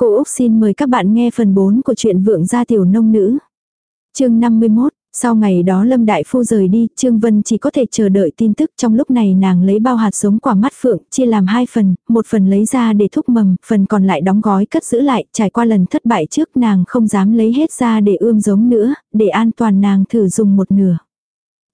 Cô Úc xin mời các bạn nghe phần 4 của truyện Vượng gia tiểu nông nữ. chương 51, sau ngày đó Lâm Đại Phu rời đi, Trương Vân chỉ có thể chờ đợi tin tức trong lúc này nàng lấy bao hạt giống quả mắt phượng, chia làm hai phần, một phần lấy ra để thúc mầm, phần còn lại đóng gói cất giữ lại, trải qua lần thất bại trước nàng không dám lấy hết ra để ươm giống nữa, để an toàn nàng thử dùng một nửa.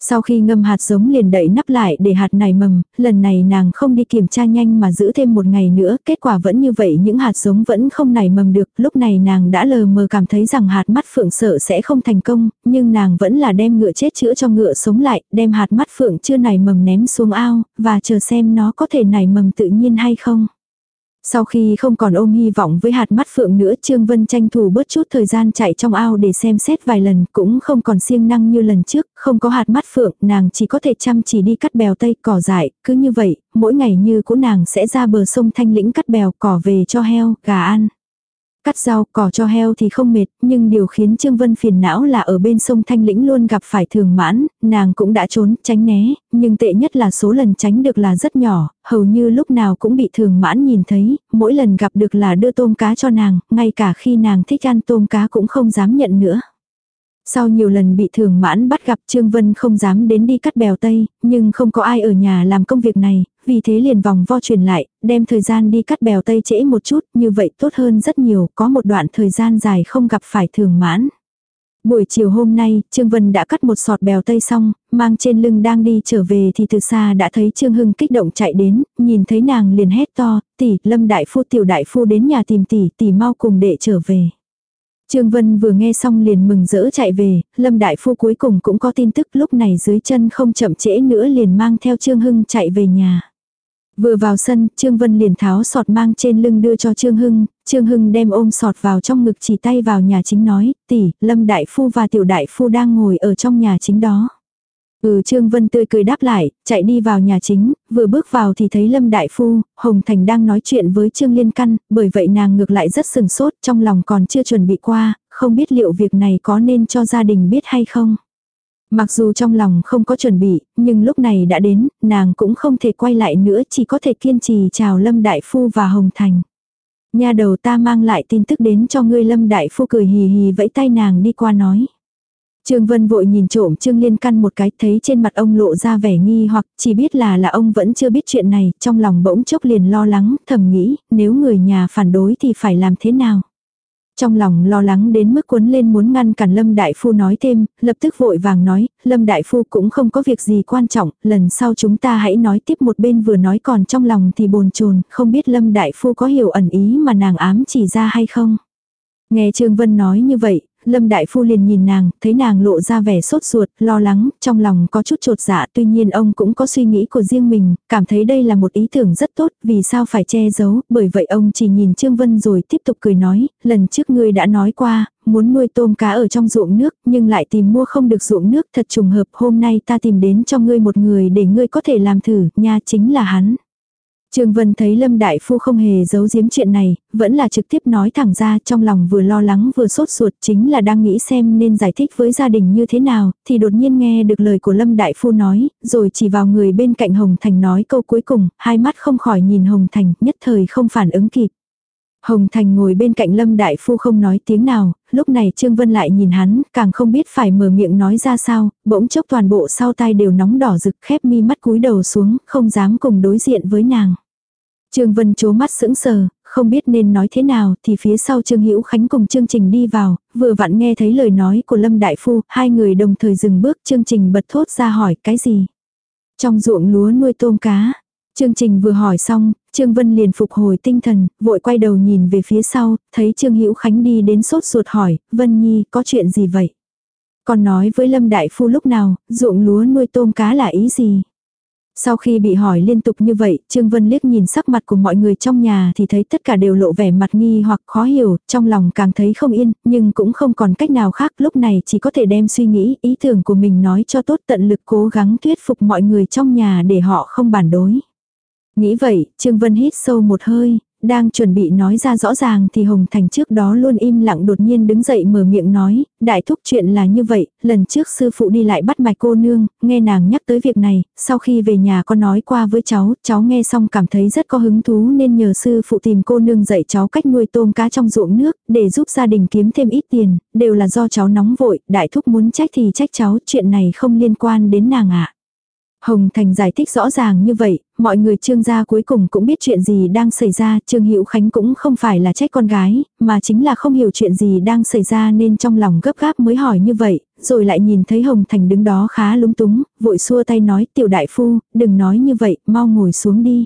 Sau khi ngâm hạt giống liền đậy nắp lại để hạt nảy mầm, lần này nàng không đi kiểm tra nhanh mà giữ thêm một ngày nữa, kết quả vẫn như vậy những hạt giống vẫn không nảy mầm được, lúc này nàng đã lờ mờ cảm thấy rằng hạt mắt phượng sợ sẽ không thành công, nhưng nàng vẫn là đem ngựa chết chữa cho ngựa sống lại, đem hạt mắt phượng chưa nảy mầm ném xuống ao, và chờ xem nó có thể nảy mầm tự nhiên hay không. Sau khi không còn ôm hy vọng với hạt mắt phượng nữa Trương Vân tranh thủ bớt chút thời gian chạy trong ao để xem xét vài lần cũng không còn siêng năng như lần trước, không có hạt mắt phượng, nàng chỉ có thể chăm chỉ đi cắt bèo tây cỏ dại, cứ như vậy, mỗi ngày như cũ nàng sẽ ra bờ sông thanh lĩnh cắt bèo cỏ về cho heo, gà ăn. Cắt rau cỏ cho heo thì không mệt, nhưng điều khiến Trương Vân phiền não là ở bên sông Thanh Lĩnh luôn gặp phải thường mãn, nàng cũng đã trốn, tránh né, nhưng tệ nhất là số lần tránh được là rất nhỏ, hầu như lúc nào cũng bị thường mãn nhìn thấy, mỗi lần gặp được là đưa tôm cá cho nàng, ngay cả khi nàng thích ăn tôm cá cũng không dám nhận nữa. Sau nhiều lần bị thường mãn bắt gặp Trương Vân không dám đến đi cắt bèo tây, nhưng không có ai ở nhà làm công việc này, vì thế liền vòng vo truyền lại, đem thời gian đi cắt bèo tây trễ một chút, như vậy tốt hơn rất nhiều, có một đoạn thời gian dài không gặp phải thường mãn. Buổi chiều hôm nay, Trương Vân đã cắt một sọt bèo tây xong, mang trên lưng đang đi trở về thì từ xa đã thấy Trương Hưng kích động chạy đến, nhìn thấy nàng liền hét to, tỷ, lâm đại phu tiểu đại phu đến nhà tìm tỷ, tỷ mau cùng đệ trở về. Trương Vân vừa nghe xong liền mừng rỡ chạy về, Lâm Đại Phu cuối cùng cũng có tin tức lúc này dưới chân không chậm trễ nữa liền mang theo Trương Hưng chạy về nhà. Vừa vào sân, Trương Vân liền tháo sọt mang trên lưng đưa cho Trương Hưng, Trương Hưng đem ôm sọt vào trong ngực chỉ tay vào nhà chính nói, tỷ, Lâm Đại Phu và Tiểu Đại Phu đang ngồi ở trong nhà chính đó. Ừ Trương Vân tươi cười đáp lại, chạy đi vào nhà chính, vừa bước vào thì thấy Lâm Đại Phu, Hồng Thành đang nói chuyện với Trương Liên Căn, bởi vậy nàng ngược lại rất sừng sốt, trong lòng còn chưa chuẩn bị qua, không biết liệu việc này có nên cho gia đình biết hay không. Mặc dù trong lòng không có chuẩn bị, nhưng lúc này đã đến, nàng cũng không thể quay lại nữa chỉ có thể kiên trì chào Lâm Đại Phu và Hồng Thành. Nhà đầu ta mang lại tin tức đến cho ngươi Lâm Đại Phu cười hì hì vẫy tay nàng đi qua nói. Trương Vân vội nhìn trộm Trương Liên Căn một cái thấy trên mặt ông lộ ra vẻ nghi hoặc chỉ biết là là ông vẫn chưa biết chuyện này, trong lòng bỗng chốc liền lo lắng, thầm nghĩ, nếu người nhà phản đối thì phải làm thế nào. Trong lòng lo lắng đến mức cuốn lên muốn ngăn cản Lâm Đại Phu nói thêm, lập tức vội vàng nói, Lâm Đại Phu cũng không có việc gì quan trọng, lần sau chúng ta hãy nói tiếp một bên vừa nói còn trong lòng thì bồn chồn không biết Lâm Đại Phu có hiểu ẩn ý mà nàng ám chỉ ra hay không. Nghe Trương Vân nói như vậy, Lâm Đại Phu liền nhìn nàng, thấy nàng lộ ra vẻ sốt ruột, lo lắng, trong lòng có chút trột dạ tuy nhiên ông cũng có suy nghĩ của riêng mình, cảm thấy đây là một ý tưởng rất tốt, vì sao phải che giấu, bởi vậy ông chỉ nhìn Trương Vân rồi tiếp tục cười nói, lần trước ngươi đã nói qua, muốn nuôi tôm cá ở trong ruộng nước, nhưng lại tìm mua không được ruộng nước thật trùng hợp, hôm nay ta tìm đến cho ngươi một người để ngươi có thể làm thử, nha chính là hắn. Trương Vân thấy Lâm Đại Phu không hề giấu giếm chuyện này, vẫn là trực tiếp nói thẳng ra trong lòng vừa lo lắng vừa sốt ruột chính là đang nghĩ xem nên giải thích với gia đình như thế nào, thì đột nhiên nghe được lời của Lâm Đại Phu nói, rồi chỉ vào người bên cạnh Hồng Thành nói câu cuối cùng, hai mắt không khỏi nhìn Hồng Thành, nhất thời không phản ứng kịp. Hồng Thành ngồi bên cạnh Lâm Đại Phu không nói tiếng nào, lúc này Trương Vân lại nhìn hắn, càng không biết phải mở miệng nói ra sao, bỗng chốc toàn bộ sau tai đều nóng đỏ rực khép mi mắt cúi đầu xuống, không dám cùng đối diện với nàng. Trương Vân chố mắt sững sờ, không biết nên nói thế nào thì phía sau Trương Hữu Khánh cùng Trương trình đi vào, vừa vặn nghe thấy lời nói của Lâm Đại Phu, hai người đồng thời dừng bước Trương trình bật thốt ra hỏi cái gì. Trong ruộng lúa nuôi tôm cá, Trương trình vừa hỏi xong, Trương Vân liền phục hồi tinh thần, vội quay đầu nhìn về phía sau, thấy Trương Hữu Khánh đi đến sốt ruột hỏi, Vân Nhi có chuyện gì vậy? Còn nói với Lâm Đại Phu lúc nào, ruộng lúa nuôi tôm cá là ý gì? Sau khi bị hỏi liên tục như vậy, Trương Vân liếc nhìn sắc mặt của mọi người trong nhà thì thấy tất cả đều lộ vẻ mặt nghi hoặc khó hiểu, trong lòng càng thấy không yên, nhưng cũng không còn cách nào khác, lúc này chỉ có thể đem suy nghĩ, ý tưởng của mình nói cho tốt tận lực cố gắng thuyết phục mọi người trong nhà để họ không bản đối. Nghĩ vậy, Trương Vân hít sâu một hơi, đang chuẩn bị nói ra rõ ràng thì Hồng Thành trước đó luôn im lặng đột nhiên đứng dậy mở miệng nói, đại thúc chuyện là như vậy, lần trước sư phụ đi lại bắt mạch cô nương, nghe nàng nhắc tới việc này, sau khi về nhà có nói qua với cháu, cháu nghe xong cảm thấy rất có hứng thú nên nhờ sư phụ tìm cô nương dạy cháu cách nuôi tôm cá trong ruộng nước, để giúp gia đình kiếm thêm ít tiền, đều là do cháu nóng vội, đại thúc muốn trách thì trách cháu, chuyện này không liên quan đến nàng ạ. Hồng Thành giải thích rõ ràng như vậy, mọi người trương gia cuối cùng cũng biết chuyện gì đang xảy ra, trương Hữu Khánh cũng không phải là trách con gái, mà chính là không hiểu chuyện gì đang xảy ra nên trong lòng gấp gáp mới hỏi như vậy, rồi lại nhìn thấy Hồng Thành đứng đó khá lúng túng, vội xua tay nói tiểu đại phu, đừng nói như vậy, mau ngồi xuống đi.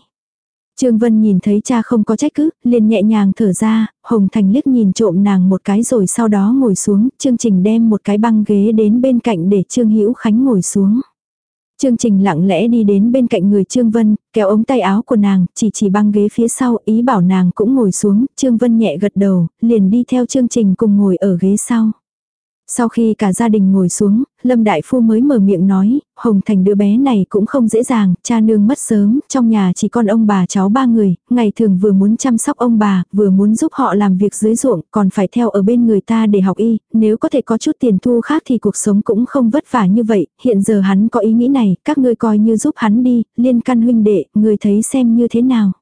Trương Vân nhìn thấy cha không có trách cứ, liền nhẹ nhàng thở ra, Hồng Thành liếc nhìn trộm nàng một cái rồi sau đó ngồi xuống, chương trình đem một cái băng ghế đến bên cạnh để Trương Hữu Khánh ngồi xuống. Chương trình lặng lẽ đi đến bên cạnh người Trương Vân, kéo ống tay áo của nàng, chỉ chỉ băng ghế phía sau, ý bảo nàng cũng ngồi xuống, Trương Vân nhẹ gật đầu, liền đi theo chương trình cùng ngồi ở ghế sau. Sau khi cả gia đình ngồi xuống, Lâm Đại Phu mới mở miệng nói, Hồng Thành đứa bé này cũng không dễ dàng, cha nương mất sớm, trong nhà chỉ còn ông bà cháu ba người, ngày thường vừa muốn chăm sóc ông bà, vừa muốn giúp họ làm việc dưới ruộng, còn phải theo ở bên người ta để học y, nếu có thể có chút tiền thu khác thì cuộc sống cũng không vất vả như vậy, hiện giờ hắn có ý nghĩ này, các ngươi coi như giúp hắn đi, liên căn huynh đệ, người thấy xem như thế nào.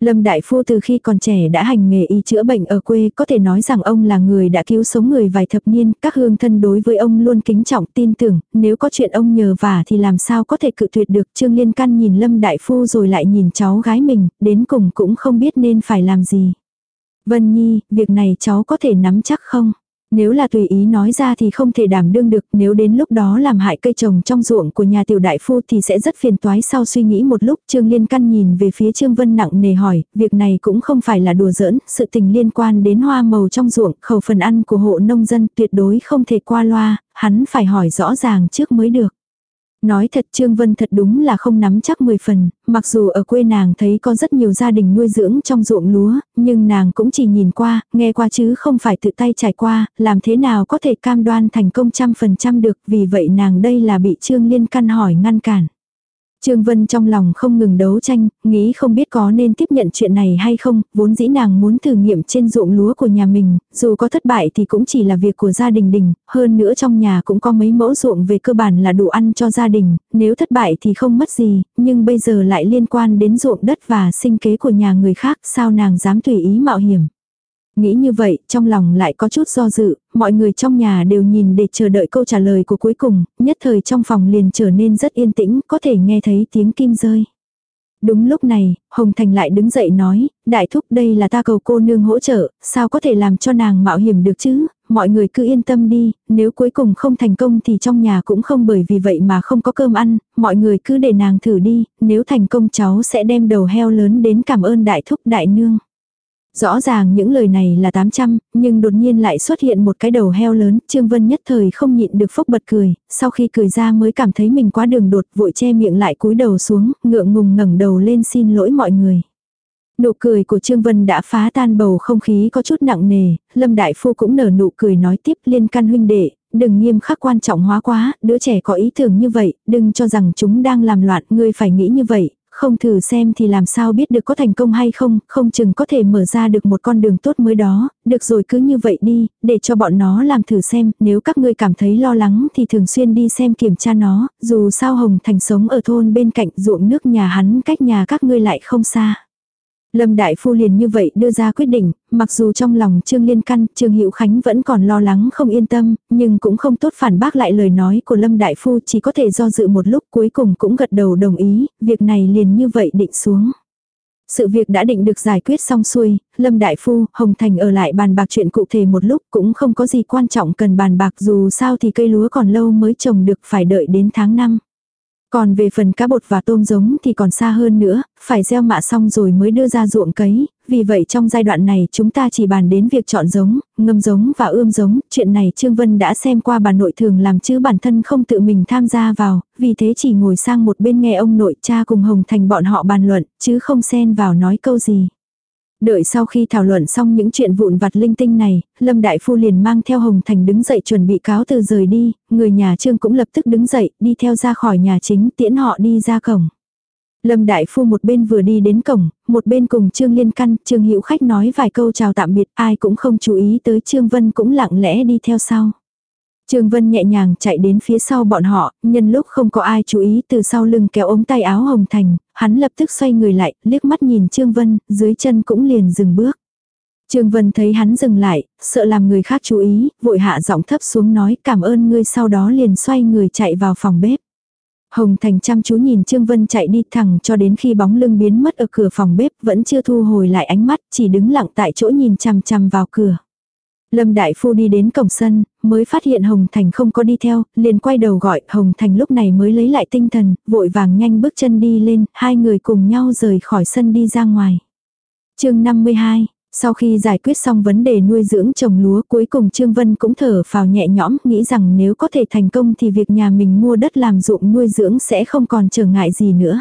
Lâm Đại Phu từ khi còn trẻ đã hành nghề y chữa bệnh ở quê, có thể nói rằng ông là người đã cứu sống người vài thập niên, các hương thân đối với ông luôn kính trọng tin tưởng, nếu có chuyện ông nhờ vả thì làm sao có thể cự tuyệt được. Trương Liên Căn nhìn Lâm Đại Phu rồi lại nhìn cháu gái mình, đến cùng cũng không biết nên phải làm gì. Vân Nhi, việc này cháu có thể nắm chắc không? Nếu là tùy ý nói ra thì không thể đảm đương được, nếu đến lúc đó làm hại cây trồng trong ruộng của nhà tiểu đại phu thì sẽ rất phiền toái sau suy nghĩ một lúc. Trương Liên Căn nhìn về phía Trương Vân nặng nề hỏi, việc này cũng không phải là đùa giỡn, sự tình liên quan đến hoa màu trong ruộng, khẩu phần ăn của hộ nông dân tuyệt đối không thể qua loa, hắn phải hỏi rõ ràng trước mới được. Nói thật Trương Vân thật đúng là không nắm chắc 10 phần, mặc dù ở quê nàng thấy có rất nhiều gia đình nuôi dưỡng trong ruộng lúa, nhưng nàng cũng chỉ nhìn qua, nghe qua chứ không phải tự tay trải qua, làm thế nào có thể cam đoan thành công trăm phần trăm được, vì vậy nàng đây là bị Trương Liên căn hỏi ngăn cản. Trương Vân trong lòng không ngừng đấu tranh, nghĩ không biết có nên tiếp nhận chuyện này hay không, vốn dĩ nàng muốn thử nghiệm trên ruộng lúa của nhà mình, dù có thất bại thì cũng chỉ là việc của gia đình đình, hơn nữa trong nhà cũng có mấy mẫu ruộng về cơ bản là đủ ăn cho gia đình, nếu thất bại thì không mất gì, nhưng bây giờ lại liên quan đến ruộng đất và sinh kế của nhà người khác, sao nàng dám tùy ý mạo hiểm. Nghĩ như vậy, trong lòng lại có chút do dự, mọi người trong nhà đều nhìn để chờ đợi câu trả lời của cuối cùng, nhất thời trong phòng liền trở nên rất yên tĩnh, có thể nghe thấy tiếng kim rơi. Đúng lúc này, Hồng Thành lại đứng dậy nói, đại thúc đây là ta cầu cô nương hỗ trợ, sao có thể làm cho nàng mạo hiểm được chứ, mọi người cứ yên tâm đi, nếu cuối cùng không thành công thì trong nhà cũng không bởi vì vậy mà không có cơm ăn, mọi người cứ để nàng thử đi, nếu thành công cháu sẽ đem đầu heo lớn đến cảm ơn đại thúc đại nương. Rõ ràng những lời này là 800, nhưng đột nhiên lại xuất hiện một cái đầu heo lớn, Trương Vân nhất thời không nhịn được phốc bật cười, sau khi cười ra mới cảm thấy mình quá đường đột, vội che miệng lại cúi đầu xuống, ngượng ngùng ngẩng đầu lên xin lỗi mọi người. Nụ cười của Trương Vân đã phá tan bầu không khí có chút nặng nề, Lâm Đại Phu cũng nở nụ cười nói tiếp liên căn huynh đệ, đừng nghiêm khắc quan trọng hóa quá, đứa trẻ có ý tưởng như vậy, đừng cho rằng chúng đang làm loạn, ngươi phải nghĩ như vậy, không thử xem thì làm sao biết được có thành công hay không, không chừng có thể mở ra được một con đường tốt mới đó, được rồi cứ như vậy đi, để cho bọn nó làm thử xem, nếu các ngươi cảm thấy lo lắng thì thường xuyên đi xem kiểm tra nó, dù sao Hồng Thành sống ở thôn bên cạnh ruộng nước nhà hắn cách nhà các ngươi lại không xa. Lâm Đại Phu liền như vậy đưa ra quyết định, mặc dù trong lòng Trương Liên Căn, Trương Hữu Khánh vẫn còn lo lắng không yên tâm, nhưng cũng không tốt phản bác lại lời nói của Lâm Đại Phu chỉ có thể do dự một lúc cuối cùng cũng gật đầu đồng ý, việc này liền như vậy định xuống. Sự việc đã định được giải quyết xong xuôi, Lâm Đại Phu, Hồng Thành ở lại bàn bạc chuyện cụ thể một lúc cũng không có gì quan trọng cần bàn bạc dù sao thì cây lúa còn lâu mới trồng được phải đợi đến tháng 5. Còn về phần cá bột và tôm giống thì còn xa hơn nữa, phải gieo mạ xong rồi mới đưa ra ruộng cấy, vì vậy trong giai đoạn này chúng ta chỉ bàn đến việc chọn giống, ngâm giống và ươm giống, chuyện này Trương Vân đã xem qua bà nội thường làm chứ bản thân không tự mình tham gia vào, vì thế chỉ ngồi sang một bên nghe ông nội cha cùng Hồng Thành bọn họ bàn luận, chứ không xen vào nói câu gì. Đợi sau khi thảo luận xong những chuyện vụn vặt linh tinh này, Lâm Đại Phu liền mang theo Hồng Thành đứng dậy chuẩn bị cáo từ rời đi, người nhà Trương cũng lập tức đứng dậy, đi theo ra khỏi nhà chính tiễn họ đi ra cổng. Lâm Đại Phu một bên vừa đi đến cổng, một bên cùng Trương Liên Căn, Trương Hữu Khách nói vài câu chào tạm biệt, ai cũng không chú ý tới Trương Vân cũng lặng lẽ đi theo sau. Trương Vân nhẹ nhàng chạy đến phía sau bọn họ, nhân lúc không có ai chú ý từ sau lưng kéo ống tay áo Hồng Thành, hắn lập tức xoay người lại, liếc mắt nhìn Trương Vân, dưới chân cũng liền dừng bước. Trương Vân thấy hắn dừng lại, sợ làm người khác chú ý, vội hạ giọng thấp xuống nói cảm ơn ngươi sau đó liền xoay người chạy vào phòng bếp. Hồng Thành chăm chú nhìn Trương Vân chạy đi thẳng cho đến khi bóng lưng biến mất ở cửa phòng bếp vẫn chưa thu hồi lại ánh mắt, chỉ đứng lặng tại chỗ nhìn chằm chằm vào cửa. Lâm Đại Phu đi đến cổng sân, mới phát hiện Hồng Thành không có đi theo, liền quay đầu gọi, Hồng Thành lúc này mới lấy lại tinh thần, vội vàng nhanh bước chân đi lên, hai người cùng nhau rời khỏi sân đi ra ngoài. chương 52, sau khi giải quyết xong vấn đề nuôi dưỡng trồng lúa cuối cùng Trương Vân cũng thở phào nhẹ nhõm, nghĩ rằng nếu có thể thành công thì việc nhà mình mua đất làm ruộng nuôi dưỡng sẽ không còn trở ngại gì nữa.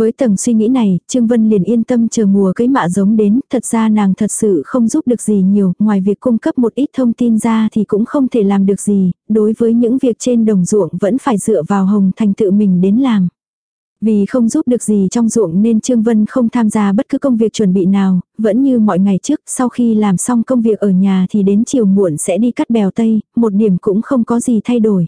Với tầng suy nghĩ này, Trương Vân liền yên tâm chờ mùa cấy mạ giống đến, thật ra nàng thật sự không giúp được gì nhiều, ngoài việc cung cấp một ít thông tin ra thì cũng không thể làm được gì, đối với những việc trên đồng ruộng vẫn phải dựa vào Hồng Thành tự mình đến làm. Vì không giúp được gì trong ruộng nên Trương Vân không tham gia bất cứ công việc chuẩn bị nào, vẫn như mọi ngày trước, sau khi làm xong công việc ở nhà thì đến chiều muộn sẽ đi cắt bèo tây, một điểm cũng không có gì thay đổi.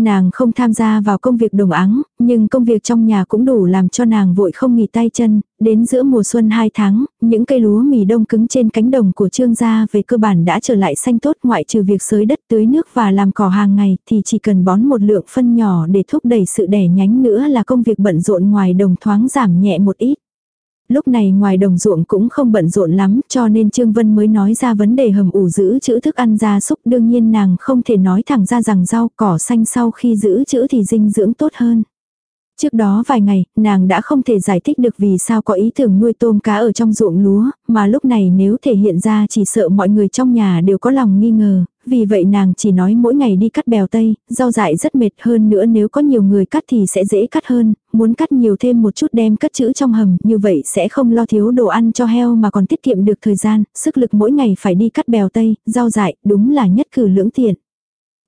Nàng không tham gia vào công việc đồng áng, nhưng công việc trong nhà cũng đủ làm cho nàng vội không nghỉ tay chân, đến giữa mùa xuân 2 tháng, những cây lúa mì đông cứng trên cánh đồng của trương gia về cơ bản đã trở lại xanh tốt ngoại trừ việc sới đất tưới nước và làm cỏ hàng ngày thì chỉ cần bón một lượng phân nhỏ để thúc đẩy sự đẻ nhánh nữa là công việc bận rộn ngoài đồng thoáng giảm nhẹ một ít. Lúc này ngoài đồng ruộng cũng không bận rộn lắm cho nên Trương Vân mới nói ra vấn đề hầm ủ giữ chữ thức ăn gia súc. Đương nhiên nàng không thể nói thẳng ra rằng rau cỏ xanh sau khi giữ chữ thì dinh dưỡng tốt hơn. Trước đó vài ngày, nàng đã không thể giải thích được vì sao có ý tưởng nuôi tôm cá ở trong ruộng lúa, mà lúc này nếu thể hiện ra chỉ sợ mọi người trong nhà đều có lòng nghi ngờ, vì vậy nàng chỉ nói mỗi ngày đi cắt bèo tây, rau dại rất mệt hơn nữa nếu có nhiều người cắt thì sẽ dễ cắt hơn, muốn cắt nhiều thêm một chút đem cất chữ trong hầm, như vậy sẽ không lo thiếu đồ ăn cho heo mà còn tiết kiệm được thời gian, sức lực mỗi ngày phải đi cắt bèo tây, rau dại, đúng là nhất cử lưỡng tiện.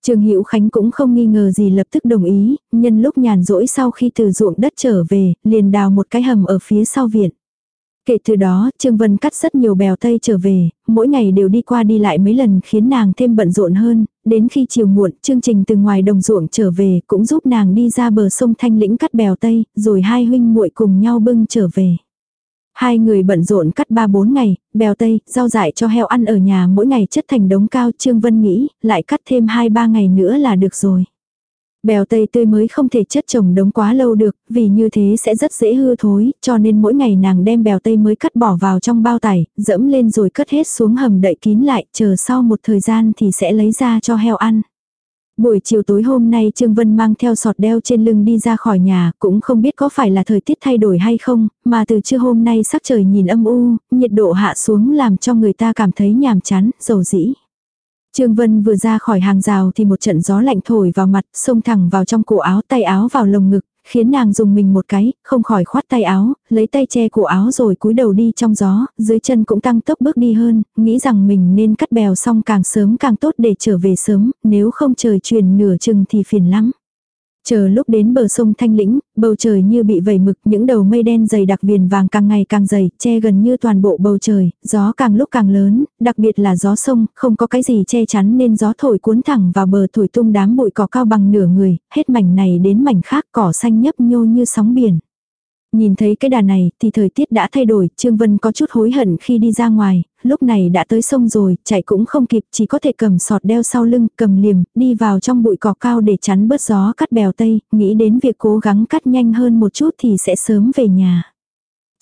Trương Hữu Khánh cũng không nghi ngờ gì lập tức đồng ý, nhân lúc nhàn rỗi sau khi từ ruộng đất trở về, liền đào một cái hầm ở phía sau viện. Kể từ đó, Trương Vân cắt rất nhiều bèo tây trở về, mỗi ngày đều đi qua đi lại mấy lần khiến nàng thêm bận rộn hơn, đến khi chiều muộn, chương trình từ ngoài đồng ruộng trở về cũng giúp nàng đi ra bờ sông Thanh Lĩnh cắt bèo tây, rồi hai huynh muội cùng nhau bưng trở về. Hai người bận rộn cắt ba bốn ngày, bèo tây, rau dại cho heo ăn ở nhà mỗi ngày chất thành đống cao Trương Vân nghĩ, lại cắt thêm hai ba ngày nữa là được rồi. Bèo tây tươi mới không thể chất trồng đống quá lâu được, vì như thế sẽ rất dễ hư thối, cho nên mỗi ngày nàng đem bèo tây mới cắt bỏ vào trong bao tải, dẫm lên rồi cất hết xuống hầm đậy kín lại, chờ sau một thời gian thì sẽ lấy ra cho heo ăn. Buổi chiều tối hôm nay Trương Vân mang theo sọt đeo trên lưng đi ra khỏi nhà, cũng không biết có phải là thời tiết thay đổi hay không, mà từ trưa hôm nay sắc trời nhìn âm u, nhiệt độ hạ xuống làm cho người ta cảm thấy nhàm chán, dầu dĩ. Trương Vân vừa ra khỏi hàng rào thì một trận gió lạnh thổi vào mặt, xông thẳng vào trong cổ áo tay áo vào lồng ngực, khiến nàng dùng mình một cái, không khỏi khoát tay áo, lấy tay che cổ áo rồi cúi đầu đi trong gió, dưới chân cũng tăng tốc bước đi hơn, nghĩ rằng mình nên cắt bèo xong càng sớm càng tốt để trở về sớm, nếu không trời truyền nửa chừng thì phiền lắm. Chờ lúc đến bờ sông Thanh Lĩnh, bầu trời như bị vẩy mực, những đầu mây đen dày đặc viền vàng càng ngày càng dày, che gần như toàn bộ bầu trời, gió càng lúc càng lớn, đặc biệt là gió sông, không có cái gì che chắn nên gió thổi cuốn thẳng vào bờ thổi tung đám bụi cỏ cao bằng nửa người, hết mảnh này đến mảnh khác cỏ xanh nhấp nhô như sóng biển. Nhìn thấy cái đà này thì thời tiết đã thay đổi, Trương Vân có chút hối hận khi đi ra ngoài, lúc này đã tới sông rồi, chạy cũng không kịp, chỉ có thể cầm sọt đeo sau lưng, cầm liềm, đi vào trong bụi cỏ cao để chắn bớt gió cắt bèo tây, nghĩ đến việc cố gắng cắt nhanh hơn một chút thì sẽ sớm về nhà.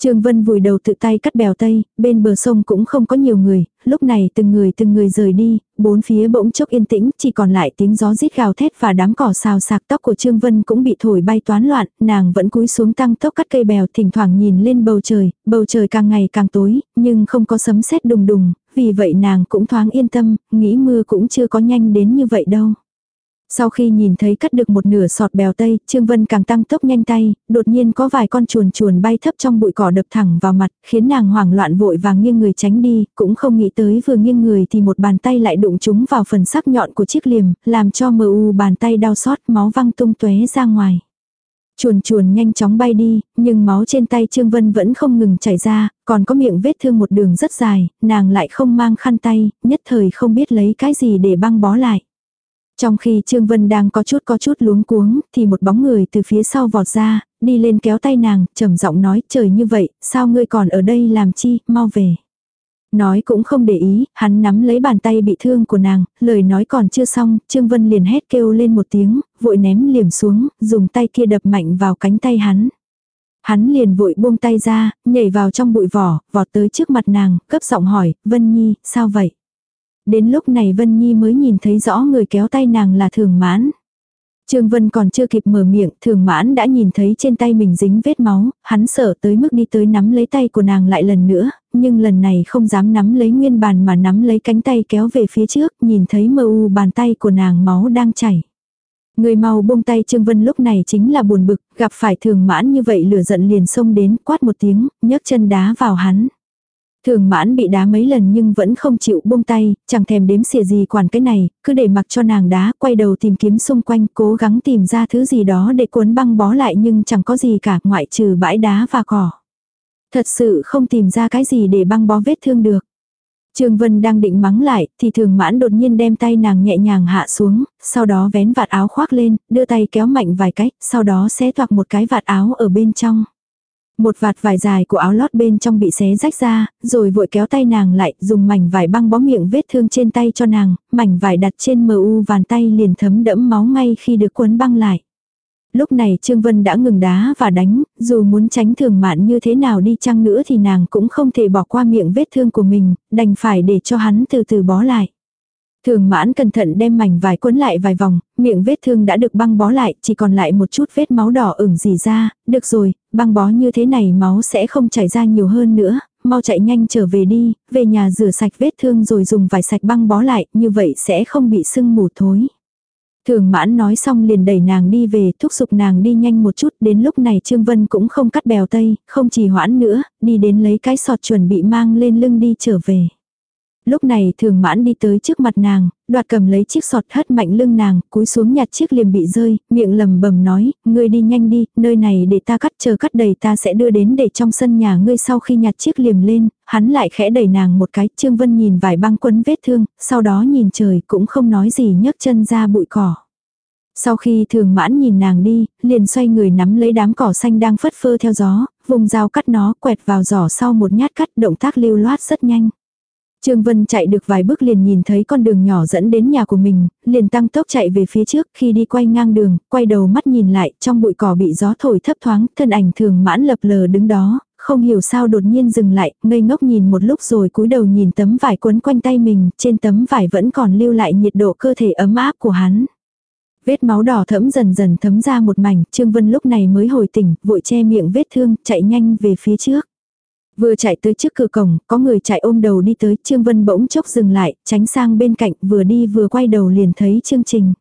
Trương Vân vùi đầu tự tay cắt bèo tây, bên bờ sông cũng không có nhiều người, lúc này từng người từng người rời đi, bốn phía bỗng chốc yên tĩnh, chỉ còn lại tiếng gió rít gào thét và đám cỏ xào sạc tóc của Trương Vân cũng bị thổi bay toán loạn, nàng vẫn cúi xuống tăng tốc cắt cây bèo thỉnh thoảng nhìn lên bầu trời, bầu trời càng ngày càng tối, nhưng không có sấm sét đùng đùng, vì vậy nàng cũng thoáng yên tâm, nghĩ mưa cũng chưa có nhanh đến như vậy đâu. Sau khi nhìn thấy cắt được một nửa sọt bèo tây, Trương Vân càng tăng tốc nhanh tay, đột nhiên có vài con chuồn chuồn bay thấp trong bụi cỏ đập thẳng vào mặt, khiến nàng hoảng loạn vội vàng nghiêng người tránh đi, cũng không nghĩ tới vừa nghiêng người thì một bàn tay lại đụng chúng vào phần sắc nhọn của chiếc liềm, làm cho mờ u bàn tay đau xót máu văng tung tóe ra ngoài. Chuồn chuồn nhanh chóng bay đi, nhưng máu trên tay Trương Vân vẫn không ngừng chảy ra, còn có miệng vết thương một đường rất dài, nàng lại không mang khăn tay, nhất thời không biết lấy cái gì để băng bó lại. Trong khi Trương Vân đang có chút có chút luống cuống, thì một bóng người từ phía sau vọt ra, đi lên kéo tay nàng, trầm giọng nói, trời như vậy, sao ngươi còn ở đây làm chi, mau về. Nói cũng không để ý, hắn nắm lấy bàn tay bị thương của nàng, lời nói còn chưa xong, Trương Vân liền hét kêu lên một tiếng, vội ném liềm xuống, dùng tay kia đập mạnh vào cánh tay hắn. Hắn liền vội buông tay ra, nhảy vào trong bụi vỏ, vọt tới trước mặt nàng, cấp giọng hỏi, Vân Nhi, sao vậy? Đến lúc này Vân Nhi mới nhìn thấy rõ người kéo tay nàng là thường mãn. Trương Vân còn chưa kịp mở miệng, thường mãn đã nhìn thấy trên tay mình dính vết máu, hắn sợ tới mức đi tới nắm lấy tay của nàng lại lần nữa, nhưng lần này không dám nắm lấy nguyên bàn mà nắm lấy cánh tay kéo về phía trước, nhìn thấy mơ u bàn tay của nàng máu đang chảy. Người mau buông tay Trương Vân lúc này chính là buồn bực, gặp phải thường mãn như vậy lửa giận liền xông đến, quát một tiếng, nhấc chân đá vào hắn. Thường mãn bị đá mấy lần nhưng vẫn không chịu buông tay, chẳng thèm đếm xỉa gì quản cái này, cứ để mặc cho nàng đá, quay đầu tìm kiếm xung quanh, cố gắng tìm ra thứ gì đó để cuốn băng bó lại nhưng chẳng có gì cả ngoại trừ bãi đá và cỏ. Thật sự không tìm ra cái gì để băng bó vết thương được. Trương Vân đang định mắng lại, thì thường mãn đột nhiên đem tay nàng nhẹ nhàng hạ xuống, sau đó vén vạt áo khoác lên, đưa tay kéo mạnh vài cách, sau đó xé toạc một cái vạt áo ở bên trong. Một vạt vải dài của áo lót bên trong bị xé rách ra, rồi vội kéo tay nàng lại, dùng mảnh vải băng bó miệng vết thương trên tay cho nàng, mảnh vải đặt trên mờ u vàn tay liền thấm đẫm máu ngay khi được cuốn băng lại. Lúc này Trương Vân đã ngừng đá và đánh, dù muốn tránh thường mạn như thế nào đi chăng nữa thì nàng cũng không thể bỏ qua miệng vết thương của mình, đành phải để cho hắn từ từ bó lại. Thường mãn cẩn thận đem mảnh vải cuốn lại vài vòng, miệng vết thương đã được băng bó lại, chỉ còn lại một chút vết máu đỏ ửng gì ra, được rồi, băng bó như thế này máu sẽ không chảy ra nhiều hơn nữa, mau chạy nhanh trở về đi, về nhà rửa sạch vết thương rồi dùng vải sạch băng bó lại, như vậy sẽ không bị sưng mù thối. Thường mãn nói xong liền đẩy nàng đi về, thúc giục nàng đi nhanh một chút, đến lúc này Trương Vân cũng không cắt bèo tây, không trì hoãn nữa, đi đến lấy cái sọt chuẩn bị mang lên lưng đi trở về. Lúc này thường mãn đi tới trước mặt nàng, đoạt cầm lấy chiếc sọt hất mạnh lưng nàng, cúi xuống nhặt chiếc liềm bị rơi, miệng lầm bầm nói, ngươi đi nhanh đi, nơi này để ta cắt chờ cắt đầy ta sẽ đưa đến để trong sân nhà ngươi sau khi nhặt chiếc liềm lên, hắn lại khẽ đẩy nàng một cái, Trương Vân nhìn vài băng quấn vết thương, sau đó nhìn trời cũng không nói gì nhấc chân ra bụi cỏ. Sau khi thường mãn nhìn nàng đi, liền xoay người nắm lấy đám cỏ xanh đang phất phơ theo gió, vùng dao cắt nó quẹt vào giỏ sau một nhát cắt động tác lưu loát rất nhanh. Trương Vân chạy được vài bước liền nhìn thấy con đường nhỏ dẫn đến nhà của mình, liền tăng tốc chạy về phía trước khi đi quay ngang đường, quay đầu mắt nhìn lại, trong bụi cỏ bị gió thổi thấp thoáng, thân ảnh thường mãn lập lờ đứng đó, không hiểu sao đột nhiên dừng lại, ngây ngốc nhìn một lúc rồi cúi đầu nhìn tấm vải quấn quanh tay mình, trên tấm vải vẫn còn lưu lại nhiệt độ cơ thể ấm áp của hắn. Vết máu đỏ thẫm dần dần thấm ra một mảnh, Trương Vân lúc này mới hồi tỉnh, vội che miệng vết thương, chạy nhanh về phía trước. Vừa chạy tới trước cửa cổng, có người chạy ôm đầu đi tới, Trương Vân bỗng chốc dừng lại, tránh sang bên cạnh, vừa đi vừa quay đầu liền thấy trương trình.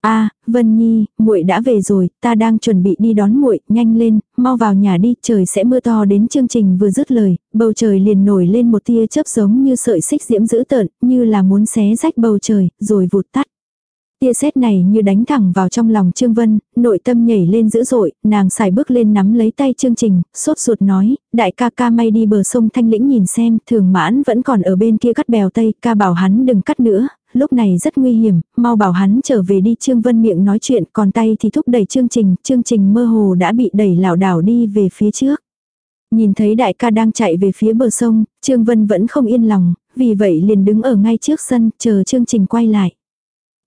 A, Vân Nhi, muội đã về rồi, ta đang chuẩn bị đi đón muội, nhanh lên, mau vào nhà đi, trời sẽ mưa to đến trương trình vừa dứt lời, bầu trời liền nổi lên một tia chớp giống như sợi xích diễm dữ tợn, như là muốn xé rách bầu trời, rồi vụt tắt. Tia sét này như đánh thẳng vào trong lòng Trương Vân, nội tâm nhảy lên dữ dội, nàng xài bước lên nắm lấy tay Trương Trình, sốt ruột nói, đại ca ca may đi bờ sông Thanh Lĩnh nhìn xem, thường mãn vẫn còn ở bên kia cắt bèo tây, ca bảo hắn đừng cắt nữa, lúc này rất nguy hiểm, mau bảo hắn trở về đi Trương Vân miệng nói chuyện, còn tay thì thúc đẩy Trương Trình, Trương Trình mơ hồ đã bị đẩy lảo đảo đi về phía trước. Nhìn thấy đại ca đang chạy về phía bờ sông, Trương Vân vẫn không yên lòng, vì vậy liền đứng ở ngay trước sân, chờ Trương Trình quay lại.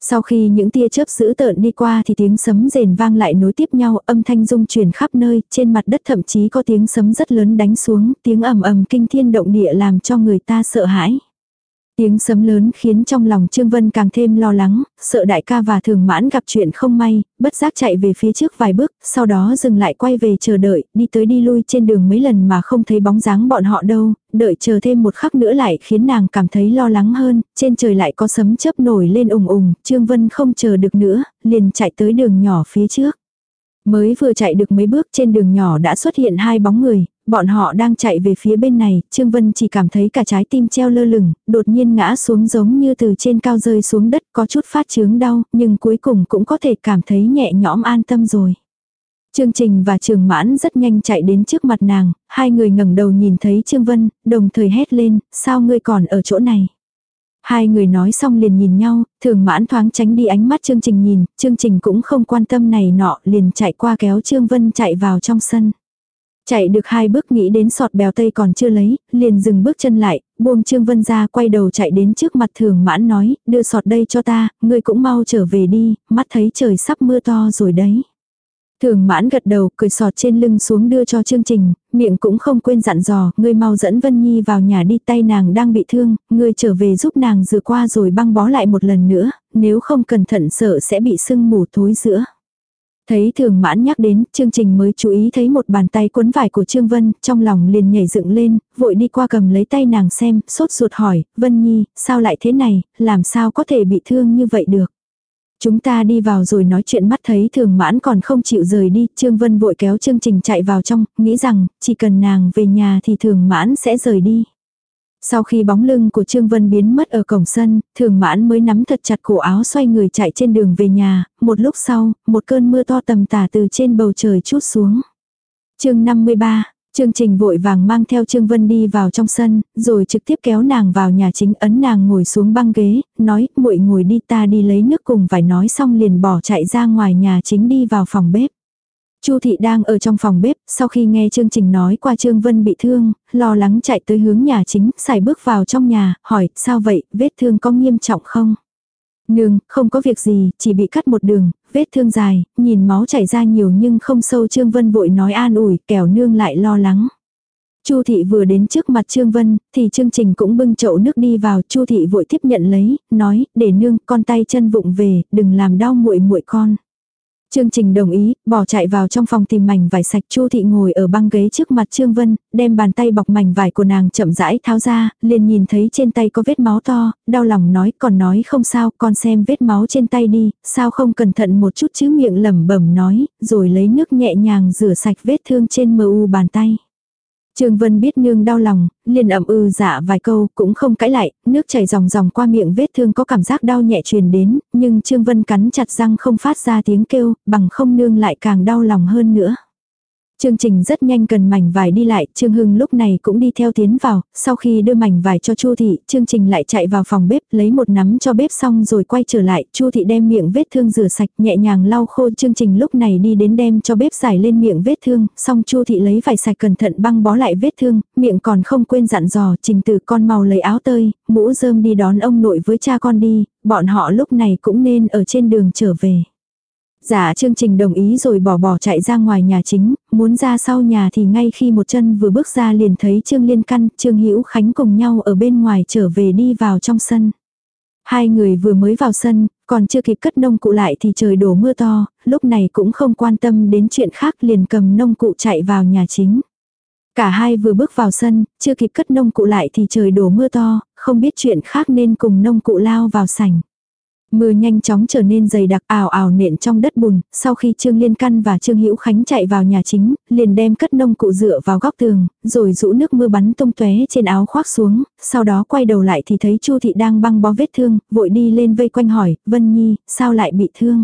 Sau khi những tia chớp dữ tợn đi qua thì tiếng sấm rền vang lại nối tiếp nhau, âm thanh rung chuyển khắp nơi, trên mặt đất thậm chí có tiếng sấm rất lớn đánh xuống, tiếng ầm ầm kinh thiên động địa làm cho người ta sợ hãi. Tiếng sấm lớn khiến trong lòng Trương Vân càng thêm lo lắng, sợ đại ca và thường mãn gặp chuyện không may, bất giác chạy về phía trước vài bước, sau đó dừng lại quay về chờ đợi, đi tới đi lui trên đường mấy lần mà không thấy bóng dáng bọn họ đâu, đợi chờ thêm một khắc nữa lại khiến nàng cảm thấy lo lắng hơn, trên trời lại có sấm chớp nổi lên ùng ùng, Trương Vân không chờ được nữa, liền chạy tới đường nhỏ phía trước. Mới vừa chạy được mấy bước trên đường nhỏ đã xuất hiện hai bóng người, bọn họ đang chạy về phía bên này, Trương Vân chỉ cảm thấy cả trái tim treo lơ lửng, đột nhiên ngã xuống giống như từ trên cao rơi xuống đất có chút phát chướng đau, nhưng cuối cùng cũng có thể cảm thấy nhẹ nhõm an tâm rồi. Trương Trình và Trường Mãn rất nhanh chạy đến trước mặt nàng, hai người ngẩng đầu nhìn thấy Trương Vân, đồng thời hét lên, sao ngươi còn ở chỗ này. Hai người nói xong liền nhìn nhau, thường mãn thoáng tránh đi ánh mắt Trương Trình nhìn, Trương Trình cũng không quan tâm này nọ, liền chạy qua kéo Trương Vân chạy vào trong sân. Chạy được hai bước nghĩ đến sọt bèo tây còn chưa lấy, liền dừng bước chân lại, buông Trương Vân ra quay đầu chạy đến trước mặt thường mãn nói, đưa sọt đây cho ta, ngươi cũng mau trở về đi, mắt thấy trời sắp mưa to rồi đấy. Thường mãn gật đầu, cười sọt trên lưng xuống đưa cho chương trình, miệng cũng không quên dặn dò, ngươi mau dẫn Vân Nhi vào nhà đi tay nàng đang bị thương, ngươi trở về giúp nàng rửa qua rồi băng bó lại một lần nữa, nếu không cẩn thận sợ sẽ bị sưng mù thối giữa. Thấy thường mãn nhắc đến, chương trình mới chú ý thấy một bàn tay cuốn vải của Trương Vân, trong lòng liền nhảy dựng lên, vội đi qua cầm lấy tay nàng xem, sốt ruột hỏi, Vân Nhi, sao lại thế này, làm sao có thể bị thương như vậy được. Chúng ta đi vào rồi nói chuyện mắt thấy thường mãn còn không chịu rời đi, Trương Vân vội kéo chương trình chạy vào trong, nghĩ rằng, chỉ cần nàng về nhà thì thường mãn sẽ rời đi. Sau khi bóng lưng của Trương Vân biến mất ở cổng sân, thường mãn mới nắm thật chặt cổ áo xoay người chạy trên đường về nhà, một lúc sau, một cơn mưa to tầm tả từ trên bầu trời chút xuống. chương 53, Chương trình vội vàng mang theo Trương Vân đi vào trong sân, rồi trực tiếp kéo nàng vào nhà chính ấn nàng ngồi xuống băng ghế, nói, muội ngồi đi ta đi lấy nước cùng phải nói xong liền bỏ chạy ra ngoài nhà chính đi vào phòng bếp. Chu thị đang ở trong phòng bếp, sau khi nghe chương trình nói qua Trương Vân bị thương, lo lắng chạy tới hướng nhà chính, xài bước vào trong nhà, hỏi, sao vậy, vết thương có nghiêm trọng không? Nương, không có việc gì, chỉ bị cắt một đường, vết thương dài, nhìn máu chảy ra nhiều nhưng không sâu Trương Vân vội nói an ủi, kẻo nương lại lo lắng. Chu thị vừa đến trước mặt Trương Vân, thì Trương trình cũng bưng chậu nước đi vào, Chu thị vội tiếp nhận lấy, nói, để nương, con tay chân vụng về, đừng làm đau muội muội con. Trương Trình đồng ý, bỏ chạy vào trong phòng tìm mảnh vải sạch Chu Thị ngồi ở băng ghế trước mặt Trương Vân, đem bàn tay bọc mảnh vải của nàng chậm rãi tháo ra, liền nhìn thấy trên tay có vết máu to, đau lòng nói còn nói không sao, con xem vết máu trên tay đi, sao không cẩn thận một chút chứ miệng lẩm bẩm nói, rồi lấy nước nhẹ nhàng rửa sạch vết thương trên mờ u bàn tay. Trương Vân biết nương đau lòng, liền ậm ừ dạ vài câu, cũng không cãi lại, nước chảy ròng ròng qua miệng vết thương có cảm giác đau nhẹ truyền đến, nhưng Trương Vân cắn chặt răng không phát ra tiếng kêu, bằng không nương lại càng đau lòng hơn nữa. Chương trình rất nhanh cần mảnh vải đi lại, Trương Hưng lúc này cũng đi theo tiến vào, sau khi đưa mảnh vải cho Chu thị, chương trình lại chạy vào phòng bếp, lấy một nắm cho bếp xong rồi quay trở lại, Chu thị đem miệng vết thương rửa sạch, nhẹ nhàng lau khô, chương trình lúc này đi đến đem cho bếp giải lên miệng vết thương, xong Chu thị lấy vải sạch cẩn thận băng bó lại vết thương, miệng còn không quên dặn dò, trình từ con mau lấy áo tơi, mũ rơm đi đón ông nội với cha con đi, bọn họ lúc này cũng nên ở trên đường trở về. Dạ, Giả chương trình đồng ý rồi bỏ bỏ chạy ra ngoài nhà chính, muốn ra sau nhà thì ngay khi một chân vừa bước ra liền thấy Trương Liên Căn, Trương Hữu Khánh cùng nhau ở bên ngoài trở về đi vào trong sân. Hai người vừa mới vào sân, còn chưa kịp cất nông cụ lại thì trời đổ mưa to, lúc này cũng không quan tâm đến chuyện khác liền cầm nông cụ chạy vào nhà chính. Cả hai vừa bước vào sân, chưa kịp cất nông cụ lại thì trời đổ mưa to, không biết chuyện khác nên cùng nông cụ lao vào sảnh. Mưa nhanh chóng trở nên dày đặc ảo ảo nện trong đất bùn, sau khi Trương Liên Căn và Trương Hữu Khánh chạy vào nhà chính, liền đem cất nông cụ dựa vào góc tường, rồi rũ nước mưa bắn tung tóe trên áo khoác xuống, sau đó quay đầu lại thì thấy Chu thị đang băng bó vết thương, vội đi lên vây quanh hỏi, "Vân Nhi, sao lại bị thương?"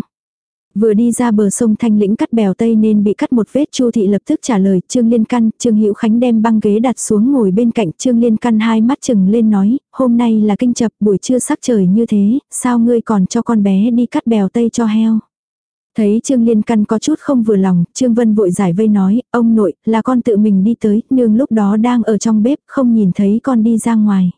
Vừa đi ra bờ sông Thanh Lĩnh cắt bèo tây nên bị cắt một vết Chu thị lập tức trả lời, Trương Liên Căn, Trương Hữu Khánh đem băng ghế đặt xuống ngồi bên cạnh, Trương Liên Căn hai mắt chừng lên nói, hôm nay là kinh chập, buổi trưa sắc trời như thế, sao ngươi còn cho con bé đi cắt bèo tây cho heo? Thấy Trương Liên Căn có chút không vừa lòng, Trương Vân vội giải vây nói, ông nội, là con tự mình đi tới, nương lúc đó đang ở trong bếp, không nhìn thấy con đi ra ngoài.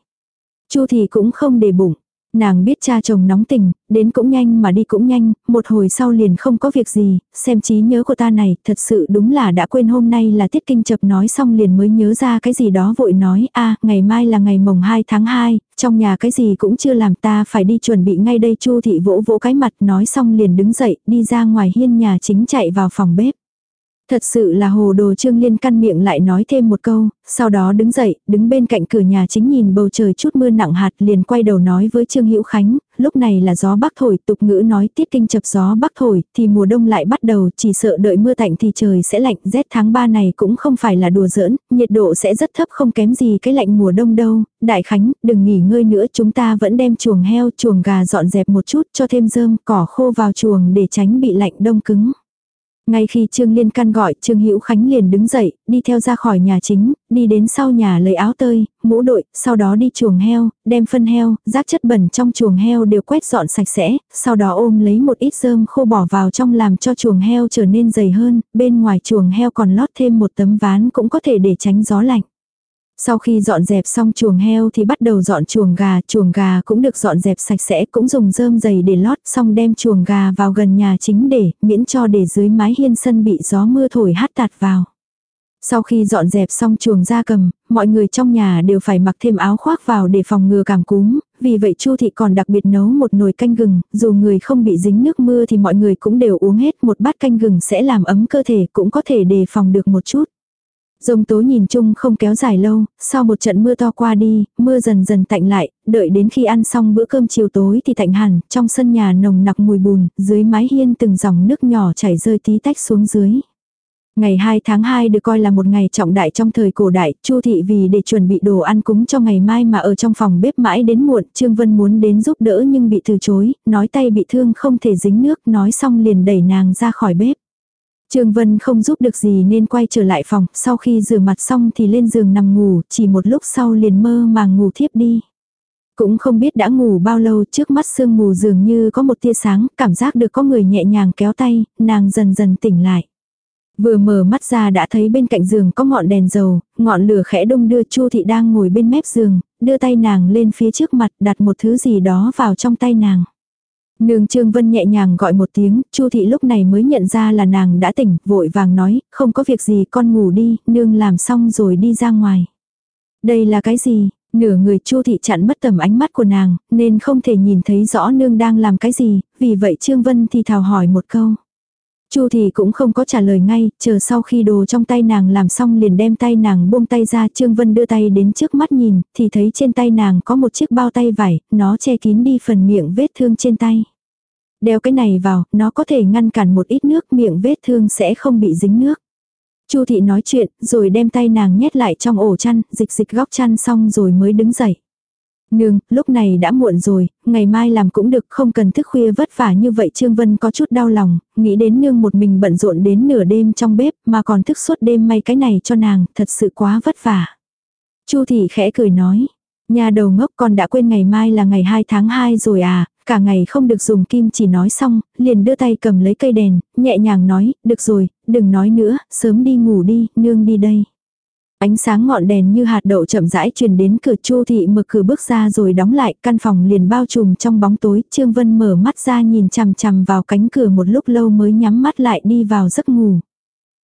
Chu thì cũng không để bụng, Nàng biết cha chồng nóng tình, đến cũng nhanh mà đi cũng nhanh, một hồi sau liền không có việc gì, xem trí nhớ của ta này, thật sự đúng là đã quên hôm nay là tiết kinh chập nói xong liền mới nhớ ra cái gì đó vội nói, a ngày mai là ngày mồng 2 tháng 2, trong nhà cái gì cũng chưa làm ta phải đi chuẩn bị ngay đây chu thị vỗ vỗ cái mặt nói xong liền đứng dậy, đi ra ngoài hiên nhà chính chạy vào phòng bếp. Thật sự là hồ đồ Trương Liên căn miệng lại nói thêm một câu, sau đó đứng dậy, đứng bên cạnh cửa nhà chính nhìn bầu trời chút mưa nặng hạt liền quay đầu nói với Trương Hữu Khánh, lúc này là gió bắc thổi, tục ngữ nói tiết kinh chập gió bắc thổi, thì mùa đông lại bắt đầu, chỉ sợ đợi mưa tạnh thì trời sẽ lạnh, rét tháng 3 này cũng không phải là đùa giỡn, nhiệt độ sẽ rất thấp không kém gì cái lạnh mùa đông đâu, Đại Khánh, đừng nghỉ ngơi nữa, chúng ta vẫn đem chuồng heo, chuồng gà dọn dẹp một chút cho thêm rơm, cỏ khô vào chuồng để tránh bị lạnh đông cứng. Ngay khi Trương Liên căn gọi, Trương Hữu Khánh liền đứng dậy, đi theo ra khỏi nhà chính, đi đến sau nhà lấy áo tơi, mũ đội, sau đó đi chuồng heo, đem phân heo, rác chất bẩn trong chuồng heo đều quét dọn sạch sẽ, sau đó ôm lấy một ít rơm khô bỏ vào trong làm cho chuồng heo trở nên dày hơn, bên ngoài chuồng heo còn lót thêm một tấm ván cũng có thể để tránh gió lạnh. Sau khi dọn dẹp xong chuồng heo thì bắt đầu dọn chuồng gà, chuồng gà cũng được dọn dẹp sạch sẽ, cũng dùng rơm dày để lót, xong đem chuồng gà vào gần nhà chính để, miễn cho để dưới mái hiên sân bị gió mưa thổi hát tạt vào. Sau khi dọn dẹp xong chuồng gia cầm, mọi người trong nhà đều phải mặc thêm áo khoác vào để phòng ngừa cảm cúm, vì vậy Chu thị còn đặc biệt nấu một nồi canh gừng, dù người không bị dính nước mưa thì mọi người cũng đều uống hết một bát canh gừng sẽ làm ấm cơ thể, cũng có thể đề phòng được một chút dông tố nhìn chung không kéo dài lâu, sau một trận mưa to qua đi, mưa dần dần tạnh lại, đợi đến khi ăn xong bữa cơm chiều tối thì tạnh hẳn, trong sân nhà nồng nặc mùi bùn, dưới mái hiên từng dòng nước nhỏ chảy rơi tí tách xuống dưới. Ngày 2 tháng 2 được coi là một ngày trọng đại trong thời cổ đại, Chu thị vì để chuẩn bị đồ ăn cúng cho ngày mai mà ở trong phòng bếp mãi đến muộn, Trương Vân muốn đến giúp đỡ nhưng bị từ chối, nói tay bị thương không thể dính nước, nói xong liền đẩy nàng ra khỏi bếp. Trương Vân không giúp được gì nên quay trở lại phòng, sau khi rửa mặt xong thì lên giường nằm ngủ, chỉ một lúc sau liền mơ màng ngủ thiếp đi. Cũng không biết đã ngủ bao lâu trước mắt sương mù dường như có một tia sáng, cảm giác được có người nhẹ nhàng kéo tay, nàng dần dần tỉnh lại. Vừa mở mắt ra đã thấy bên cạnh giường có ngọn đèn dầu, ngọn lửa khẽ đông đưa Chu thị đang ngồi bên mép giường, đưa tay nàng lên phía trước mặt đặt một thứ gì đó vào trong tay nàng. Nương Trương Vân nhẹ nhàng gọi một tiếng, Chu thị lúc này mới nhận ra là nàng đã tỉnh, vội vàng nói, không có việc gì con ngủ đi, nương làm xong rồi đi ra ngoài. Đây là cái gì? Nửa người Chu thị chặn mất tầm ánh mắt của nàng, nên không thể nhìn thấy rõ nương đang làm cái gì, vì vậy Trương Vân thì thào hỏi một câu. Chu thì cũng không có trả lời ngay, chờ sau khi đồ trong tay nàng làm xong liền đem tay nàng buông tay ra Trương Vân đưa tay đến trước mắt nhìn, thì thấy trên tay nàng có một chiếc bao tay vải, nó che kín đi phần miệng vết thương trên tay. Đeo cái này vào, nó có thể ngăn cản một ít nước miệng vết thương sẽ không bị dính nước. Chu thị nói chuyện, rồi đem tay nàng nhét lại trong ổ chăn, dịch dịch góc chăn xong rồi mới đứng dậy. Nương, lúc này đã muộn rồi, ngày mai làm cũng được không cần thức khuya vất vả như vậy Trương Vân có chút đau lòng, nghĩ đến nương một mình bận rộn đến nửa đêm trong bếp mà còn thức suốt đêm may cái này cho nàng, thật sự quá vất vả. Chu thị khẽ cười nói, nhà đầu ngốc con đã quên ngày mai là ngày 2 tháng 2 rồi à, cả ngày không được dùng kim chỉ nói xong, liền đưa tay cầm lấy cây đèn, nhẹ nhàng nói, được rồi, đừng nói nữa, sớm đi ngủ đi, nương đi đây. Ánh sáng ngọn đèn như hạt đậu chậm rãi truyền đến cửa Chu thị mở cửa bước ra rồi đóng lại, căn phòng liền bao trùm trong bóng tối, Trương Vân mở mắt ra nhìn chằm chằm vào cánh cửa một lúc lâu mới nhắm mắt lại đi vào giấc ngủ.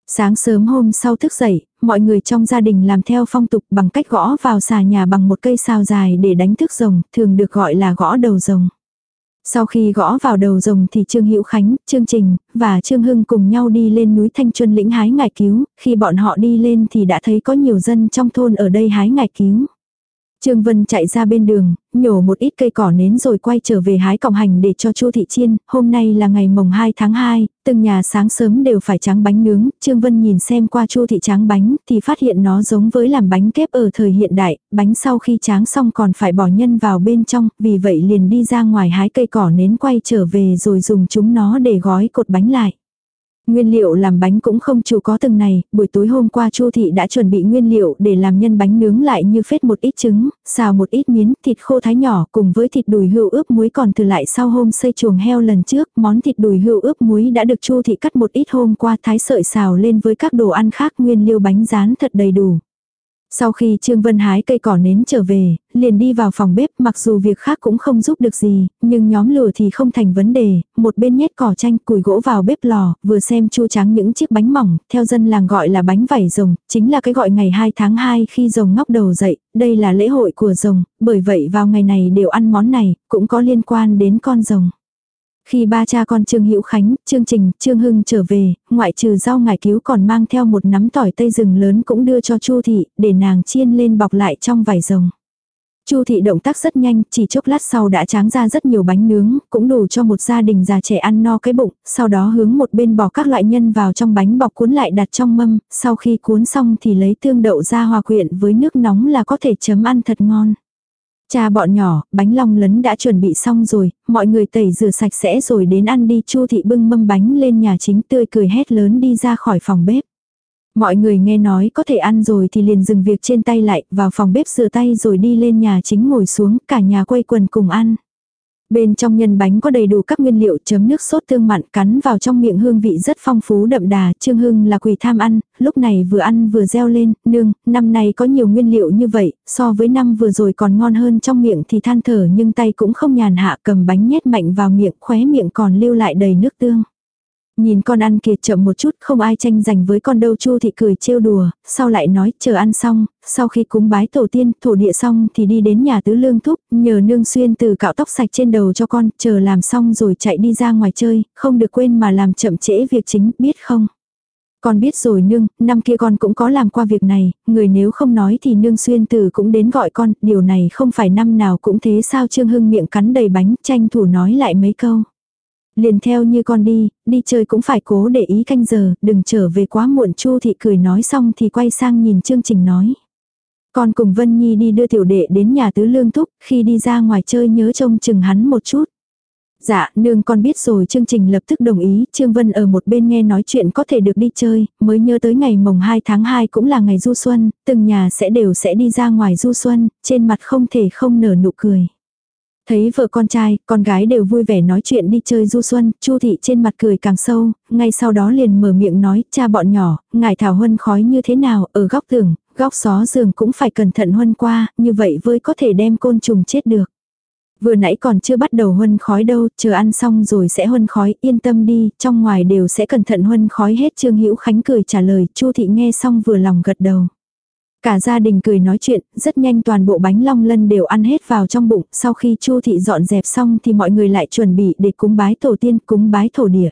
Sáng sớm hôm sau thức dậy, mọi người trong gia đình làm theo phong tục bằng cách gõ vào xà nhà bằng một cây sao dài để đánh thức rồng, thường được gọi là gõ đầu rồng. Sau khi gõ vào đầu rồng thì Trương Hữu Khánh, Trương Trình và Trương Hưng cùng nhau đi lên núi Thanh Chuân lĩnh hái ngải cứu, khi bọn họ đi lên thì đã thấy có nhiều dân trong thôn ở đây hái ngải cứu. Trương Vân chạy ra bên đường, nhổ một ít cây cỏ nến rồi quay trở về hái cọng hành để cho Chu Thị Chiên. Hôm nay là ngày mồng 2 tháng 2, từng nhà sáng sớm đều phải tráng bánh nướng. Trương Vân nhìn xem qua Chu Thị tráng bánh thì phát hiện nó giống với làm bánh kép ở thời hiện đại. Bánh sau khi tráng xong còn phải bỏ nhân vào bên trong, vì vậy liền đi ra ngoài hái cây cỏ nến quay trở về rồi dùng chúng nó để gói cột bánh lại. Nguyên liệu làm bánh cũng không chủ có từng này, buổi tối hôm qua Chu thị đã chuẩn bị nguyên liệu để làm nhân bánh nướng lại như phết một ít trứng, xào một ít miến, thịt khô thái nhỏ cùng với thịt đùi hươu ướp muối còn từ lại sau hôm xây chuồng heo lần trước, món thịt đùi hươu ướp muối đã được Chu thị cắt một ít hôm qua thái sợi xào lên với các đồ ăn khác nguyên liệu bánh rán thật đầy đủ. Sau khi Trương Vân hái cây cỏ nến trở về, liền đi vào phòng bếp mặc dù việc khác cũng không giúp được gì, nhưng nhóm lửa thì không thành vấn đề, một bên nhét cỏ chanh củi gỗ vào bếp lò, vừa xem chu trắng những chiếc bánh mỏng, theo dân làng gọi là bánh vảy rồng, chính là cái gọi ngày 2 tháng 2 khi rồng ngóc đầu dậy, đây là lễ hội của rồng, bởi vậy vào ngày này đều ăn món này, cũng có liên quan đến con rồng. Khi ba cha con Trương Hữu Khánh, Trương Trình, Trương Hưng trở về, ngoại trừ rau ngải cứu còn mang theo một nắm tỏi tây rừng lớn cũng đưa cho Chu thị, để nàng chiên lên bọc lại trong vải rồng. Chu thị động tác rất nhanh, chỉ chốc lát sau đã tráng ra rất nhiều bánh nướng, cũng đủ cho một gia đình già trẻ ăn no cái bụng, sau đó hướng một bên bỏ các loại nhân vào trong bánh bọc cuốn lại đặt trong mâm, sau khi cuốn xong thì lấy tương đậu ra hòa quyện với nước nóng là có thể chấm ăn thật ngon. Cha bọn nhỏ, bánh long lấn đã chuẩn bị xong rồi, mọi người tẩy rửa sạch sẽ rồi đến ăn đi. Chu thị bưng mâm bánh lên nhà chính tươi cười hét lớn đi ra khỏi phòng bếp. Mọi người nghe nói có thể ăn rồi thì liền dừng việc trên tay lại, vào phòng bếp rửa tay rồi đi lên nhà chính ngồi xuống, cả nhà quây quần cùng ăn. Bên trong nhân bánh có đầy đủ các nguyên liệu chấm nước sốt tương mặn cắn vào trong miệng hương vị rất phong phú đậm đà. Trương Hưng là quỷ tham ăn, lúc này vừa ăn vừa reo lên, nương, năm nay có nhiều nguyên liệu như vậy, so với năm vừa rồi còn ngon hơn trong miệng thì than thở nhưng tay cũng không nhàn hạ cầm bánh nhét mạnh vào miệng khóe miệng còn lưu lại đầy nước tương. Nhìn con ăn kiệt chậm một chút không ai tranh giành với con đâu chu thị cười trêu đùa, sau lại nói chờ ăn xong, sau khi cúng bái tổ tiên, thổ địa xong thì đi đến nhà tứ lương thúc, nhờ nương xuyên từ cạo tóc sạch trên đầu cho con, chờ làm xong rồi chạy đi ra ngoài chơi, không được quên mà làm chậm trễ việc chính, biết không? Con biết rồi nương, năm kia con cũng có làm qua việc này, người nếu không nói thì nương xuyên từ cũng đến gọi con, điều này không phải năm nào cũng thế sao Trương Hưng miệng cắn đầy bánh, tranh thủ nói lại mấy câu. Liền theo như con đi, đi chơi cũng phải cố để ý canh giờ, đừng trở về quá muộn Chu thị cười nói xong thì quay sang nhìn chương trình nói. Con cùng Vân Nhi đi đưa tiểu đệ đến nhà tứ lương thúc, khi đi ra ngoài chơi nhớ trông chừng hắn một chút. Dạ, nương con biết rồi chương trình lập tức đồng ý, Trương Vân ở một bên nghe nói chuyện có thể được đi chơi, mới nhớ tới ngày mồng 2 tháng 2 cũng là ngày du xuân, từng nhà sẽ đều sẽ đi ra ngoài du xuân, trên mặt không thể không nở nụ cười. Thấy vợ con trai, con gái đều vui vẻ nói chuyện đi chơi du xuân, Chu thị trên mặt cười càng sâu, ngay sau đó liền mở miệng nói, cha bọn nhỏ, ngài thảo huân khói như thế nào, ở góc tường, góc xó giường cũng phải cẩn thận huân qua, như vậy với có thể đem côn trùng chết được. Vừa nãy còn chưa bắt đầu huân khói đâu, chờ ăn xong rồi sẽ huân khói, yên tâm đi, trong ngoài đều sẽ cẩn thận huân khói hết Trương Hữu Khánh cười trả lời, Chu thị nghe xong vừa lòng gật đầu. Cả gia đình cười nói chuyện, rất nhanh toàn bộ bánh long lân đều ăn hết vào trong bụng, sau khi Chu thị dọn dẹp xong thì mọi người lại chuẩn bị để cúng bái tổ tiên, cúng bái thổ địa.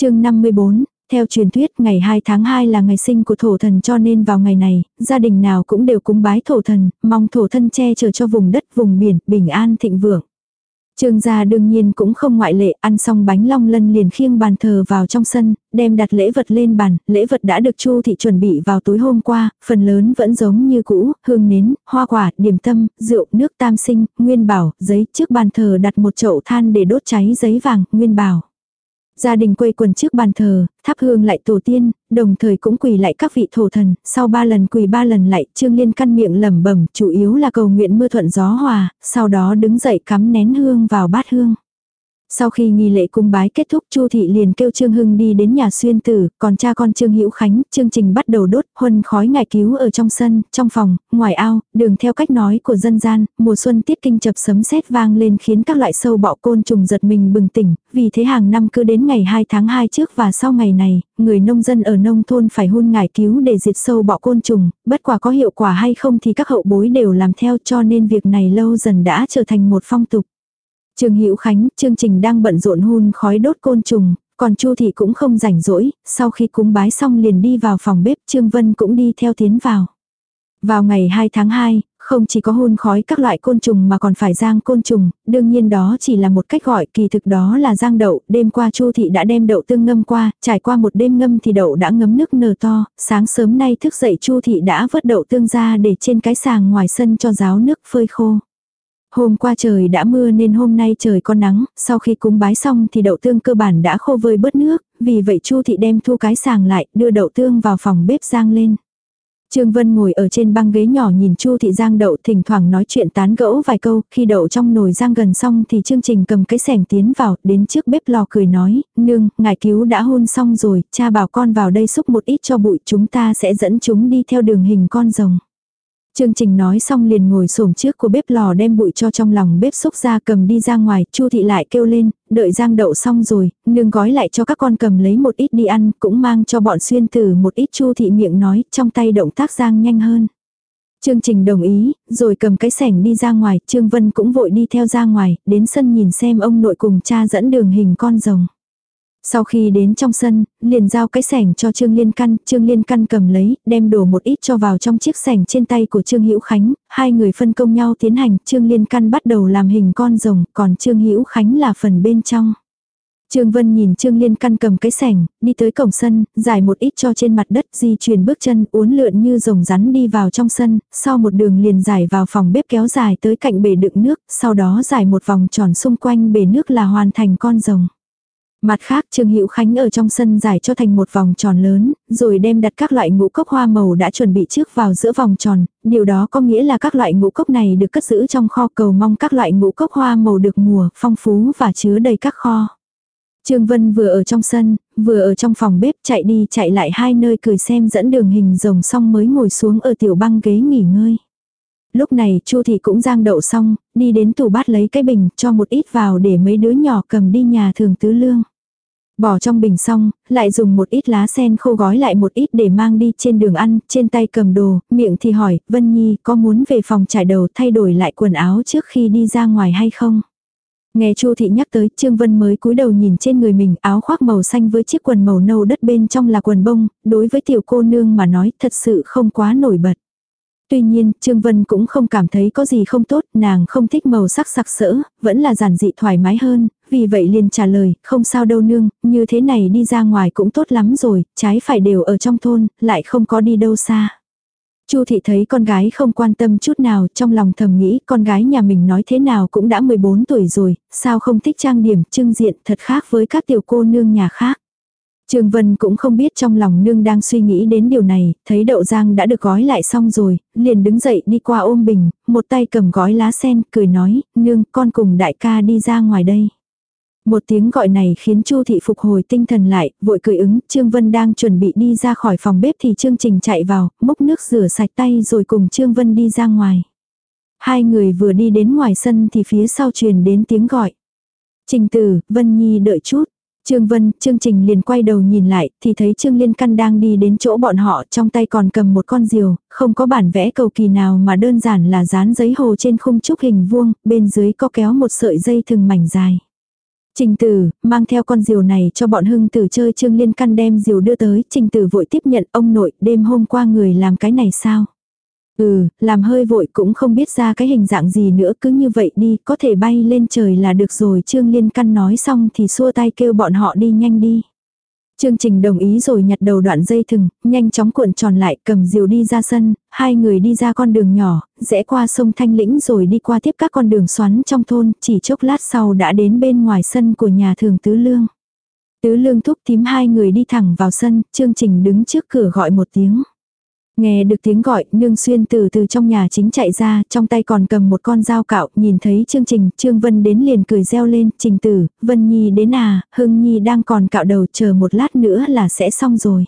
Chương 54 theo truyền thuyết, ngày 2 tháng 2 là ngày sinh của thổ thần cho nên vào ngày này, gia đình nào cũng đều cúng bái thổ thần, mong thổ thân che chở cho vùng đất, vùng biển, bình an thịnh vượng. Trương gia đương nhiên cũng không ngoại lệ, ăn xong bánh long lân liền khiêng bàn thờ vào trong sân, đem đặt lễ vật lên bàn, lễ vật đã được Chu thị chuẩn bị vào tối hôm qua, phần lớn vẫn giống như cũ, hương nến, hoa quả, điểm tâm, rượu, nước tam sinh, nguyên bảo, giấy, trước bàn thờ đặt một chậu than để đốt cháy giấy vàng, nguyên bảo. Gia đình quây quần trước bàn thờ, thắp hương lại tổ tiên, đồng thời cũng quỳ lại các vị thổ thần, sau ba lần quỳ ba lần lại, Trương Liên căn miệng lẩm bẩm, chủ yếu là cầu nguyện mưa thuận gió hòa, sau đó đứng dậy cắm nén hương vào bát hương. Sau khi nghi lễ cung bái kết thúc Chu thị liền kêu Trương Hưng đi đến nhà xuyên tử, còn cha con Trương Hữu Khánh, chương trình bắt đầu đốt, huân khói ngải cứu ở trong sân, trong phòng, ngoài ao, đường theo cách nói của dân gian, mùa xuân tiết kinh chập sấm sét vang lên khiến các loại sâu bọ côn trùng giật mình bừng tỉnh, vì thế hàng năm cứ đến ngày 2 tháng 2 trước và sau ngày này, người nông dân ở nông thôn phải hun ngải cứu để diệt sâu bọ côn trùng, bất quả có hiệu quả hay không thì các hậu bối đều làm theo cho nên việc này lâu dần đã trở thành một phong tục. Trương Hữu Khánh, chương trình đang bận rộn hun khói đốt côn trùng, còn Chu thị cũng không rảnh rỗi, sau khi cúng bái xong liền đi vào phòng bếp, Trương Vân cũng đi theo tiến vào. Vào ngày 2 tháng 2, không chỉ có hun khói các loại côn trùng mà còn phải giang côn trùng, đương nhiên đó chỉ là một cách gọi, kỳ thực đó là giang đậu, đêm qua Chu thị đã đem đậu tương ngâm qua, trải qua một đêm ngâm thì đậu đã ngấm nước nở to, sáng sớm nay thức dậy Chu thị đã vớt đậu tương ra để trên cái sàng ngoài sân cho ráo nước phơi khô. Hôm qua trời đã mưa nên hôm nay trời có nắng, sau khi cúng bái xong thì đậu tương cơ bản đã khô vơi bớt nước, vì vậy Chu thị đem thu cái sàng lại, đưa đậu tương vào phòng bếp rang lên. Trương Vân ngồi ở trên băng ghế nhỏ nhìn Chu thị giang đậu thỉnh thoảng nói chuyện tán gẫu vài câu, khi đậu trong nồi giang gần xong thì chương trình cầm cái sẻng tiến vào, đến trước bếp lò cười nói, nương, ngài cứu đã hôn xong rồi, cha bảo con vào đây xúc một ít cho bụi chúng ta sẽ dẫn chúng đi theo đường hình con rồng. Chương trình nói xong liền ngồi xổm trước của bếp lò đem bụi cho trong lòng bếp xúc ra cầm đi ra ngoài, Chu thị lại kêu lên, đợi giang đậu xong rồi, nương gói lại cho các con cầm lấy một ít đi ăn, cũng mang cho bọn xuyên tử một ít Chu thị miệng nói, trong tay động tác giang nhanh hơn. Chương trình đồng ý, rồi cầm cái sẻng đi ra ngoài, Trương Vân cũng vội đi theo ra ngoài, đến sân nhìn xem ông nội cùng cha dẫn đường hình con rồng. Sau khi đến trong sân, liền giao cái sẻng cho Trương Liên Căn, Trương Liên Căn cầm lấy, đem đổ một ít cho vào trong chiếc sẻng trên tay của Trương Hữu Khánh, hai người phân công nhau tiến hành, Trương Liên Căn bắt đầu làm hình con rồng, còn Trương Hữu Khánh là phần bên trong. Trương Vân nhìn Trương Liên căn cầm cái sẻng, đi tới cổng sân, giải một ít cho trên mặt đất, di chuyển bước chân uốn lượn như rồng rắn đi vào trong sân, sau một đường liền giải vào phòng bếp kéo dài tới cạnh bể đựng nước, sau đó giải một vòng tròn xung quanh bể nước là hoàn thành con rồng. Mặt khác Trương Hữu Khánh ở trong sân giải cho thành một vòng tròn lớn, rồi đem đặt các loại ngũ cốc hoa màu đã chuẩn bị trước vào giữa vòng tròn, điều đó có nghĩa là các loại ngũ cốc này được cất giữ trong kho cầu mong các loại ngũ cốc hoa màu được mùa, phong phú và chứa đầy các kho. Trương Vân vừa ở trong sân, vừa ở trong phòng bếp chạy đi chạy lại hai nơi cười xem dẫn đường hình rồng xong mới ngồi xuống ở tiểu băng ghế nghỉ ngơi. Lúc này Chu thị cũng giang đậu xong, đi đến tủ bát lấy cái bình cho một ít vào để mấy đứa nhỏ cầm đi nhà thường tứ lương. Bỏ trong bình xong, lại dùng một ít lá sen khô gói lại một ít để mang đi trên đường ăn, trên tay cầm đồ, miệng thì hỏi, Vân Nhi có muốn về phòng trải đầu thay đổi lại quần áo trước khi đi ra ngoài hay không? Nghe Chu thị nhắc tới, Trương Vân mới cúi đầu nhìn trên người mình, áo khoác màu xanh với chiếc quần màu nâu đất bên trong là quần bông, đối với tiểu cô nương mà nói thật sự không quá nổi bật. Tuy nhiên, Trương Vân cũng không cảm thấy có gì không tốt, nàng không thích màu sắc sặc sỡ, vẫn là giản dị thoải mái hơn, vì vậy liền trả lời, không sao đâu nương, như thế này đi ra ngoài cũng tốt lắm rồi, trái phải đều ở trong thôn, lại không có đi đâu xa. Chu thị thấy con gái không quan tâm chút nào, trong lòng thầm nghĩ con gái nhà mình nói thế nào cũng đã 14 tuổi rồi, sao không thích trang điểm, trưng diện thật khác với các tiểu cô nương nhà khác. Trương Vân cũng không biết trong lòng nương đang suy nghĩ đến điều này, thấy đậu giang đã được gói lại xong rồi, liền đứng dậy đi qua ôm bình, một tay cầm gói lá sen, cười nói, nương, con cùng đại ca đi ra ngoài đây. Một tiếng gọi này khiến Chu thị phục hồi tinh thần lại, vội cười ứng, Trương Vân đang chuẩn bị đi ra khỏi phòng bếp thì Trương Trình chạy vào, múc nước rửa sạch tay rồi cùng Trương Vân đi ra ngoài. Hai người vừa đi đến ngoài sân thì phía sau truyền đến tiếng gọi. Trình tử, Vân Nhi đợi chút. Trương Vân, Trương Trình liền quay đầu nhìn lại, thì thấy Trương Liên Căn đang đi đến chỗ bọn họ, trong tay còn cầm một con diều, không có bản vẽ cầu kỳ nào mà đơn giản là dán giấy hồ trên khung trúc hình vuông, bên dưới có kéo một sợi dây thừng mảnh dài. Trình tử, mang theo con diều này cho bọn hưng tử chơi Trương Liên Căn đem diều đưa tới, trình tử vội tiếp nhận ông nội, đêm hôm qua người làm cái này sao? Ừ, làm hơi vội cũng không biết ra cái hình dạng gì nữa cứ như vậy đi, có thể bay lên trời là được rồi. Trương Liên Căn nói xong thì xua tay kêu bọn họ đi nhanh đi. Trương Trình đồng ý rồi nhặt đầu đoạn dây thừng, nhanh chóng cuộn tròn lại cầm diều đi ra sân, hai người đi ra con đường nhỏ, rẽ qua sông Thanh Lĩnh rồi đi qua tiếp các con đường xoắn trong thôn, chỉ chốc lát sau đã đến bên ngoài sân của nhà thường Tứ Lương. Tứ Lương thúc tím hai người đi thẳng vào sân, Trương Trình đứng trước cửa gọi một tiếng. Nghe được tiếng gọi, nương xuyên từ từ trong nhà chính chạy ra, trong tay còn cầm một con dao cạo, nhìn thấy chương trình, Trương Vân đến liền cười reo lên, trình tử, Vân Nhi đến à, Hưng Nhi đang còn cạo đầu chờ một lát nữa là sẽ xong rồi.